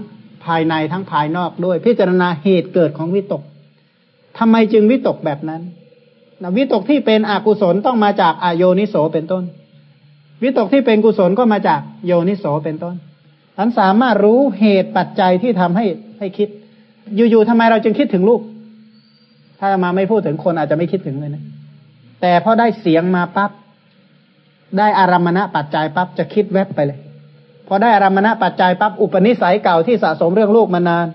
ภายในทั้งภายนอกด้วย พิจารณาเหตุเกิดของวิตกทำไมจึงวิตกแบบนั้นนะวิตกที่เป็นอกุศลต้องมาจากอโยนิโสเป็นต้น วิตกที่เป็นกุศลก็มาจากโยนิโสเป็นต้นฉันสามารถรู้เหตุปัจจัยที่ทำให้ให้คิด อยู่ๆทำไมเราจึงคิดถึงลูก ถ้ามาไม่พูดถึงคนอาจจะไม่คิดถึงเลยนะ แต่พอได้เสียงมาปั๊บ ได้อารมณะปัจจัยปั๊บจะคิดแวบไปเลย พอได้อารมณะปัจจัยปั๊บอุปนิสัยเก่าที่สะสมเรื่องลูกมานาน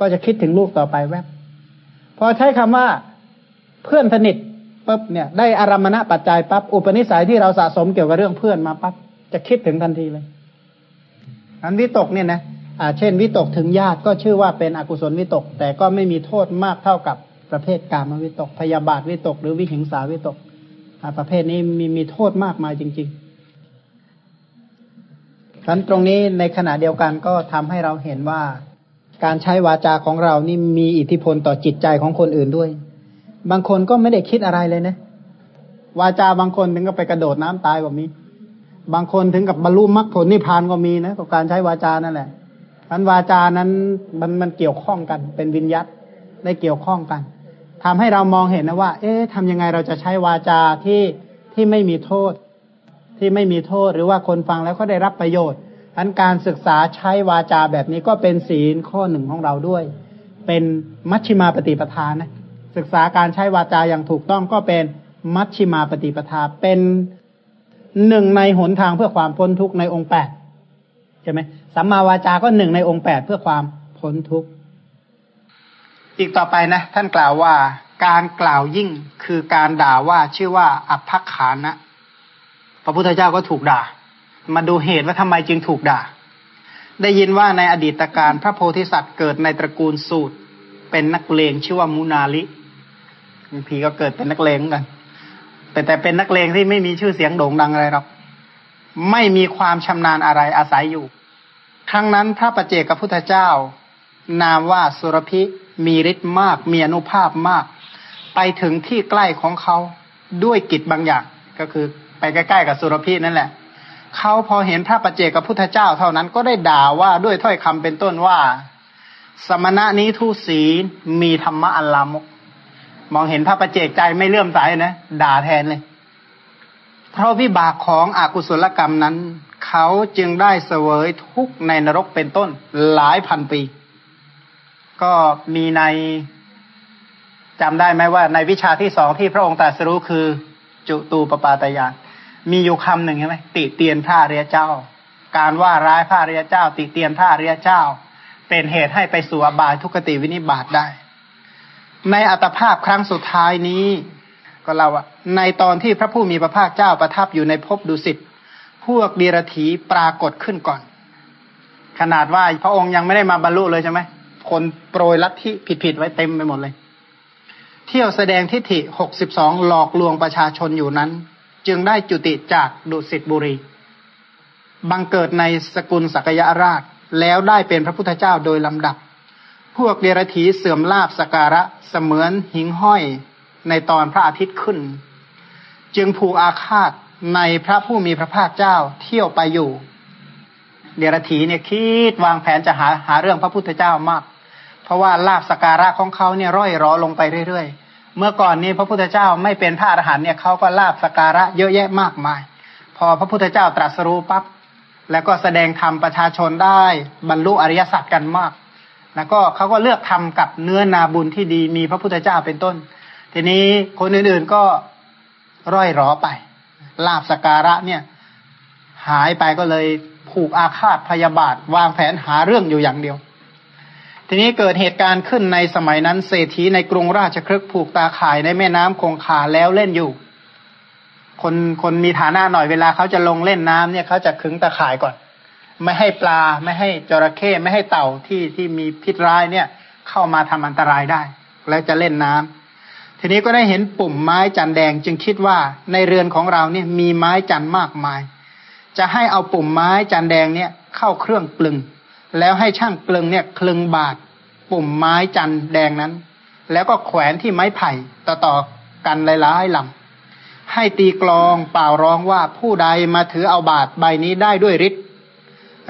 ก็จะคิดถึงลูกต่อไปแวบ พอใช้คำว่าเพื่อนสนิทปั๊บเนี่ย ได้อารมณะปัจจัยปั๊บอุปนิสัยที่เราสะสมเกี่ยวกับเรื่องเพื่อนมาปั๊บจะคิดถึงทันทีเลยอันวิตกเนี่ยนะอ่าเช่นวิตกถึงญาติก็ชื่อว่าเป็นอกุศลวิตก แต่ก็ไม่มีโทษมากเท่ากับประเภทกามวิตก พยาบาทวิตก หรือวิหิงสาวิตก ประเภทนี้มีมีโทษมากมายจริงๆฉั้นตรงนี้ในขณะเดียวกันก็ทำให้เราเห็นว่า การใช้วาจาของเรานี่มีอิทธิพลต่อจิตใจของคนอื่นด้วย บางคนก็ไม่ได้คิดอะไรเลยนะ วาจาบางคนถึงกับไปกระโดดน้ำตายก็มี บางคนถึงกับบรรลุมรรคผลนิพพานก็มีนะกับการใช้วาจานั่นแหละอันวาจานั้นมันมันเกี่ยวข้องกัน เป็นวิญญัตได้เกี่ยวข้องกัน ทำให้เรามองเห็นนะว่า เอ๊ะทำยังไงเราจะใช้วาจาที่ที่ไม่มีโทษ ที่ไม่มีโทษหรือว่าคนฟังแล้วก็ได้รับประโยชน์อันการศึกษาใช้วาจาแบบนี้ก็เป็นศีลข้อหนึ่งของเราด้วย เป็นมัชชิมาปฏิปทานนะศึกษาการใช้วาจาอย่างถูกต้องก็เป็นมัชชิมาปฏิปทาเป็นหนึ่งในหนทางเพื่อความพ้นทุกข์ในองค์แปดใช่ไหมสัมมาวาจาก็หนึ่งในองค์แปดเพื่อความพ้นทุกข์ อีกต่อไปนะ ท่านกล่าวว่าการกล่าวยิ่งคือการด่าว่าชื่อว่าอัพพขานะ พระพุทธเจ้าก็ถูกด่า มาดูเหตุว่าทำไมจึงถูกด่า ได้ยินว่าในอดีตการพระโพธิสัตว์เกิดในตระกูลสูตร เป็นนักเลงชื่อว่ามูนาลิพีก็เกิดเป็นนักเลงกัน แต่แต่เป็นนักเลงที่ไม่มีชื่อเสียงโด่งดังอะไรหรอกไม่มีความชำนาญอะไรอาศัยอยู่ ครั้งนั้นพระประเจกับพุทธเจ้า นามว่าสุรพิ มีฤทธิ์มาก มีอนุภาพมาก ไปถึงที่ใกล้ของเขาด้วยกิจบางอย่าง ก็คือไปใกล้ๆกับสุรพินั่นแหละเขาพอเห็นพระประเจกับพุทธเจ้าเท่านั้นก็ได้ด่าว่าด้วยถ้อยคำเป็นต้นว่า สมณะนี้ทุศีมีธรรมะอัลลามก มองเห็นพระประเจกใจไม่เลื่อมใสนะด่าแทนเลย เพราะวิบากของอกุศลกรรมนั้น เขาจึงได้เสวยทุกในนรกเป็นต้นหลายพันปี ก็มีในจำได้ไหมว่า ในวิชาที่สองที่พระองค์ตรัสรู้คือ จุตูปปาตยานมีอยู่คำหนึ่งใช่ไหมติเตียนพระเรียเจ้า การว่าร้ายพระเรียเจ้า ติเตียนพระเรียเจ้า เป็นเหตุให้ไปสู่อบายทุกติวินิบาตได้ ในอัตภาพครั้งสุดท้ายนี้ก็เราอะในตอนที่พระผู้มีพระภาคเจ้าประทับอยู่ในภพดุสิตพวกเดรถีปรากฏขึ้นก่อน ขนาดว่าพระองค์ยังไม่ได้มาบรรลุเลยใช่ไหม คนโปรยลัทธิผิดๆไว้เต็มไปหมดเลย เที่ยวแสดงทิฏฐิหกสิบสองหลอกลวงประชาชนอยู่นั้น จึงได้จุติจากดุสิตบุรี บังเกิดในสกุลสักยราช แล้วได้เป็นพระพุทธเจ้าโดยลำดับ พวกเดรธีเสื่อมลาบสการะเสมือนหิงห้อยในตอนพระอาทิตย์ขึ้น จึงผูกอาฆาตในพระผู้มีพระภาคเจ้าเที่ยวไปอยู่เดรธีเนี่ยคิดวางแผนจะหาหาเรื่องพระพุทธเจ้ามาก ราะว่าลาบสการะของเขาเนี่ยร่อยรอลงไปเรื่อยๆ เมื่อก่อนนี้พระพุทธเจ้าไม่เป็นพระอรหันต์เนี่ยเขาก็ลาบสการะเยอะแยะมากมาย พอพระพุทธเจ้าตรัสรู้ปั๊บแล้วก็แสดงธรรมประชาชนได้บรรลุอริยสัจกันมาก แล้วก็เขาก็เลือกทำกับเนื้อนาบุญที่ดีมีพระพุทธเจ้าเป็นต้น ทีนี้คนอื่นๆก็ร่อยรอไป ลาบสการะเนี่ย หายไปก็เลยผูกอาฆาตพยาบาท วางแผนหาเรื่องอยู่อย่างเดียว ทีนี้เกิดเหตุการณ์ขึ้นในสมัยนั้นเศรษฐีในกรุงราชครึกผูกตาข่ายในแม่น้ำคงคาแล้วเล่นอยู่ คนคนมีฐานะหน่อยเวลาเขาจะลงเล่นน้ำเนี่ยเขาจะขึงตาข่ายก่อน ไม่ให้ปลาไม่ให้จระเข้ไม่ให้เต่าที่ที่มีพิษร้ายเนี่ย เข้ามาทำอันตรายได้ แล้วจะเล่นน้ำทีนี้ก็ได้เห็นปุ่มไม้จันแดงจึงคิดว่าในเรือนของเราเนี่ยมีไม้จันมากมาย จะให้เอาปุ่มไม้จันแดงเนี่ยเข้าเครื่องกลึง แล้วให้ช่างกลึงเนี่ยคลึงบาดปุ่มไม้จันแดงนั้น แล้วก็แขวนที่ไม้ไผ่ต่อต่อกันหลายๆลำให้ตีกลองเป่าร้องว่าผู้ใดมาถือเอาบาดใบนี้ได้ด้วยฤทธิ์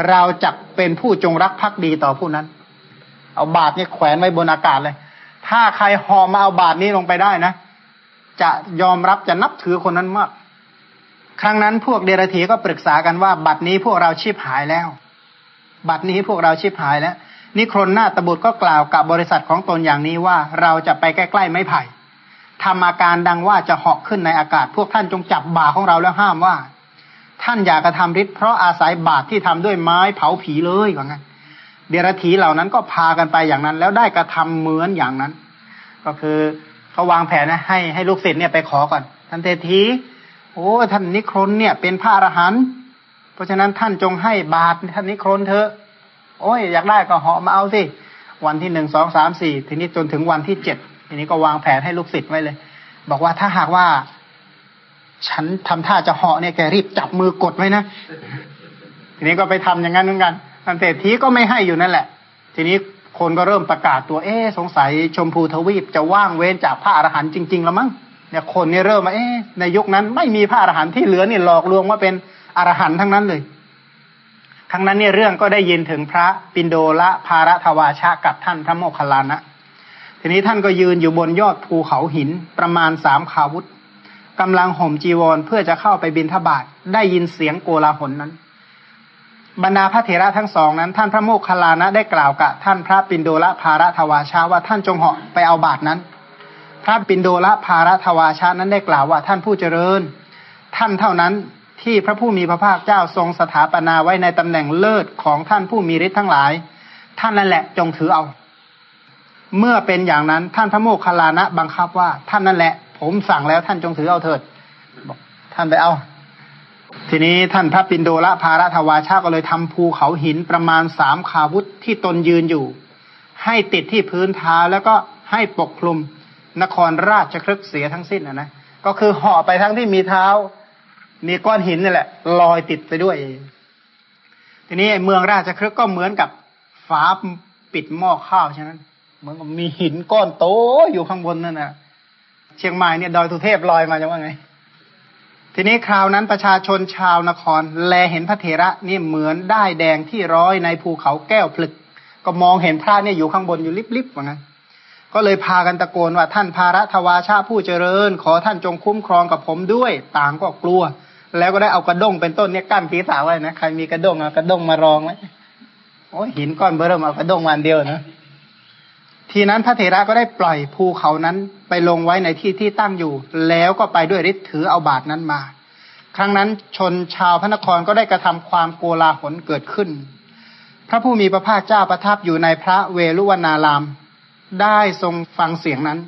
เราจะเป็นผู้จงรักภักดีต่อผู้นั้น เอาบาดเนี่ยแขวนไว้บนอากาศเลย ถ้าใครหอมาเอาบาดนี้ลงไปได้นะ จะยอมรับจะนับถือคนนั้นมาก ครั้งนั้นพวกเดรธีก็ปรึกษากันว่าบัดนี้พวกเราชีพหายแล้ว บัดนี้พวกเราชิบหายแล้ว นิครนหน้าตบุตรก็กล่าวกับบริษัทของตนอย่างนี้ว่าเราจะไปใกล้ๆไม้ไผ่ทำอาการดังว่าจะเหาะขึ้นในอากาศ พวกท่านจงจับบ่าของเราแล้วห้ามว่า ท่านอย่ากระทำฤทธิ์เพราะอาศัยบาตที่ทำด้วยไม้เผาผีเลยว่างั้นเดรธีเหล่านั้นก็พากันไปอย่างนั้น แล้วได้กระทำเหมือนอย่างนั้น ก็คือเขาวางแผนนะให้ให้ลูกศิษย์เนี่ยไปขอก่อนท่านเศรษฐีโอ้ท่านนิครนเนี่ยเป็นพระอรหันต์ ราะฉะนั้นท่านจงให้บาตรท่านนิครนเถอะ โอ้ยอยากได้ก็เหาะมาเอาสิ วันที่หนึ่งสองสามสี่ทีนี้จนถึงวันที่เจ็ดทีนี้ก็วางแผนให้ลูกศิษย์ไว้เลย บอกว่าถ้าหากว่า ฉันทำท่าจะเหาะเนี่ยแกรีบจับมือกดไว้นะทีนี้ก็ไปทำอย่างนั้นเหมือนกันท่านเศรษฐีก็ไม่ให้อยู่นั่นแหละ ทีนี้คนก็เริ่มประกาศตัวเอ๊สงสัยชมพูทวีปจะว่างเว้นจากพระอรหันต์จริง ๆ แล้วมั้งเนี่ยคนนี่เริ่มมาเอ๊ในยุคนั้นไม่มีพระอรหันต์ที่เหลือนี่หลอกลวงว่าเป็น อรหันต์ทั้งนั้นเลยทั้งนั้นเนี่ยเรื่องก็ได้ยินถึงพระปินโดละภารทวาชะกับท่านพระโมคคัลลานะทีนี้ท่านก็ยืนอยู่บนยอดภูเขาหินประมาณสามขาวุธกำลังห่มจีวรเพื่อจะเข้าไปบินทบาทได้ยินเสียงโกลาหลนั้น บรรดาพระเถระทั้งสองนั้น ท่านพระโมคคัลลานะได้กล่าวกับท่านพระปินโดละภารทวาชาว่าท่านจงเหาะไปเอาบาทนั้น พระปินโดละภารทวาชานั้นได้กล่าวว่าท่านผู้เจริญ ท่านเท่านั้น ที่พระผู้มีพระภาคเจ้าทรงสถาปนาไว้ในตำแหน่งเลิศของท่านผู้มีฤทธิ์ทั้งหลาย ท่านนั่นแหละจงถือเอา เมื่อเป็นอย่างนั้นท่านพระโมคคัลลานะบังคับว่า ท่านนั่นแหละ ผมสั่งแล้วท่านจงถือเอาเถิดบอกท่านไปเอา ทีนี้ท่านพระปินโดละภารทวาชาก็เลยทำภูเขาหินประมาณสามขาวุธที่ตนยืนอยู่ ให้ติดที่พื้นเท้าแล้วก็ให้ปกคลุมนครราชครึกเสียทั้งสิ้นนะนะก็คือห่อไปทั้งที่มีเท้า มีก้อนหินนี่แหละลอยติดไปด้วย ทีนี้เมืองราชครึกก็เหมือนกับฝาปิดหม้อข้าวใช่ไหมเหมือนกับมีหินก้อนโตอยู่ข้างบนนั่นนะเชียงใหม่เนี่ยดอยทุเทพลอยมาจะว่าไง ทีนี้คราวนั้นประชาชนชาวนคร แลเห็นพระเถระนี่เหมือนได้แดงที่ร้อยในภูเขาแก้วพลึก ก็มองเห็นพระเนี่ยอยู่ข้างบนอยู่ลิบๆว่างั้นก็เลยพากันตะโกนว่าท่านภาระทวาชาผู้เจริญ ขอท่านจงคุ้มครองกับผมด้วย ต่างก็กลัว แล้วก็ได้เอากระด้งเป็นต้นเนี่ยกั้นศีรษะไว้นะใครมีกระด้งเอากระด้งมารองไว้โอ้หินก้อนเบอร์เริ่มเอากระด้งวันเดียวนะทีนั้นพระเถระก็ได้ปล่อยภูเขานั้นไปลงไว้ในที่ที่ตั้งอยู่ แล้วก็ไปด้วยฤทธิ์ถือเอาบาทนั้นมา ครั้งนั้นชนชาวพระนครก็ได้กระทำความโกลาหลเกิดขึ้น พระผู้มีพระภาคเจ้าประทับอยู่ในพระเวลุวนาราม ได้ทรงฟังเสียงนั้น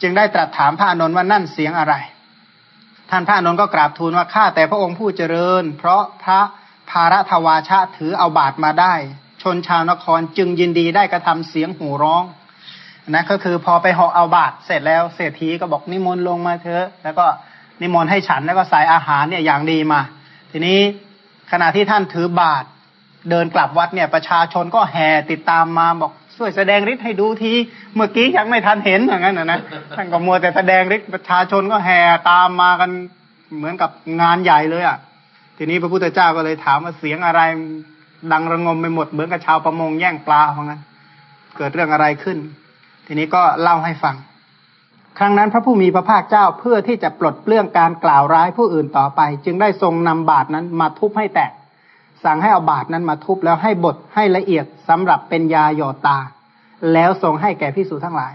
จึงได้ตรัสถามพระอนุนว่านั่นเสียงอะไร ท่านพระนนท์ก็กราบทูลว่าข้าแต่พระองค์ผู้เจริญ เพราะพระภารทวาชะถือเอาบาทมาได้ ชนชาวนครจึงยินดีได้กระทำเสียงหูร้องนะก็คือพอไปเหาะเอาบาทเสร็จแล้วเศรษฐีก็บอกนิมนต์ลงมาเถอะ แล้วก็นิมนต์ให้ฉันแล้วก็ใส่อาหารเนี่ยอย่างดีมา ทีนี้ขณะที่ท่านถือบาทเดินกลับวัดเนี่ยประชาชนก็แห่ติดตามมาบอก ช่วยแสดงฤทธิ์ให้ดูที เมื่อกี้ยังไม่ทันเห็นอย่างนั้นนะนะท่านก็มัวแต่แสดงฤทธิ์ประชาชนก็แห่ตามมากันเหมือนกับงานใหญ่เลยอะ ทีนี้พระพุทธเจ้าก็เลยถามว่าเสียงอะไรดังระงมไปหมดเหมือนกับชาวประมงแย่งปลาเพราะงั้นเกิดเรื่องอะไรขึ้น ทีนี้ก็เล่าให้ฟัง ครั้งนั้นพระผู้มีพระภาคเจ้าเพื่อที่จะปลดเปลื้องการกล่าวร้ายผู้อื่นต่อไป จึงได้ทรงนำบาทนั้นมาทุบให้แตก สั่งให้เอาบาทนั้นมาทุบแล้วให้บดให้ละเอียดสำหรับเป็นยาหยอดตา แล้วทรงให้แก่พิสูจทั้งหลาย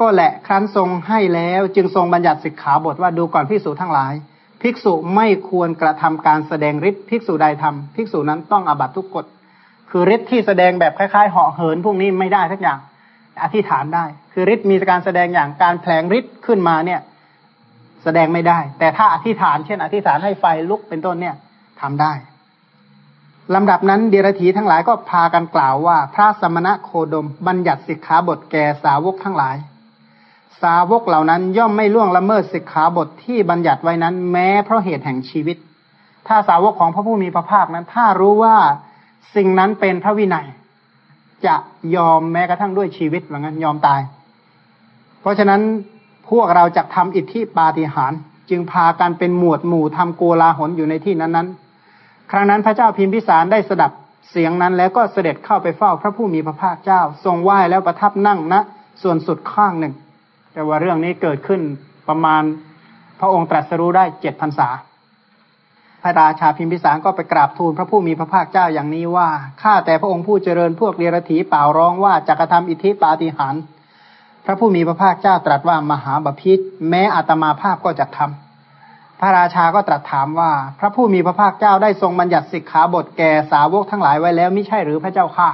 ก็แหละครั้นทรงให้แล้วจึงทรงบัญญัติสิกขาบทว่าดูก่อนพิสูจทั้งหลาย ภิกษุไม่ควรกระทำการแสดงฤทธิ์ภิกษุใดทำภิกษุนั้นต้องอาบัตทุกกฎคือฤทธิ์ที่แสดงแบบคล้ายๆเหาะเหินพวกนี้ไม่ได้ทักอย่าง อธิษฐานได้ คือฤทธิ์มีการแสดงอย่างการแผลงฤทธิ์ขึ้นมาเนี่ย แสดงไม่ได้ แต่ถ้าอธิษฐานเช่น อธิษฐานให้ไฟลุกเป็นต้นเนี่ยทำได้ ลำดับนั้นเดรธีทั้งหลายก็พากันกล่าวว่า พระสมณะโคดมบัญญัติสิกขาบทแก่สาวกทั้งหลาย สาวกเหล่านั้นย่อมไม่ล่วงละเมิดสิกขาบทที่บัญญัติไว้นั้น แม้เพราะเหตุแห่งชีวิต ถ้าสาวกของพระผู้มีพระภาคนั้น ถ้ารู้ว่าสิ่งนั้นเป็นพระวินัย จะยอมแม้กระทั่งด้วยชีวิตเหมือนกันยอมตาย เพราะฉะนั้นพวกเราจะทำอิทธิปาฏิหาริย์จึงพากันเป็นหมวดหมู่ทำโกลาหลอยู่ในที่นั้นๆ ครั้งนั้นพระเจ้าพิมพิสารได้สดับเสียงนั้นแล้วก็เสด็จเข้าไปเฝ้าพระผู้มีพระภาคเจ้า ทรงไหว้แล้วประทับนั่งณนะส่วนสุดข้างหนึ่ง แต่ว่าเรื่องนี้เกิดขึ้นประมาณพระองค์ตรัสรู้ได้เจ็ดพรรษา พระราชาพิมพิสารก็ไปกราบทูลพระผู้มีพระภาคเจ้าอย่างนี้ว่าข้าแต่พระองค์ผู้เจริญพวกเดรถีเป่าร้องว่าจะกระทำอิทธิปาฏิหารพระผู้มีพระภาคเจ้าตรัสว่ามหาบพิษแม้อัตมาภาพก็จะทำ พระราชาก็ตรัสถามว่า พระผู้มีพระภาคเจ้าได้ทรงบัญญัติสิกขาบทแก่สาวกทั้งหลายไว้แล้วไม่ใช่หรือพระเจ้าค่ะ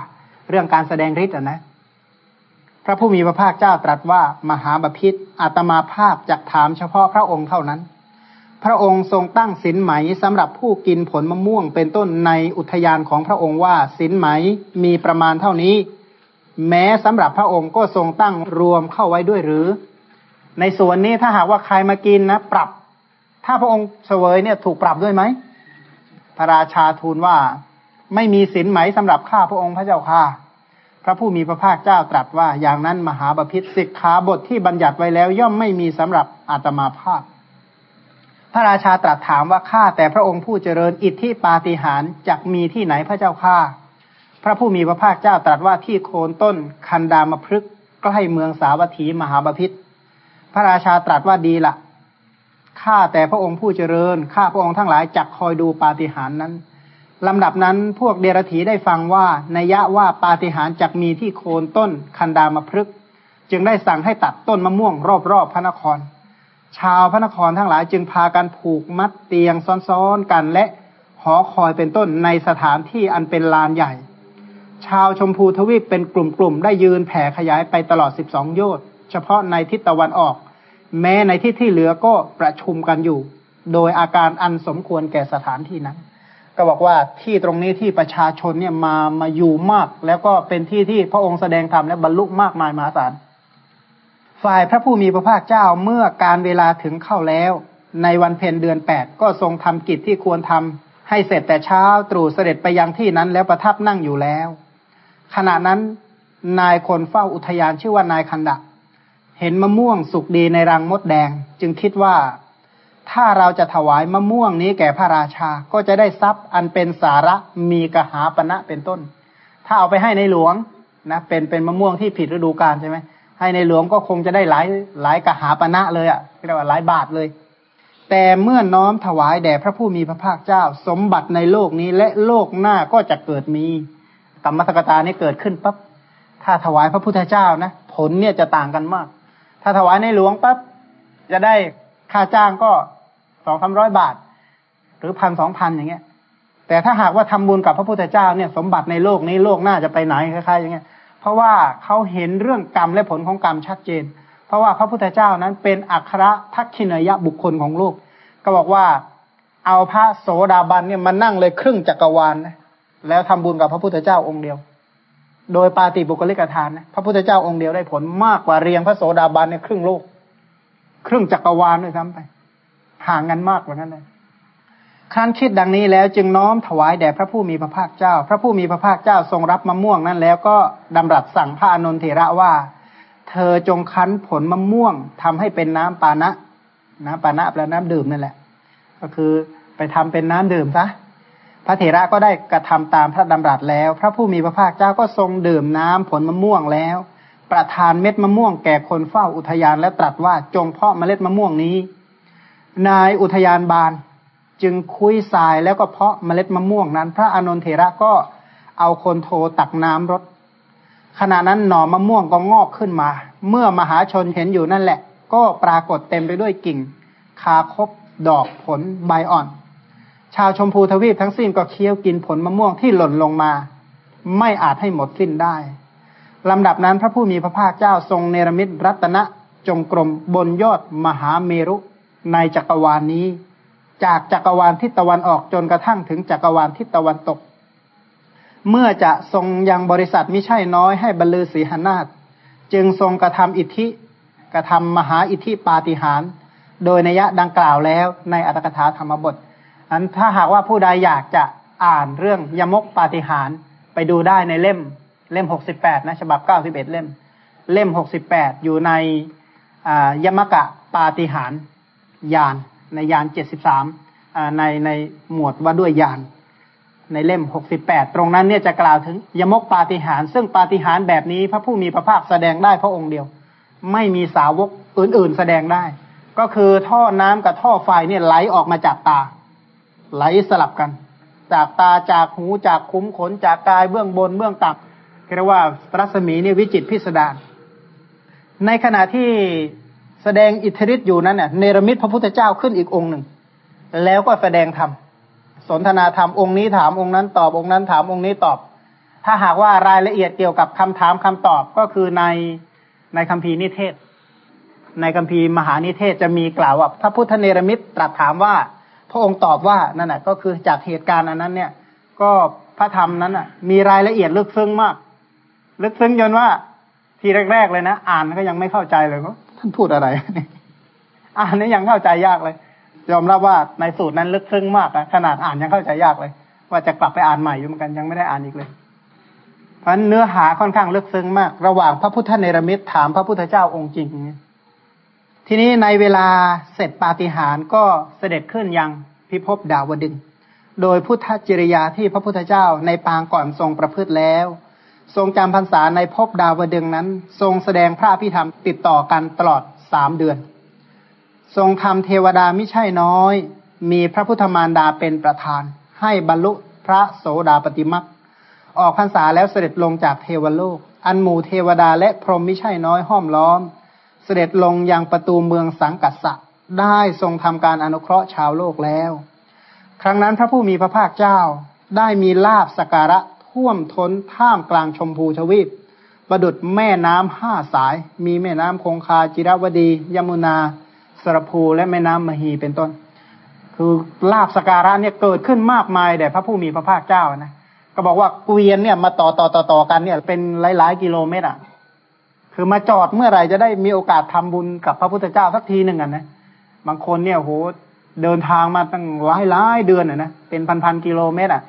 เรื่องการแสดงฤทธิ์นะ พระผู้มีพระภาคเจ้าตรัสว่ามหาบพิษอาตมาภาพจะถามเฉพาะพระองค์เท่านั้น พระองค์ทรงตั้งสินไหมสำหรับผู้กินผลมะม่วง เป็นต้นในอุทยานของพระองค์ว่าสินไหมมีประมาณเท่านี้ แม้สำหรับพระองค์ก็ทรงตั้งรวมเข้าไว้ด้วยหรือ ในส่วนนี้ถ้าหากว่าใครมากินนะ ปรับ ถ้าพระองค์เสวยเนี่ยถูกปรับด้วยไหม พระราชาทูลว่าไม่มีสินไหมสำหรับข้าพระองค์พระเจ้าค่ะ พระผู้มีพระภาคเจ้าตรัสว่าอย่างนั้นมหาบพิษสิกขาบทที่บัญญัติไว้แล้ว ย่อมไม่มีสำหรับอาตมาภาพ พระราชาตรัสถามว่าข้าแต่พระองค์ผู้เจริญอิทธิปาฏิหาริย์จักมีที่ไหนพระเจ้าข้าพระผู้มีพระภาคเจ้าตรัสว่าที่โคนต้นคันดามพฤกใกล้เมืองสาวัตถีมหาบพิษพระราชาตรัสว่าดีละ ข้าแต่พระองค์ผู้เจริญ ข้าพระองค์ทั้งหลายจักคอยดูปาฏิหาริย์นั้นลำดับนั้นพวกเดรธีได้ฟังว่านัยยะว่าปาฏิหาริย์จักมีที่โคนต้นคันดามพฤกจึงได้สั่งให้ตัดต้นมะม่วงรอบๆพระนคร ชาวพระนครทั้งหลายจึงพากันผูกมัดเตียงซ้อนๆกันและหอคอยเป็นต้นในสถานที่อันเป็นลานใหญ่ ชาวชมพูทวีปเป็นกลุ่มๆ ได้ยืนแผ่ขยายไปตลอดสิบสองโยชน์เฉพาะในทิศตะวันออก แม้ในที่ที่เหลือก็ประชุมกันอยู่ โดยอาการอันสมควรแก่สถานที่นั้น ก็บอกว่าที่ตรงนี้ที่ประชาชนเนี่ยมามาอยู่มาก แล้วก็เป็นที่ที่พระองค์แสดงธรรมและบรรลุมากมายมหาศาลฝ่ายพระผู้มีพระภาคเจ้าเมื่อการเวลาถึงเข้าแล้ว ในวันเพ็ญเดือนแปดก็ทรงทำกิจที่ควรทำให้เสร็จแต่เช้าตรู่เสด็จไปยังที่นั้นแล้วประทับนั่งอยู่แล้ว ขณะนั้นนายคนเฝ้าอุทยานชื่อว่านายคันดะ เห็นมะม่วงสุกดีในรังมดแดง จึงคิดว่าถ้าเราจะถวายมะม่วงนี้แก่พระราชาก็จะได้ทรัพย์อันเป็นสาระมีกหาปณะเป็นต้น ถ้าเอาไปให้ในหลวงนะเป็นเป็นมะม่วงที่ผิดฤดูกาลใช่ไหมให้ในหลวงก็คงจะได้หลายหลายกหาปณะเลยอะ่ะเรียกว่าหลายบาทเลย แต่เมื่อน้อมถวายแด่พระผู้มีพระภาคเจ้า สมบัติในโลกนี้และโลกหน้าก็จะเกิดมีกรรมสกตานี้เกิดขึ้นปั๊บถ้าถวายพระพุทธเจ้านะ ผลเนี่ยจะต่างกันมาก ถ้าถวายในหลวงปั๊บจะได้ค่าจ้างก็สองสาร้อยบาท หรือพันสองพันอย่างเงี้ย แต่ถ้าหากว่าทำบุญกับพระพุทธเจ้าเนี่ย สมบัติในโลกนี้โลกหน้าจะไปไหนคล้ายๆอย่างเงี้ย เพราะว่าเขาเห็นเรื่องกรรมและผลของกรรมชัดเจน เพราะว่าพระพุทธเจ้านั้นเป็นอัครทักขินยะบุคคลของโลก ก็บอกว่าเอาพระโสดาบันเนี่ยมานั่งเลยครึ่งจักรวาลนะแล้วทำบุญกับพระพุทธเจ้าองค์เดียว โดยปาติบุคลิกทานนะพระพุทธเจ้าองค์เดียวได้ผลมากกว่าเรียงพระโสดาบันในครึ่งโลก ครึ่งจักรวาลด้วยซ้ำไป ห่างกันมากกว่านั้นเลยครั้นคิดดังนี้แล้วจึงน้อมถวายแด่พระผู้มีพระภาคเจ้า พระผู้มีพระภาคเจ้าทรงรับมะม่วงนั้นแล้วก็ดำรัสสั่งพระอนุนเถระว่า เธอจงคั้นผลมะม่วงทำให้เป็นน้ำปานะ น้ำปานะแปลน้ำดื่มนั่นแหละ ก็คือไปทำเป็นน้ำดื่มซะ พระเถระก็ได้กระทำตามพระดำรัสแล้ว พระผู้มีพระภาคเจ้าก็ทรงดื่มน้ำผลมะม่วงแล้ว ประทานเม็ดมะม่วงแก่คนเฝ้าอุทยานและตรัสว่าจงเพาะเมล็ดมะม่วงนี้ นายอุทยานบานจึงคุยทรายแล้วก็เพาะเมล็ดมะม่วงนั้น พระอานนทเถระก็เอาคนโทตักน้ำรดขณะนั้นหน่อมะม่วงก็งอกขึ้นมา เมื่อมหาชนเห็นอยู่นั่นแหละ ก็ปรากฏเต็มไปด้วยกิ่ง คาคบดอกผลใบอ่อน ชาวชมพูทวีปทั้งสิ้นก็เคี้ยวกินผลมะม่วงที่หล่นลงมา ไม่อาจให้หมดสิ้นได้ลำดับนั้นพระผู้มีพระภาคเจ้าทรงเนรมิตรัตนะจงกรมบนยอดมหาเมรุในจักรวาลนนี้ จากจักรวาลทิศตะวันออกจนกระทั่งถึงจักรวาลทิศตะวันตก เมื่อจะทรงยังบริษัทมิใช่น้อยให้บรรลือศีหนาฏจึงทรงกระทำอิทธิกระทำมหาอิทธิปาฏิหาร โดยนัยะดังกล่าวแล้วในอัตถกถาธรรมบท อันถ้าหากว่าผู้ใดอยากจะอ่านเรื่องยมกปาฏิหารไปดูได้ในเล่ม เล่มหกสิบแปดนะฉบับเก้าสิบเอ็ดเล่ม เล่มหกสิบแปดอยู่ในยมกะปาฏิหารยานในยานเจ็ดสิบสามในในหมวดว่าด้วยยานในเล่มหกสิบแปดตรงนั้นเนี่ยจะกล่าวถึงยมกปาฏิหารซึ่งปาฏิหารแบบนี้พระผู้มีพระภาคแสดงได้พระองค์เดียว ไม่มีสาวกอื่นๆแสดงได้ ก็คือท่อน้ำกับท่อไฟเนี่ยไหลออกมาจากตา ไหลสลับกัน จากตาจากหูจากคุ้มขนจากกายเบื้องบนเบื้องต่ำเรียกว่ารัศมีเนี่ยวิจิตพิสดารในขณะที่แสดงอิทธิฤทธิ์อยู่นั้นเนี่ยเนรมิตพระพุทธเจ้าขึ้นอีกองค์หนึ่ง แล้วก็แสดงธรรมสนทนาธรรมองค์นี้ถามองค์นั้นตอบองค์นั้นถามองค์นี้ตอบ ถ้าหากว่ารายละเอียดเกี่ยวกับคำถามคำตอบก็คือในในคัมภีร์นิเทศ ในคัมภีร์มหานิเทศจะมีกล่าวว่าพระพุทธเนรมิตรตรัสถามว่า ระองค์ตอบว่านั่นแหะก็คือจากเหตุการณ์อันนั้น เนี่ย ก็พระธรรมนั้นอะ มีรายละเอียดลึกซึ้งมาก ลึกซึ้งจนว่าทีแรก ๆ เลยนะอ่านก็ยังไม่เข้าใจเลยว่าท่านพูดอะไรอ่านนี่ยังเข้าใจยากเลย ยอมรับว่าในสูตรนั้นลึกซึ้งมากนะขนาดอ่านยังเข้าใจยากเลย ว่าจะกลับไปอ่านใหม่อยู่เหมือนกันยังไม่ได้อ่านอีกเลยเพราะเนื้อหาค่อนข้างลึกซึ้งมาก ระหว่างพระพุทธเนรมิตถามพระพุทธเจ้าองค์จริง ทีนี้ในเวลาเสร็จปาฏิหาริย์ก็เสด็จขึ้นยังพิภพดาวดึง โดยพุทธจริยาที่พระพุทธเจ้าในปางก่อนทรงประพฤติแล้ว ทรงจำพรรษาในภพดาวดึงนั้น ทรงแสดงพระพิธรรมติดต่อกันตลอดสามเดือน ทรงทำเทวดาไม่ใช่น้อย มีพระพุทธมารดาเป็นประธาน ให้บรรลุพระโสดาปติมักออกพรรษาแล้วเสด็จลงจากเทวโลก อันหมู่เทวดาและพรหมไม่ใช่น้อยห้อมล้อม เสด็จลงยังประตูเมืองสังกัสสะได้ทรงทำการอนุเคราะห์ชาวโลกแล้ว ครั้งนั้นพระผู้มีพระภาคเจ้าได้มีลาบสการะท่วมท้นท่ามกลางชมพูทวีป ประดุดแม่น้ำห้าสาย มีแม่น้ำคงคาจิรวดี ยมุนา สรภูและแม่น้ำมหีเป็นต้น คือลาบสการะเนี่ยเกิดขึ้นมากมายแด่พระผู้มีพระภาคเจ้านะ ก็บอกว่าเกวียนเนี่ยมาต่อต่อต่อต่อกันเนี่ยเป็นหลายๆกิโลเมตรอะ คือมาจอดเมื่อไหร่จะได้มีโอกาสทำบุญกับพระพุทธเจ้าสักทีหนึ่งอะนะบางคนเนี่ยโหเดินทางมาตั้งหลายหลายเดือนอะนะเป็นพันพันกิโลเมตรอะ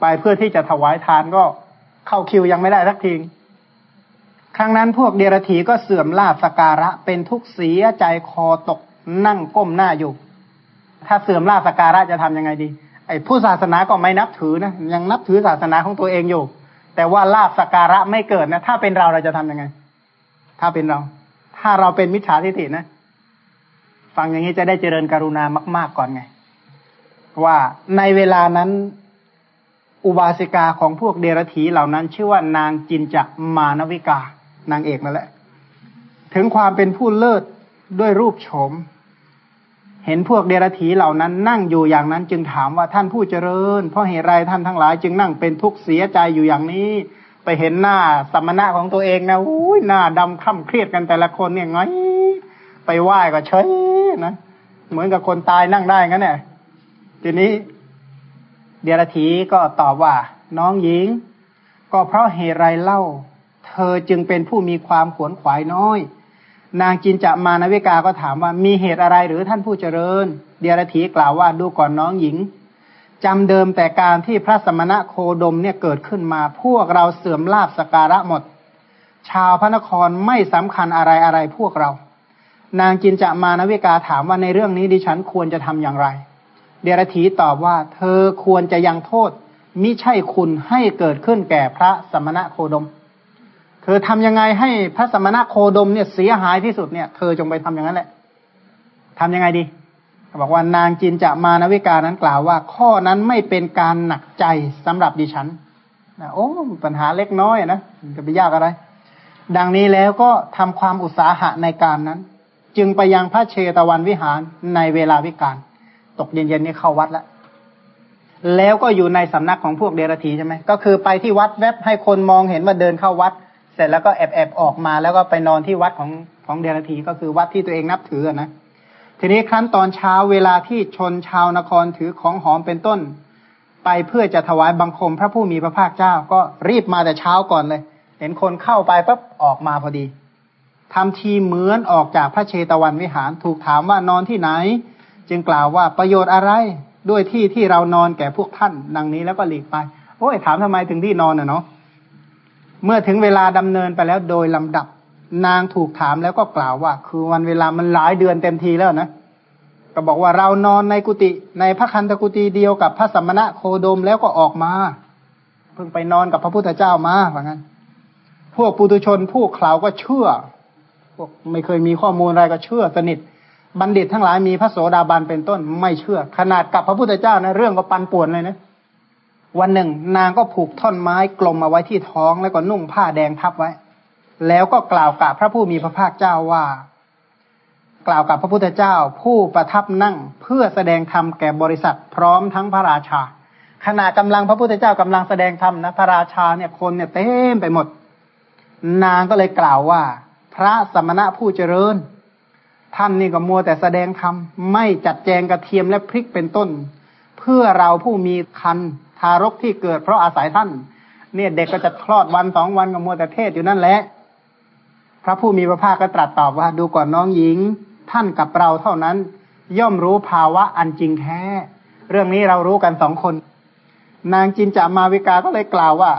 ไปเพื่อที่จะถวายทานก็เข้าคิวยังไม่ได้สักทีครั้งนั้นพวกเดรธีก็เสื่อมลาบสการะ เป็นทุกข์เสียใจคอตกนั่งก้มหน้าอยู่ ถ้าเสื่อมลาสการะจะทํำยังไงดี ไอ้ผู้ศาสนาก็ไม่นับถือนะยังนับถือศาสนาของตัวเองอยู่ แต่ว่าลาบสการะไม่เกิดนะ ถ้าเป็นเราเราจะทํำยังไง ถ้าเป็นเรา ถ้าเราเป็นมิจฉาทิฏฐินะ ฟังอย่างนี้จะได้เจริญกรุณามาก ๆก่อนไง ว่าในเวลานั้น อุบาสิกาของพวกเดรธีเหล่านั้น ชื่อว่านางจินจะมานวิกา นางเอกนั่นแหละ ถึงความเป็นผู้เลิศด้วยรูปโฉมเห็นพวกเดรัจฉีเหล่านั้นนั่งอยู่อย่างนั้นจึงถามว่าท่านผู้เจริญ เพราะเหตุไรท่านทั้งหลายจึงนั่งเป็นทุกข์เสียใจอยู่อย่างนี้ ไปเห็นหน้าสมณะของตัวเองนะอุ้ยหน้าดำค่ำเครียดกันแต่ละคนเนี่ยไงไปไหว้ก็เฉยนะเหมือนกับคนตายนั่งได้งั้นเนี่ยทีนี้ เดรัจฉีก็ตอบว่า น้องหญิง ก็เพราะเหตุไรเล่า เธอจึงเป็นผู้มีความขวนขวายน้อย นางจินจะมานวิกาก็ถามว่ามีเหตุอะไรหรือท่านผู้เจริญ เดียรถีกล่าวว่าดูก่อนน้องหญิง จำเดิมแต่การที่พระสมณะโคดมเนี่ยเกิดขึ้นมา พวกเราเสื่อมลาบสการะหมด ชาวพระนครไม่สำคัญอะไรอะไรพวกเรา นางจินจะมานวิกาถามว่าในเรื่องนี้ดิฉันควรจะทำอย่างไร เดรถีตอบว่า เธอควรจะยังโทษมิใช่คุณให้เกิดขึ้นแก่พระสมณะโคดม เธอทำยังไงให้พระสมณะโคดมเนี่ยเสียหายที่สุดเนี่ย เธอจงไปทำอย่างนั้นแหละทำยังไงดี บอกว่านางจินจะมานวิกานั้นกล่าวว่า ข้อนั้นไม่เป็นการหนักใจสำหรับดิฉันนะโอ้ปัญหาเล็กน้อยนะจะไปยากอะไร ดังนี้แล้วก็ทำความอุตสาหะในการนั้น จึงไปยังพระเชตวันวิหารในเวลาวิกาลตกเย็นๆนี่เข้าวัดแล้วแล้วก็อยู่ในสำนักของพวกเดรธีใช่ไหมก็คือไปที่วัดแวบให้คนมองเห็นว่าเดินเข้าวัด เสร็จแล้วก็แอบแอบออกมาแล้วก็ไปนอนที่วัดของของเดรธีก็คือวัดที่ตัวเองนับถือนะ ทีนี้ครั้นตอนเช้าเวลาที่ชนชาวนครถือของหอมเป็นต้น ไปเพื่อจะถวายบังคมพระผู้มีพระภาคเจ้าก็รีบมาแต่เช้าก่อนเลย เห็นคนเข้าไปปั๊บออกมาพอดีทำทีเหมือนออกจากพระเชตวันวิหารถูกถามว่านอนที่ไหน จึงกล่าวว่าประโยชน์อะไรด้วยที่ที่เรานอนแก่พวกท่านดังนี้แล้วก็หลีกไป โอ้ยถามทำไมถึงที่นอนอะเนาะเมื่อถึงเวลาดำเนินไปแล้วโดยลำดับ นางถูกถามแล้วก็กล่าวว่า คือวันเวลามันหลายเดือนเต็มทีแล้วนะก็บอกว่าเรานอนในกุฏิในพระคันธกุฏิเดียวกับพระสัมมณะโคดมแล้วก็ออกมา เพิ่งไปนอนกับพระพุทธเจ้ามาว่างั้น พวกปุถุชนผู้เข่าก็เชื่อ พวกไม่เคยมีข้อมูลอะไรก็เชื่อสนิท บัณฑิตทั้งหลายมีพระโสดาบันเป็นต้นไม่เชื่อ ขนาดกับพระพุทธเจ้านะเรื่องก็ปันป่วนเลยนะวันหนึ่ง นางก็ผูกท่อนไม้กลมเอาไว้ที่ท้องแล้วก็นุ่งผ้าแดงทับไว้ แล้วก็กล่าวกับพระผู้มีพระภาคเจ้าว่า กล่าวกับพระพุทธเจ้า ผู้ประทับนั่งเพื่อแสดงธรรมแก่บริษัทพร้อมทั้งพระราชา ขณะกำลังพระพุทธเจ้ากำลังแสดงธรรมนะพระราชาเนี่ยคนเนี่ยเต็มไปหมด นางก็เลยกล่าวว่า พระสมณะผู้เจริญ ท่านนี่ก็มัวแต่แสดงธรรมไม่จัดแจงกระเทียมและพริกเป็นต้น เพื่อเราผู้มีคันทารกที่เกิดเพราะอาศัยท่าน เนี่ยเด็กก็จะคลอดวันสองวันก็มัวแต่เทศอยู่นั่นแหละ พระผู้มีพระภาคก็ตรัสตอบว่าดูก่อนน้องหญิง ท่านกับเราเท่านั้น ย่อมรู้ภาวะอันจริงแท้ เรื่องนี้เรารู้กันสองคน นางจินจามาวิกาก็เลยกล่าวว่า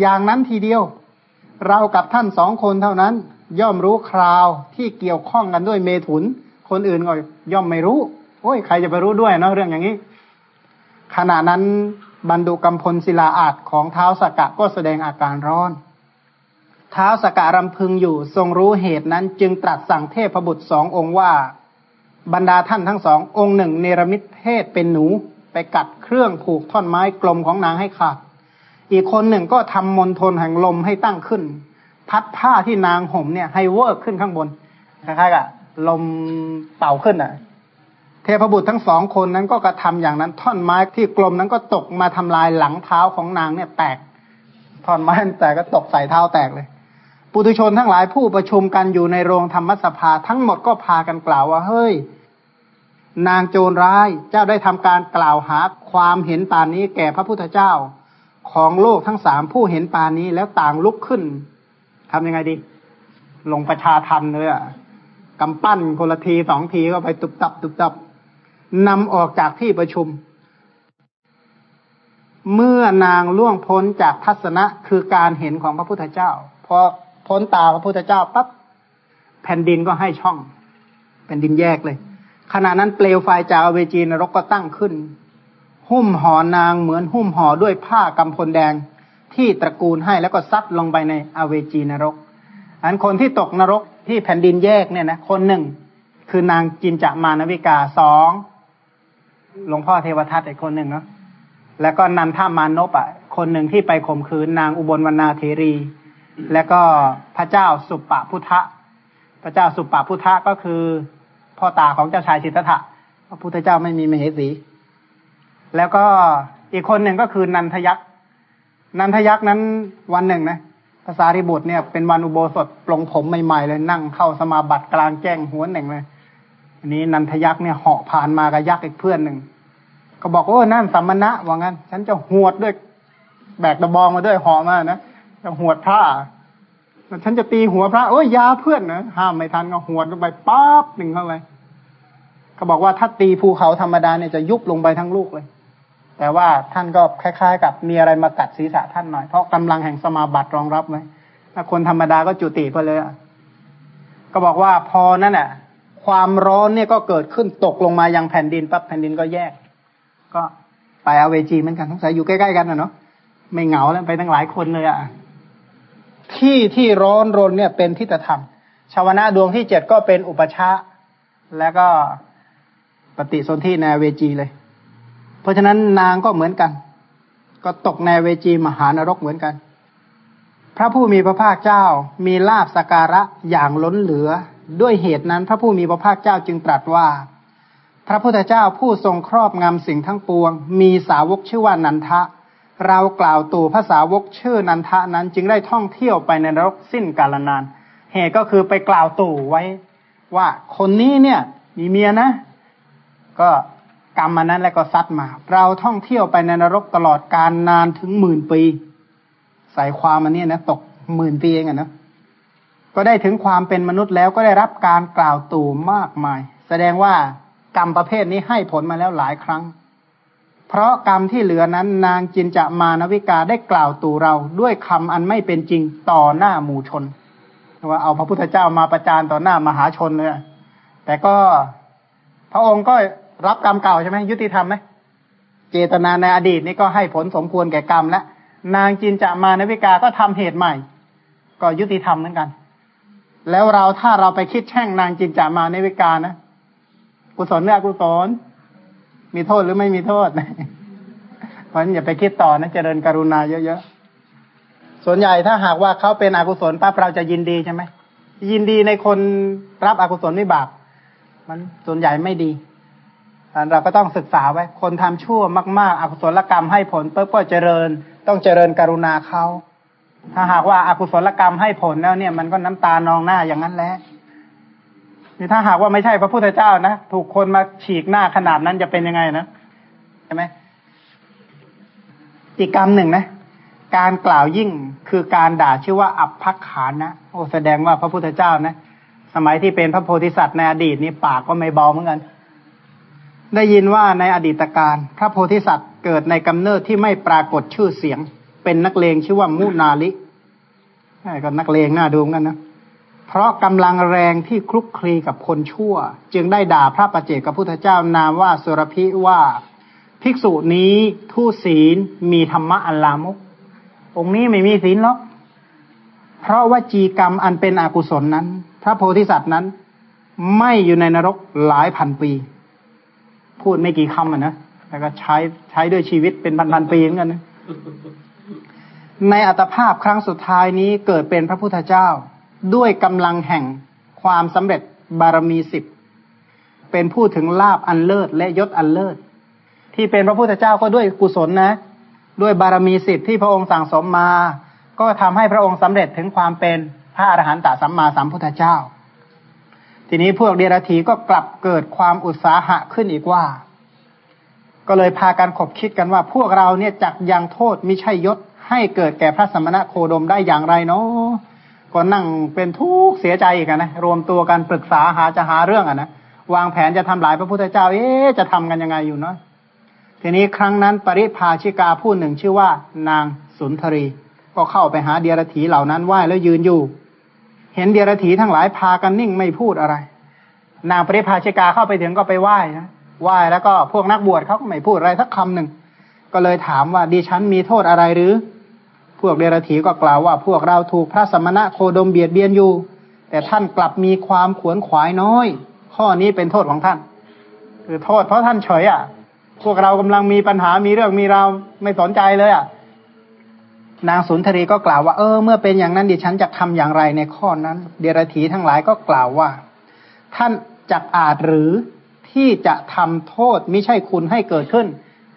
อย่างนั้นทีเดียว เรากับท่านสองคนเท่านั้น ย่อมรู้คราวที่เกี่ยวข้องกันด้วยเมถุน คนอื่นก็ย่อมไม่รู้โอ้ยใครจะไปรู้ด้วยเนาะเรื่องอย่างนี้ ขณะนั้นบรรดุกำพลศิลาอาจของเท้าสกกะก็แสดงอาการร้อน เท้าสการำพึงอยู่ทรงรู้เหตุนั้นจึงตรัสสั่งเทพบุตรสององค์ว่า บรรดาท่านทั้งสององค์หนึ่ง เนรมิตเพศเป็นหนู ไปกัดเครื่องผูกท่อนไม้กลมของนางให้ขาดอีกคนหนึ่งก็ทำมนทนแห่งลมให้ตั้งขึ้น พัดผ้าที่นางห่มเนี่ยให้เวิร์กขึ้นข้างบนคล้ายๆกับลมเป่าขึ้นอะ เทพบุตรทั้งสองคนนั้นก็กระทำอย่างนั้นท่อนไม้ที่กลมนั้นก็ตกมาทำลายหลังเท้าของนางเนี่ยแตกท่อนไม้แต่ก็ตกใส่เท้าแตกเลย ปุถุชนทั้งหลายผู้ประชุมกันอยู่ในโรงธรรมสภาทั้งหมดก็พากันกล่าวว่าเฮ้ย นางโจรร้ายเจ้าได้ทำการกล่าวหาความเห็นปานนี้แก่พระพุทธเจ้าของโลกทั้งสามผู้เห็นปานนี้แล้วต่างลุกขึ้นทำยังไงดี ลงประชาทันเลยอะกำปั้นคนละทีสองทีก็ไปตุบตับตุบตับนำออกจากที่ประชุม เมื่อนางล่วงพ้นจากทัศนะคือการเห็นของพระพุทธเจ้าพอ พ้นตาพระพุทธเจ้าปั๊บแผ่นดินก็ให้ช่องแผ่นดินแยกเลย ขณะนั้นเปลวไฟจากอเวจีนรกก็ตั้งขึ้น หุ้มห่อนางเหมือนหุ้มห่อด้วยผ้ากำพลแดงที่ตระกูลให้แล้วก็ซัดลงไปในอเวจีนรก อันคนที่ตกนรกที่แผ่นดินแยกเนี่ยนะคนหนึ่ง คือนางจินจามานวิกาสองหลวงพ่อเทวทัตอีกคนหนึ่งเนาะแล้วก็นันทามานพอะคนหนึ่งที่ไปข่มขืนนางอุบลวรรณาเทรี แล้วก็พระเจ้าสุปปพุทธะ พระเจ้าสุปปพุทธะก็คือ พ่อตาของเจ้าชายสิทธัตถะพระพุทธเจ้าไม่มีมเหสี แล้วก็อีกคนหนึ่งก็คือนันทยักษ์ นันทยักษ์นั้นวันหนึ่งนะภาษาริบุตรเนี่ยเป็นวันอุโบสถปลงผมใหม่ๆเลยนั่งเข้าสมาบัติกลางแจ้งหัวหนึ่งเลยอันนี้นันทยักษ์เนี่ยเหาะผ่านมากับยักษ์อีกเพื่อนหนึ่งก็บอกว่านั่นสัมมณะว่างั้น ฉันจะหวดด้วย แบกตะบองมาด้วยเหาะมานะ จะหวดพระฉันจะตีหัวพระโอ้ยยาเพื่อนนะห้ามไม่ทันก็หวดลงไปปั๊บหนึ่งเข้าไปเขาบอกว่าถ้าตีภูเขาธรรมดาเนี่ยจะยุบลงไปทั้งลูกเลย แต่ว่าท่านก็คล้าย ๆ กับมีอะไรมากัดศีรษะท่านหน่อย เพราะกำลังแห่งสมาบัติรองรับไว้ถ้าคนธรรมดาก็จุติไปเลยก็บอกว่าพอนั่นแหละความร้อนเนี่ยก็เกิดขึ้นตกลงมายังแผ่นดินปั๊บแผ่นดินก็แยก ก็ไปเอาเวจีเหมือนกันทั้งสายอยู่ใกล้ๆกันนะเนาะไม่เหงาแล้วไปตั้งหลายคนเลยอะ ที่ที่ร้อนรนเนี่ยเป็นทิฏฐธรรม ชาวนะดวงที่เจ็ดก็เป็นอุปชาแล้วก็ปฏิสนธิในเวจีเลย เพราะฉะนั้นนางก็เหมือนกัน ก็ตกในเวจีมหานรกเหมือนกัน พระผู้มีพระภาคเจ้ามีลาบสการะอย่างล้นเหลือ ด้วยเหตุนั้น พระผู้มีพระภาคเจ้าจึงตรัสว่า พระพุทธเจ้าผู้ทรงครอบงำสิ่งทั้งปวง มีสาวกชื่อว่านันทะ เรากล่าวตู่ภาษาวกชื่อนันทะนั้น จึงได้ท่องเที่ยวไปในนรกสิ้นกาลนาน เหตุก็คือไปกล่าวตู่ไว้ ว่าคนนี้เนี่ยมีเมียนะ ก็กรรมมานั้นแล้วก็ซัดมา เราท่องเที่ยวไปในนรกตลอดการนานถึงหมื่นปี ใส่ความมันเนี่ยนะตกหมื่นปีเองอะนะก็ได้ถึงความเป็นมนุษย์แล้วก็ได้รับการกล่าวตู่มากมาย แสดงว่ากรรมประเภทนี้ให้ผลมาแล้วหลายครั้ง ราะกรรมที่เหลือนั้นนางจินจะมานวิกาได้กล่าวตู่เราด้วยคำอันไม่เป็นจริงต่อหน้าหมู่ชนว่าเอาพระพุทธเจ้ามาประจานต่อหน้ามหาชนเลยแต่ก็พระองค์ก็รับกรรมเก่าใช่ไหมยุติธรรมไหมเจตนาในอดีตนี่ก็ให้ผลสมควรแก่กรรมแล้วนางจินจะมานวิกาก็ทำเหตุใหม่ ก็ยุติธรรมเหมือนกัน แล้วเราถ้าเราไปคิดแช่งนางจินจะมานวิกานะกุศลเนี่ยกุศล มีโทษหรือไม่มีโทษเพราะฉะนั้นอย่าไปคิดต่อนะเจริญกรุณาเยอะๆ ส่วนใหญ่ถ้าหากว่าเขาเป็นอกุศลปั๊บเราจะยินดีใช่ไหมยินดีในคนรับอกุศลวิบาก มันส่วนใหญ่ไม่ดีเราก็ต้องศึกษาไว้ คนทำชั่วมาก ๆอกุศลกรรมให้ผลปุ๊บก็เจริญ ต้องเจริญกรุณาเขาถ้าหากว่าอากุศลกรรมให้ผลแล้วเนี่ย มันก็น้ำตานองหน้าอย่างนั้นแหละ นี่ถ้าหากว่าไม่ใช่พระพุทธเจ้านะถูกคนมาฉีกหน้าขนาดนั้นจะเป็นยังไงนะใช่ไหมอีกกรรมหนึ่งนะการกล่าวยิ่งคือการด่าชื่อว่าอับพักขานะโอ้แสดงว่าพระพุทธเจ้านะ สมัยที่เป็นพระโพธิสัตว์ในอดีตนี้ปากก็ไม่เบาเหมือนกัน ได้ยินว่าในอดีตการพระโพธิสัตว์เกิดในกำเนิดที่ไม่ปรากฏชื่อเสียง เป็นนักเลงชื่อว่ามุนาลิก็นักเลงน่าดูเหมือนกันนะ เพราะกำลังแรงที่คลุกคลีกับคนชั่ว จึงได้ด่าพระประเจกับพุทธเจ้านามว่าสุรพิว่า ภิกษุนี้ทุศีลมีธรรมะอัลลามก องค์นี้ไม่มีศีลหรอกเพราะว่าจีกรรมอันเป็นอกุศลนั้น พระโพธิสัตว์นั้น ไม่อยู่ในนรกหลายพันปี พูดไม่กี่คำอะนะแต่ก็ใช้ใช้ด้วยชีวิตเป็นพันพันปีเหมือนกันนะในอัตภาพครั้งสุดท้ายนี้เกิดเป็นพระพุทธเจ้า ด้วยกำลังแห่งความสำเร็จบารมีสิบเป็นผู้ถึงลาบอันเลิศและยศอันเลิศ ที่เป็นพระพุทธเจ้าก็ด้วยกุศลนะ ด้วยบารมีสิทธิ์ที่พระองค์สั่งสมมา ก็ทำให้พระองค์สำเร็จถึงความเป็นพระอรหันตสัมมาสัมพุทธเจ้า ทีนี้พวกเดรัจฉีก็กลับเกิดความอุตสาหะขึ้นอีกว่า ก็เลยพากันขบคิดกันว่า พวกเราเนี่ยจักยังโทษมิใช่ยศให้เกิดแก่พระสมณะโคดมได้อย่างไรเนาะ ก็นั่งเป็นทุกข์เสียใจอีกนะรวมตัวกันปรึกษาหาจะหาเรื่องอะนะวางแผนจะทำลายพระพุทธเจ้า เอ๊จะทำกันยังไงอยู่เนาะทีนี้ครั้งนั้นปริพาชิกาผู้หนึ่งชื่อว่า นางสุนทรี ก็เข้าไปหาเดียรถีเหล่านั้นไหว้แล้วยืนอยู่ เห็นเดียรถีทั้งหลายพากันนิ่งไม่พูดอะไร นางปริพาชิกาเข้าไปถึงก็ไปไหว้นะไหว้แล้วก็พวกนักบวชเขาก็ไม่พูดอะไรสักคำหนึ่งก็เลยถามว่าดิฉันมีโทษอะไรหรือ พวกเดรถีก็กล่าวว่า พวกเราถูกพระสมณะโคดมเบียดเบียนอยู่ แต่ท่านกลับมีความขวนขวายน้อย ข้อนี้เป็นโทษของท่าน คือโทษเพราะท่านเฉยอะ พวกเรากำลังมีปัญหามีเรื่องมีราวไม่สนใจเลยอะ นางสุนทรีก็กล่าวว่าเออเมื่อเป็นอย่างนั้นดิฉันจะทำอย่างไรในข้อนั้น เดรธีทั้งหลายก็กล่าวว่า ท่านจักอาจหรือที่จะทำโทษไม่ใช่คุณให้เกิดขึ้น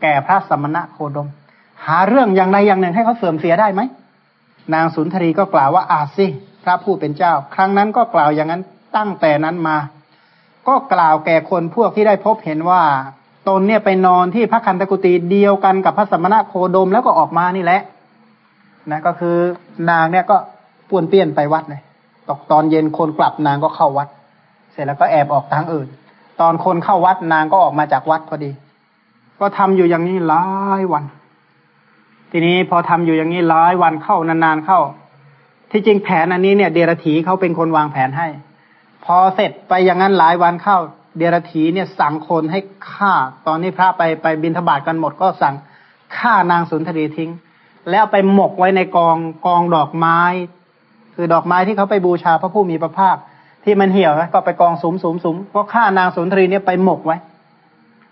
แก่พระสมณะโคดม หาเรื่องอย่างใดอย่างหนึ่งให้เขาเสื่อมเสียได้ไหม นางสุนทรีก็กล่าวว่าอาสิพระผู้เป็นเจ้า ครั้งนั้นก็กล่าวอย่างนั้นตั้งแต่นั้นมา ก็กล่าวแก่คนพวกที่ได้พบเห็นว่า ตนเนี่ยไปนอนที่พระคันตกุตีเดียวกันกับพระสมณะโคดมแล้วก็ออกมานี่แหละนะก็คือนางเนี่ยก็ป่วนเปี้ยนไปวัดเลยตกตอนเย็นคนกลับนางก็เข้าวัด เสร็จแล้วก็แอบออกทางอื่น ตอนคนเข้าวัดนางก็ออกมาจากวัดพอดี ก็ทำอยู่อย่างนี้หลายวัน ทีนี้พอทำอยู่อย่างนี้หลายวันเข้านานๆเข้า ที่จริงแผนอันนี้เนี่ยเดรธีเขาเป็นคนวางแผนให้ พอเสร็จไปอย่างนั้นหลายวันเข้า เดรธีเนี่ยสั่งคนให้ฆ่า ตอนนี้พระไปไปบินทบาทกันหมดก็สั่งฆ่านางสุนทรีทิ้ง แล้วไปหมกไว้ในกองกองดอกไม้ คือดอกไม้ที่เขาไปบูชาพระผู้มีพระภาค ที่มันเหี่ยวนะก็ไปกองสุมสุมสุมก็ฆ่านางสุนทรีเนี่ยไปหมกไว้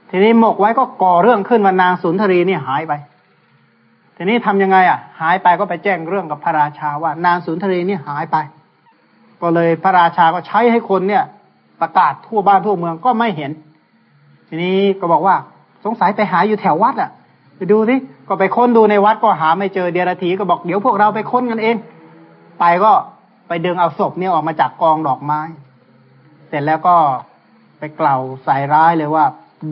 ทีนี้หมกไว้ก็ก่อเรื่องขึ้นว่านางสุนทรีเนี่ยหายไป ทีนี้ทำยังไงอะ หายไปก็ไปแจ้งเรื่องกับพระราชาว่านางสุนทรีนี่หายไป ก็เลยพระราชาก็ใช้ให้คนเนี่ย ประกาศทั่วบ้านทั่วเมืองก็ไม่เห็น ทีนี้ก็บอกว่าสงสัยไปหาอยู่แถววัดอะ ไปดูสิก็ไปค้นดูในวัดก็หาไม่เจอเดียรถีก็บอกเดี๋ยวพวกเราไปค้นกันเอง ไปก็ไปดึงเอาศพเนี่ยออกมาจากกองดอกไม้ เสร็จแล้วก็ไปกล่าวใส่ร้ายเลยว่า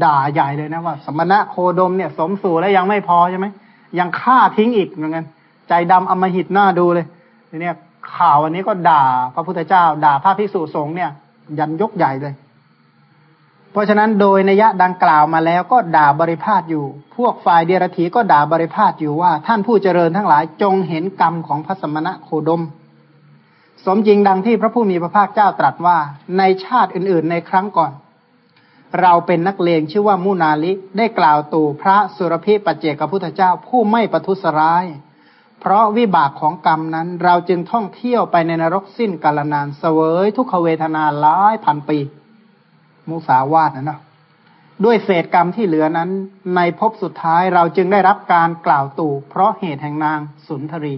ด่าใหญ่เลยนะว่า สมณะโคดมเนี่ย สมสู่แล้วยังไม่พอใช่ไหม ยังฆ่าทิ้งอีกเหมือนกันใจดำอมหิตหน้าดูเลยทีนี้ข่าววันนี้ก็ด่าพระพุทธเจ้า ด่าพระภิกษุสงฆ์เนี่ย ยันยกใหญ่เลย เพราะฉะนั้นโดยนัยะดังกล่าวมาแล้วก็ด่าบริพาทอยู่ พวกฝ่ายเดรธีก็ด่าบริพาทอยู่ว่า ท่านผู้เจริญทั้งหลายจงเห็นกรรมของพระสมณะโคดม สมจริงดังที่พระผู้มีพระภาคเจ้าตรัสว่าในชาติอื่น ๆ ในครั้งก่อน เราเป็นนักเลงชื่อว่ามุนาลิได้กล่าวตู่พระสุรพิปัจเจกพุทธเจ้าผู้ไม่ประทุษร้าย เพราะวิบากของกรรมนั้นเราจึงท่องเที่ยวไปในนรกสิ้นกาลนานเสวยทุกขเวทนาหลายพันปี มุสาวาทนะเนาะด้วยเศษกรรมที่เหลือนั้น ในภพสุดท้ายเราจึงได้รับการกล่าวตู่ เพราะเหตุแห่งนางสุนทรี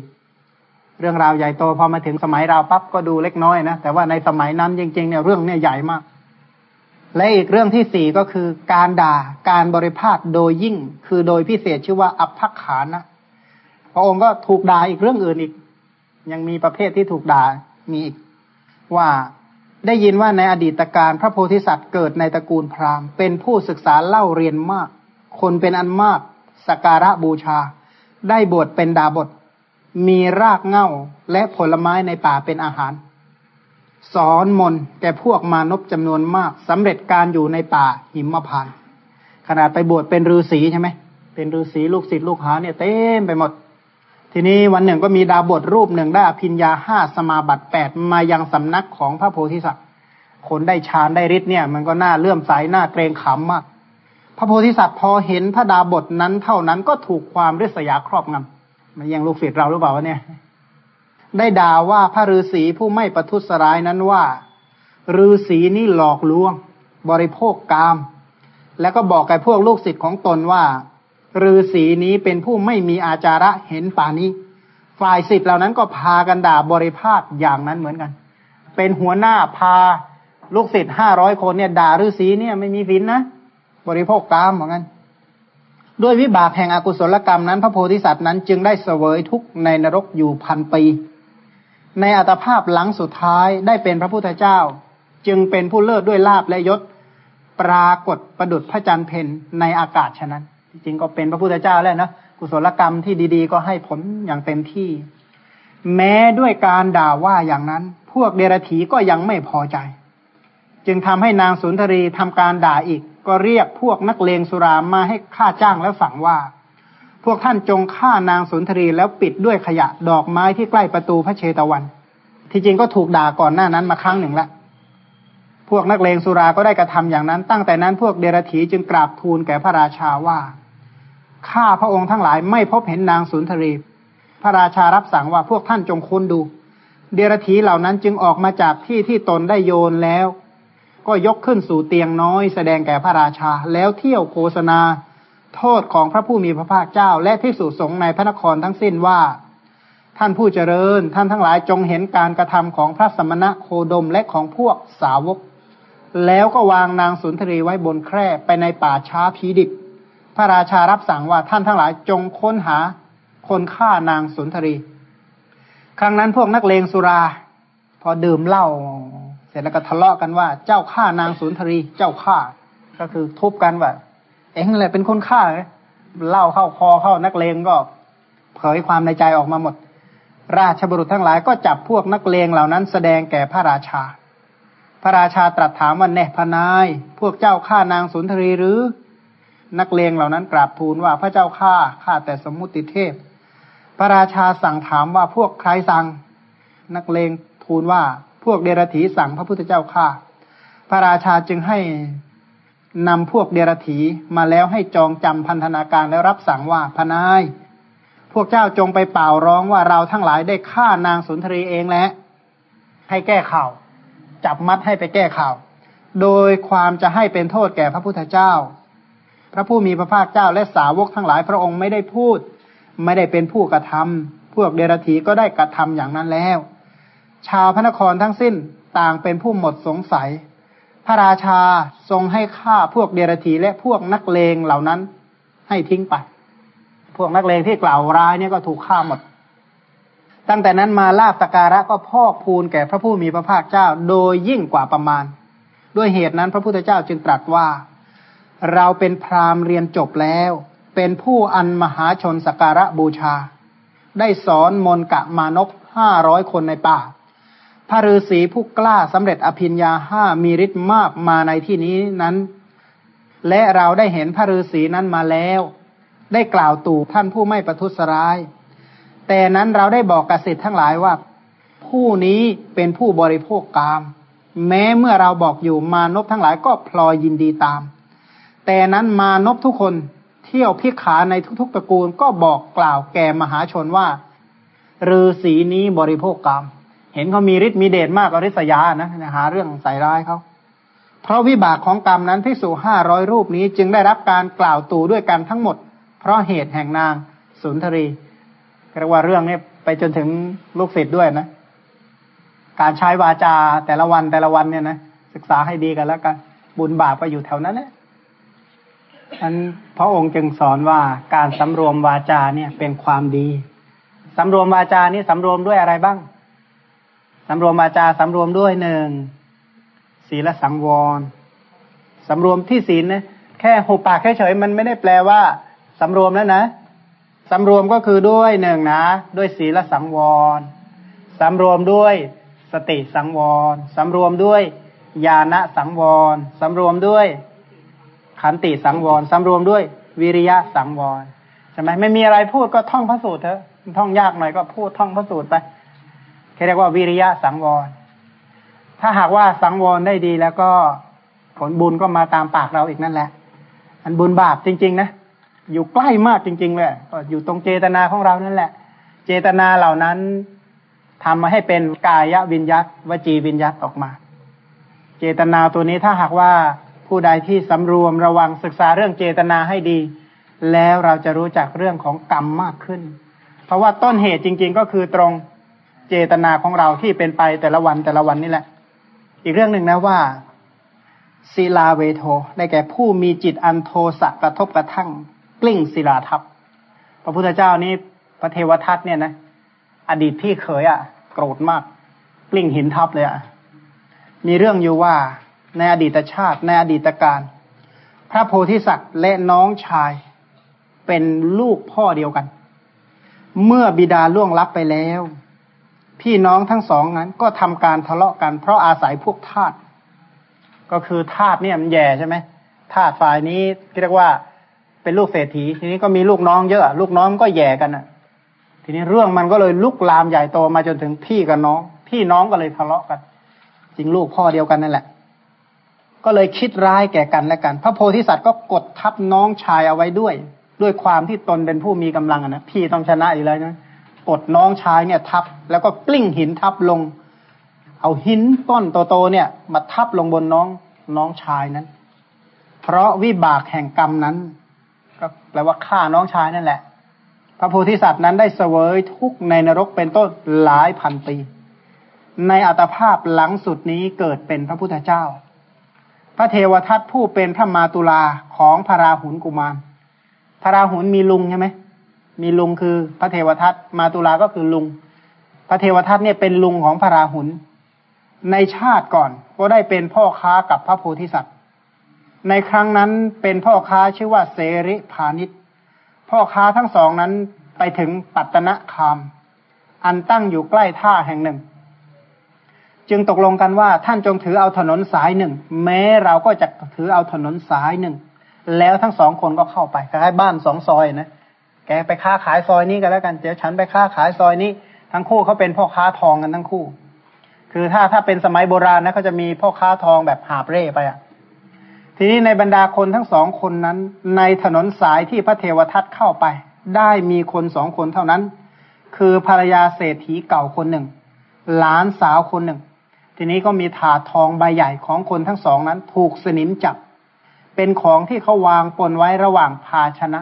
เรื่องราวใหญ่โตพอมาถึงสมัยเราปั๊บก็ดูเล็กน้อยนะ แต่ว่าในสมัยนั้นจริงๆเนี่ยเรื่องเนี่ยใหญ่มาก และอีกเรื่องที่สี่ก็คือการด่าการบริพาทโดยยิ่ง คือโดยพิเศษชื่อว่าอัพพักขานะพระองค์ก็ถูกด่าอีกเรื่องอื่นอีก ยังมีประเภทที่ถูกด่ามีอีกว่าได้ยินว่าในอดีตการพระโพธิสัตว์เกิดในตระกูลพราหมณ์ เป็นผู้ศึกษาเล่าเรียนมาก คนเป็นอันมากสการะบูชา ได้บวชเป็นดาบท มีรากเง่าและผลไม้ในป่าเป็นอาหาร สอนมนแก่พวกมานพจำนวนมากสำเร็จการอยู่ในป่าหิมพานขนาดไปบวชเป็นฤาษีใช่ไหมเป็นฤาษีลูกศิษย์ลูกหาเนี่ยเต็มไปหมด ทีนี้วันหนึ่งก็มีดาบทรูปหนึ่งได้อภิญญาห้าสมาบัติแปดมายังสำนักของพระโพธิสัตว์คนได้ฌานได้ฤทธิ์เนี่ย มันก็น่าเลื่อมใสน่าเกรงขามมาก พระโพธิสัตว์พอเห็นพระดาบทนั้นเท่านั้นก็ถูกความริษยาครอบงำมันยังลูกศิษย์เราหรือเปล่าวะเนี่ย ได้ด่าว่าพระฤาษีผู้ไม่ประทุษร้ายนั้นว่าฤาษีนี่หลอกลวง บริโภคกาม แล้วก็บอกกับพวกลูกศิษย์ของตนว่าฤาษีนี้เป็นผู้ไม่มีอาจาระเห็นป่านี้ ฝ่ายศิษย์เหล่านั้นก็พากันด่าบริพาทอย่างนั้นเหมือนกัน เป็นหัวหน้าพาลูกศิษย์ห้าร้อยคนเนี่ยด่าฤาษีเนี่ยไม่มีศีลนะบริโภคกามเหมือนกันด้วยวิบากแห่งอกุศลกรรมนั้น พระโพธิสัตว์นั้นจึงได้เสวยทุกข์ในนรกอยู่พันปี ในอัตภาพหลังสุดท้ายได้เป็นพระพุทธเจ้า จึงเป็นผู้เลิศด้วยลาบและยศปรากฏประดุจพระจันทร์เพนในอากาศฉะนั้น จริงก็เป็นพระพุทธเจ้าแล้วนะกุศลกรรมที่ดีๆ ก็ให้ผลอย่างเต็มที่ แม้ด้วยการด่าว่าอย่างนั้น พวกเดรธีก็ยังไม่พอใจ จึงทำให้นางสุนทรีทำการด่าอีก ก็เรียกพวกนักเลงสุรามาให้ค่าจ้างแล้วสั่งว่า วกท่านจงฆ่านางสุนทรีแล้วปิดด้วยขยะดอกไม้ที่ใกล้ประตูพระเชตวัน ที่จริงก็ถูกด่าก่อนหน้านั้นมาครั้งหนึ่งล้วพวกนักเลงสุราก็ได้กระทำอย่างนั้น ตั้งแต่นั้นพวกเดรธีจึงกราบทูลแก่พระราชาว่าข้าพระองค์ทั้งหลายไม่พบเห็นนางสุนทรี พระราชารับสั่งว่าพวกท่านจงค้นดู เดรธีเหล่านั้นจึงออกมาจากที่ที่ตนได้โยนแล้ว ก็ยกขึ้นสู่เตียงน้อยแสดงแก่พระราชาแล้วเที่ยวโฆษณา โทษของพระผู้มีพระภาคเจ้า และที่สุสงในพระนครทั้งสิ้นว่า ท่านผู้เจริญ ท่านทั้งหลายจงเห็นการกระทำของพระสมณะโคดมและของพวกสาวก แล้วก็วางนางสุนทรีไว้บนแคร่ไปในป่าช้าผีดิบ พระราชารับสั่งว่าท่านทั้งหลายจงค้นหาคนฆ่านางสุนทรี ครั้งนั้นพวกนักเลงสุรา พอดื่มเหล้าเสร็จแล้วก็ทะเลาะกันว่า เจ้าฆ่านางสุนทรีเจ้าฆ่าก็คือทุบกันว่า เองแหละเป็นคนฆ่าเล่าเข้าคอเข้านักเลงก็เผยความในใจออกมาหมด ราชบุรุษทั้งหลายก็จับพวกนักเลงเหล่านั้น แสดงแก่พระราชา พระราชาตรัสถามว่าแน่พนาย พวกเจ้าฆ่านางสุนทรีหรือ นักเลงเหล่านั้นกราบทูลว่าพระเจ้าฆ่าฆ่าแต่สมุติเทพ พระราชาสั่งถามว่าพวกใครสั่ง นักเลงทูลว่าพวกเดรธีสั่งพระพุทธเจ้าฆ่าพระราชาจึงให้ นำพวกเดรธีมาแล้วให้จองจำพันธนาการแล้วรับสั่งว่าพนาย พวกเจ้าจงไปเป่าร้องว่าเราทั้งหลายได้ฆ่านางสุนทรีเองแล้วให้แก้ข่าว จับมัดให้ไปแก้ข่าว โดยความจะให้เป็นโทษแก่พระพุทธเจ้า พระผู้มีพระภาคเจ้าและสาวกทั้งหลายพระองค์ไม่ได้พูด ไม่ได้เป็นผู้กระทำพวกเดรธีก็ได้กระทำอย่างนั้นแล้ว ชาวพระนครทั้งสิ้นต่างเป็นผู้หมดสงสัย พระราชาทรงให้ฆ่าพวกเดรธีและพวกนักเลงเหล่านั้น ให้ทิ้งไป พวกนักเลงที่กล่าวร้ายเนี่ยก็ถูกฆ่าหมด ตั้งแต่นั้นมาลาบตการะก็พอกพูนแก่พระผู้มีพระภาคเจ้า โดยยิ่งกว่าประมาณ ด้วยเหตุนั้นพระพุทธเจ้าจึงตรัสว่า เราเป็นพราหมณ์เรียนจบแล้ว เป็นผู้อันมหาชนสการะบูชา ได้สอนมนกะมานพห้าร้อยคนในป่า พระฤาษีผู้กล้าสำเร็จอภิญญาห้ามีฤทธิ์มากมาในที่นี้นั้น และเราได้เห็นพระฤาษีนั้นมาแล้ว ได้กล่าวตู่ท่านผู้ไม่ประทุษร้าย แต่นั้นเราได้บอกกสิทธิ์ทั้งหลายว่า ผู้นี้เป็นผู้บริโภคกาม แม้เมื่อเราบอกอยู่มานพทั้งหลายก็พลอยยินดีตาม แต่นั้นมานพทุกคนเที่ยวพิขาในทุกๆตระกูลก็บอกกล่าวแก่มหาชนว่าฤาษีนี้บริโภคกาม เห็นเขามีฤทธิ์มีเดชมากกว่าฤษยานะหาเรื่องใส่ร้ายเขาเพราะวิบากของกรรมนั้นพิสูห้าร้อยรูปนี้จึงได้รับการกล่าวตู่ด้วยกันทั้งหมด เพราะเหตุแห่งนางสุนทรีเรียกว่าเรื่องนี้ไปจนถึงลูกศิษย์ด้วยนะ การใช้วาจาแต่ละวันแต่ละวันเนี่ยนะศึกษาให้ดีกันแล้วกัน บุญบาปก็อยู่แถวนั้นแหละอันพระองค์จึงสอนว่าการสำรวมวาจาเนี่ยเป็นความดีสำรวมวาจานี่สำรวมด้วยอะไรบ้าง สำรวมวาจาสำรวมด้วยหนึ่งศีลสังวรสำรวมที่ศีลนะแค่หุบปากเฉยๆมันไม่ได้แปลว่าสำรวมแล้วนะสำรวมก็คือด้วยหนึ่งนะ ด้วยศีลสังวรสำรวมด้วยสติสังวรสำรวมด้วยญาณสังวรสำรวมด้วยขันติสังวรสำรวมด้วยวิริยะสังวรใช่ไหมไม่มีอะไรพูดก็ท่องพระสูตรเถอะท่องยากหน่อยก็พูดท่องพระสูตรไป เรียกว่าวิริยะสังวร ถ้าหากว่าสังวรได้ดีแล้วก็ผลบุญก็มาตามปากเราอีกนั่นแหละ อันบุญบาปจริง ๆ นะ อยู่ใกล้มากจริง ๆ เลยก็อยู่ตรงเจตนาของเรานั่นแหละ เจตนาเหล่านั้นทำมาให้เป็นกายวิญญัตวจีวิญญัตออกมา เจตนาตัวนี้ถ้าหากว่าผู้ใดที่สำรวมระวังศึกษาเรื่องเจตนาให้ดี แล้วเราจะรู้จักเรื่องของกรรมมากขึ้น เพราะว่าต้นเหตุจริง ๆ ก็คือตรง เจตนาของเราที่เป็นไปแต่ละวันแต่ละวันนี่แหละ อีกเรื่องหนึ่งนะว่าศิลาเวโทได้แก่ผู้มีจิตอันโทสะกระทบกระทั่ง กลิ้งศิลาทับพระพุทธเจ้านี้พระเทวทัตเนี่ยนะ อดีตพี่เขยอะ่ะ โกรธมาก กลิ้งหินทับเลยอะ่ะ มีเรื่องอยู่ว่าในอดีตชาติในอดีตการ พระโพธิสัตว์และน้องชายเป็นลูกพ่อเดียวกัน เมื่อบิดาล่วงลับไปแล้ว พี่น้องทั้งสองนั้น ก็ทำการทะเลาะกัน เพราะอาศัยพวกทาสก็คือทาสเนี่ยมันแย่ใช่ไหมทาสฝ่ายนี้เรียกว่าเป็นลูกเศรษฐี ทีนี้ก็มีลูกน้องเยอะ ลูกน้องก็แย่กันอะ ทีนี้เรื่องมันก็เลยลุกลามใหญ่โตมาจนถึงพี่กับน้อง พี่น้องก็เลยทะเลาะกัน จริงลูกพ่อเดียวกันนั่นแหละ ก็เลยคิดร้ายแก่กันและกัน พระโพธิสัตว์ก็กดทับน้องชายเอาไว้ด้วย ด้วยความที่ตนเป็นผู้มีกำลังนะพี่ต้องชนะอยู่แล้วนะ กดน้องชายเนี่ยทับ แล้วก็กลิ้งหินทับลง เอาหินต้นโตๆเนี่ย มาทับลงบนน้องน้องชายนั้น เพราะวิบากแห่งกรรมนั้น ก็แปลว่าฆ่าน้องชายนั่นแหละ พระโพธิสัตว์นั้นได้เสวยทุกในนรกเป็นต้นหลายพันปี ในอัตภาพหลังสุดนี้เกิดเป็นพระพุทธเจ้า พระเทวทัตผู้เป็นพระมาตุลาของพระราหุลกุมาร พระราหุลมีลุงใช่ไหม มีลุงคือพระเทวทัตมาตุลาก็คือลุง พระเทวทัตเนี่ยเป็นลุงของพระราหุลในชาติก่อนก็ได้เป็นพ่อค้ากับพระโพธิสัตว์ ในครั้งนั้นเป็นพ่อค้าชื่อว่าเสริพานิชพ่อค้าทั้งสองนั้นไปถึงปัตตนคาม อันตั้งอยู่ใกล้ท่าแห่งหนึ่ง จึงตกลงกันว่าท่านจงถือเอาถนนสายหนึ่ง แม้เราก็จะถือเอาถนนสายหนึ่ง แล้วทั้งสองคนก็เข้าไปคล้ายบ้านสองซอยนะ แกไปค้าขายซอยนี้กันแล้วกันเดี๋ยวฉันไปค้าขายซอยนี้ ทั้งคู่เขาเป็นพ่อค้าทองกันทั้งคู่ คือถ้าถ้าเป็นสมัยโบราณนะเขาจะมีพ่อค้าทองแบบหาเร่ไปอะทีนี้ในบรรดาคนทั้งสองคนนั้น ในถนนสายที่พระเทวทัตเข้าไป ได้มีคนสองคนเท่านั้น คือภรรยาเศรษฐีเก่าคนหนึ่ง หลานสาวคนหนึ่ง ทีนี้ก็มีถาดทองใบใหญ่ของคนทั้งสองนั้น ถูกสนิมจับ เป็นของที่เขาวางปนไว้ระหว่างภาชนะ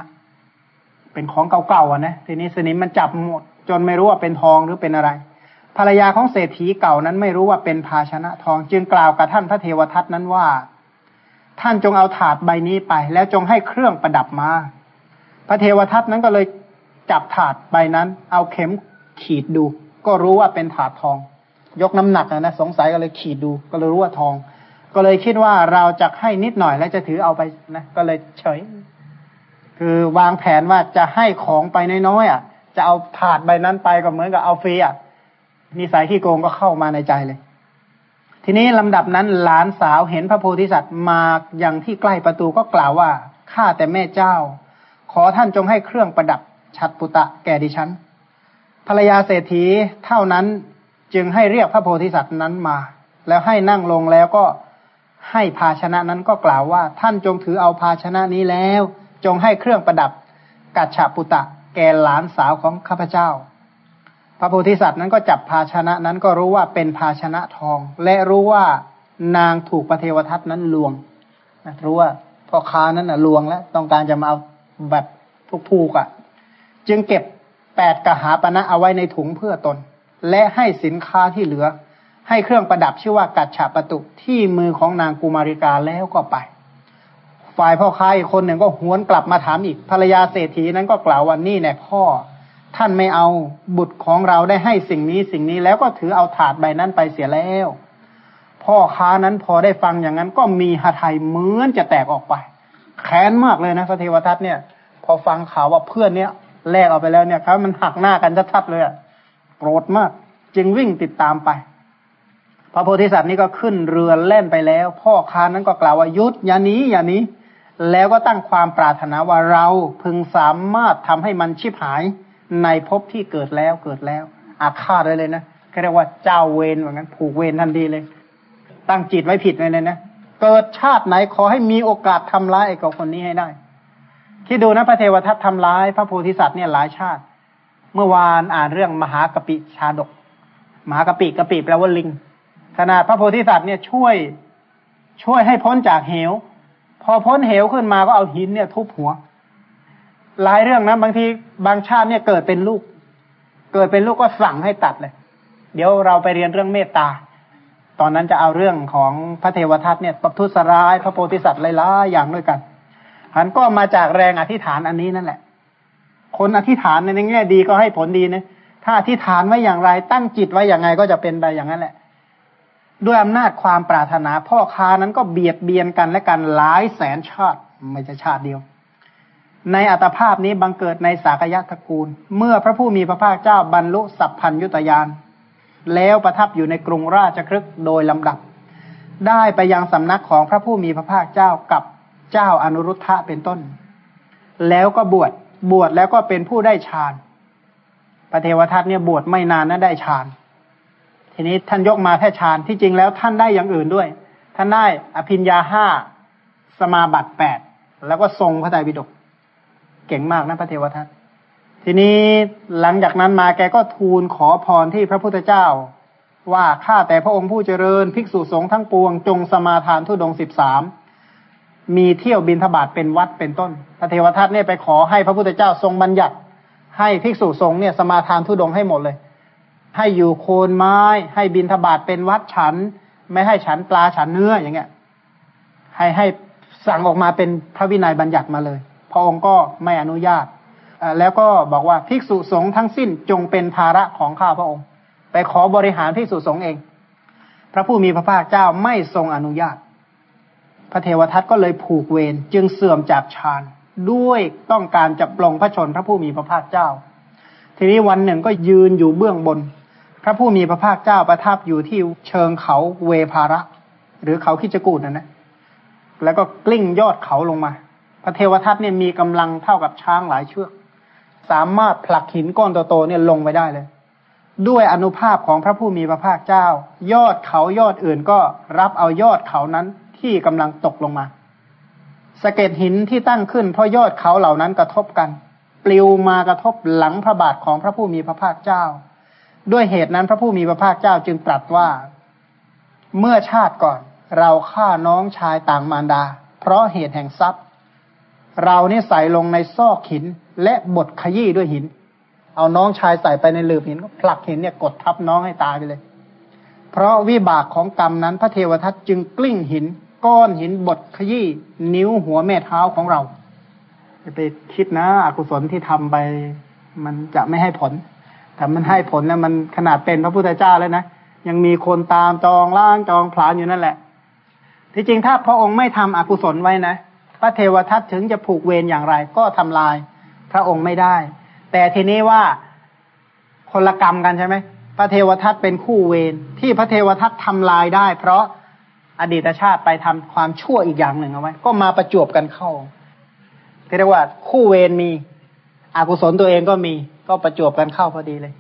เป็นของเก่าๆอะนะทีนี้สนิมมันจับหมด จนไม่รู้ว่าเป็นทองหรือเป็นอะไร ภรรยาของเศรษฐีเก่านั้นไม่รู้ว่าเป็นภาชนะทอง จึงกล่าวกับท่านพระเทวทัตนั้นว่า ท่านจงเอาถาดใบนี้ไป แล้วจงให้เครื่องประดับมา พระเทวทัตนั้นก็เลยจับถาดใบนั้น เอาเข็มขีดดู ก็รู้ว่าเป็นถาดทอง ยกน้ำหนักนะสงสัยก็เลยขีดดู ก็เลยรู้ว่าทอง ก็เลยคิดว่าเราจะให้นิดหน่อยแล้วจะถือเอาไปนะก็เลยเฉย คือวางแผนว่าจะให้ของไปน้อยๆอะ จะเอาถาดใบนั้นไปก็เหมือนกับเอาฟรีอะนิสัยขี้โกงก็เข้ามาในใจเลย ทีนี้ลำดับนั้นหลานสาวเห็นพระโพธิสัตว์มาอย่างที่ใกล้ประตูก็กล่าวว่าข้าแต่แม่เจ้า ขอท่านจงให้เครื่องประดับฉัดปุตะแก่ดิฉัน ภรรยาเศรษฐีเท่านั้นจึงให้เรียกพระโพธิสัตว์นั้นมา แล้วให้นั่งลงแล้วก็ให้ภาชนะนั้นก็กล่าวว่า ท่านจงถือเอาภาชนะนี้แล้ว จงให้เครื่องประดับกัจฉาปุตะ แก่หลานสาวของข้าพเจ้า พระโพธิสัตว์นั้นก็จับภาชนะนั้นก็รู้ว่าเป็นภาชนะทอง และรู้ว่านางถูกพระเทวทัตนั้นลวงรู้ว่าพ่อค้านั้นลวงแล้วต้องการจะมาเอาแบบทุกๆอะ จึงเก็บแปดกหาปณะเอาไว้ในถุงเพื่อตน และให้สินค้าที่เหลือ ให้เครื่องประดับชื่อว่ากัจฉาประตุที่มือของนางกุมาริกาแล้วก็ไป ฝ่ายพ่อค้าอีกคนหนึ่งก็หวนกลับมาถามอีกภรรยาเศรษฐีนั้นก็กล่าวว่านี่แน่พ่อ ท่านไม่เอาบุตรของเราได้ให้สิ่งนี้สิ่งนี้แล้วก็ถือเอาถาดใบนั้นไปเสียแล้ว พ่อค้านั้นพอได้ฟังอย่างนั้นก็มีหทัยเหมือนจะแตกออกไป แค้นมากเลยนะพระเทวทัตเนี่ย พอฟังข่าวว่าเพื่อนเนี่ยแลกเอาไปแล้วเนี่ยครับมันหักหน้ากันชัดๆเลยอะโกรธมาก จึงวิ่งติดตามไปพระโพธิสัตว์นี่ก็ขึ้นเรือเล่นไปแล้ว พ่อค้านั้นก็กล่าวว่ายุดอย่านี้อย่านี้ แล้วก็ตั้งความปรารถนาว่าเราพึงสามารถทำให้มันชิบหายในภพที่เกิดแล้วเกิดแล้ว อาฆาตเลยเลยนะเรียกว่าเจ้าเวรเหมือนกันผูกเวรทันทีเลย ตั้งจิตไว้ผิดเลยนะเกิดชาติไหนขอให้มีโอกาสทำร้ายไอ้กับคนนี้ให้ได้คิดดูนะพระเทวทัตทำร้ายพระโพธิสัตว์เนี่ยหลายชาติ เมื่อวานอ่านเรื่องมหากปิชาดก มหากปิกปิแปลว่าลิงขนาดพระโพธิสัตว์เนี่ยช่วยช่วยให้พ้นจากเหว พอพ้นเหวขึ้นมาก็เอาหินเนี่ยทุบหัว หลายเรื่องนะบางทีบางชาติเนี่ยเกิดเป็นลูก เกิดเป็นลูกก็สั่งให้ตัดเลย เดี๋ยวเราไปเรียนเรื่องเมตตา ตอนนั้นจะเอาเรื่องของพระเทวทัตเนี่ยประทุษร้าย พระโพธิสัตว์หลายๆอย่างด้วยกันอันก็มาจากแรงอธิษฐานอันนี้นั่นแหละ คนอธิษฐานในแง่ดีก็ให้ผลดีนะถ้าอธิษฐานไว้อย่างไร ตั้งจิตไว้อย่างไงก็จะเป็นไปอย่างนั้นแหละ ด้วยอำนาจความปรารถนาพ่อค้านั้นก็เบียดเบียนกันและกันหลายแสนชาติไม่ใช่ชาติเดียว ในอัตภาพนี้บังเกิดในสากยะตระกูล เมื่อพระผู้มีพระภาคเจ้าบรรลุสัพพัญยุตยานแล้วประทับอยู่ในกรุงราชครึกโดยลำดับ ได้ไปยังสำนักของพระผู้มีพระภาคเจ้ากับเจ้าอนุรุทธะเป็นต้น แล้วก็บวชบวชแล้วก็เป็นผู้ได้ฌานพระเทวทัตเนี่ยบวชไม่นานนะได้ฌาน ทีนี้ท่านยกมาแค่ฌานที่จริงแล้วท่านได้อย่างอื่นด้วย ท่านได้อภิญญาห้าสมาบัติแปดแล้วก็ทรงพระไตรปิฎกเก่งมากนะพระเทวทัตทีนี้หลังจากนั้นมาแกก็ทูลขอพรที่พระพุทธเจ้า ว่าข้าแต่พระองค์ผู้เจริญ ภิกษุสงฆ์ทั้งปวงจงสมาทานทุดงสิบสามมีเที่ยวบินทบาทเป็นวัดเป็นต้น พระเทวทัตเนี่ยไปขอให้พระพุทธเจ้าทรงบัญญัติ ให้ภิกษุสงฆ์เนี่ยสมาทานทุดงให้หมดเลย ให้อยู่โคนไม้ ให้บินทบาทเป็นวัดฉัน ไม่ให้ฉันปลาฉันเนื้ออย่างเงี้ย ให้ให้สั่งออกมาเป็นพระวินัยบัญญัติมาเลย พระองค์ก็ไม่อนุญาตแล้วก็บอกว่าภิกษุสงฆ์ทั้งสิ้นจงเป็นภาระของข้าพระองค์ ไปขอบริหารภิกษุสงฆ์เอง พระผู้มีพระภาคเจ้าไม่ทรงอนุญาต พระเทวทัตก็เลยผูกเวรจึงเสื่อมจากฌานด้วยต้องการจะปลงพระชนพระผู้มีพระภาคเจ้า ทีนี้วันหนึ่งก็ยืนอยู่เบื้องบน พระผู้มีพระภาคเจ้าประทับอยู่ที่เชิงเขาเวภาระ หรือเขาคิจกูดนั่นนะ แล้วก็กลิ้งยอดเขาลงมา พระเทวทัตเนี่ยมีกำลังเท่ากับช้างหลายเชือก สามารถผลักหินก้อนโตๆเนี่ยลงไปได้เลย ด้วยอนุภาพของพระผู้มีพระภาคเจ้า ยอดเขายอดอื่นก็รับเอายอดเขานั้นที่กำลังตกลงมาสะเก็ดหินที่ตั้งขึ้นเพราะยอดเขาเหล่านั้นกระทบกัน ปลิวมากระทบหลังพระบาทของพระผู้มีพระภาคเจ้า ด้วยเหตุนั้นพระผู้มีพระภาคเจ้าจึงตรัสว่า เมื่อชาติก่อน เราฆ่าน้องชายต่างมารดา เพราะเหตุแห่งทรัพย์ เรานี่ใส่ลงในซอกหิน และบดขยี้ด้วยหิน เอาน้องชายใส่ไปในหลืบหินก็ผลักหินเนี่ยกดทับน้องให้ตายไปเลย เพราะวิบากของกรรมนั้นพระเทวทัตจึงกลิ้งหิน ก้อนหินบดขยี้นิ้วหัวแม่เท้าของเราจะไปคิดนะอกุศลที่ทำไป มันจะไม่ให้ผล แต่มันให้ผลนะมันขนาดเป็นพระพุทธเจ้าแล้วนะยังมีคนตามจองล่างจองผลานอยู่นั่นแหละ ที่จริงถ้าพระองค์ไม่ทำอกุศลไว้นะพระเทวทัตถึงจะผูกเวรอย่างไร ก็ทำลายพระองค์ไม่ได้ แต่ทีนี้ว่าคนละกรรมกันใช่ไหมพระเทวทัตเป็นคู่เวรที่พระเทวทัตทำลายได้ เพราะอดีตชาติไปทำความชั่วอีกอย่างหนึ่งเอาไว้ ก็มาประจวบกันเข้าเรียกว่าคู่เวรมี อกุศลตัวเองก็มี ก็ประจวบกันเข้าพอดีเลย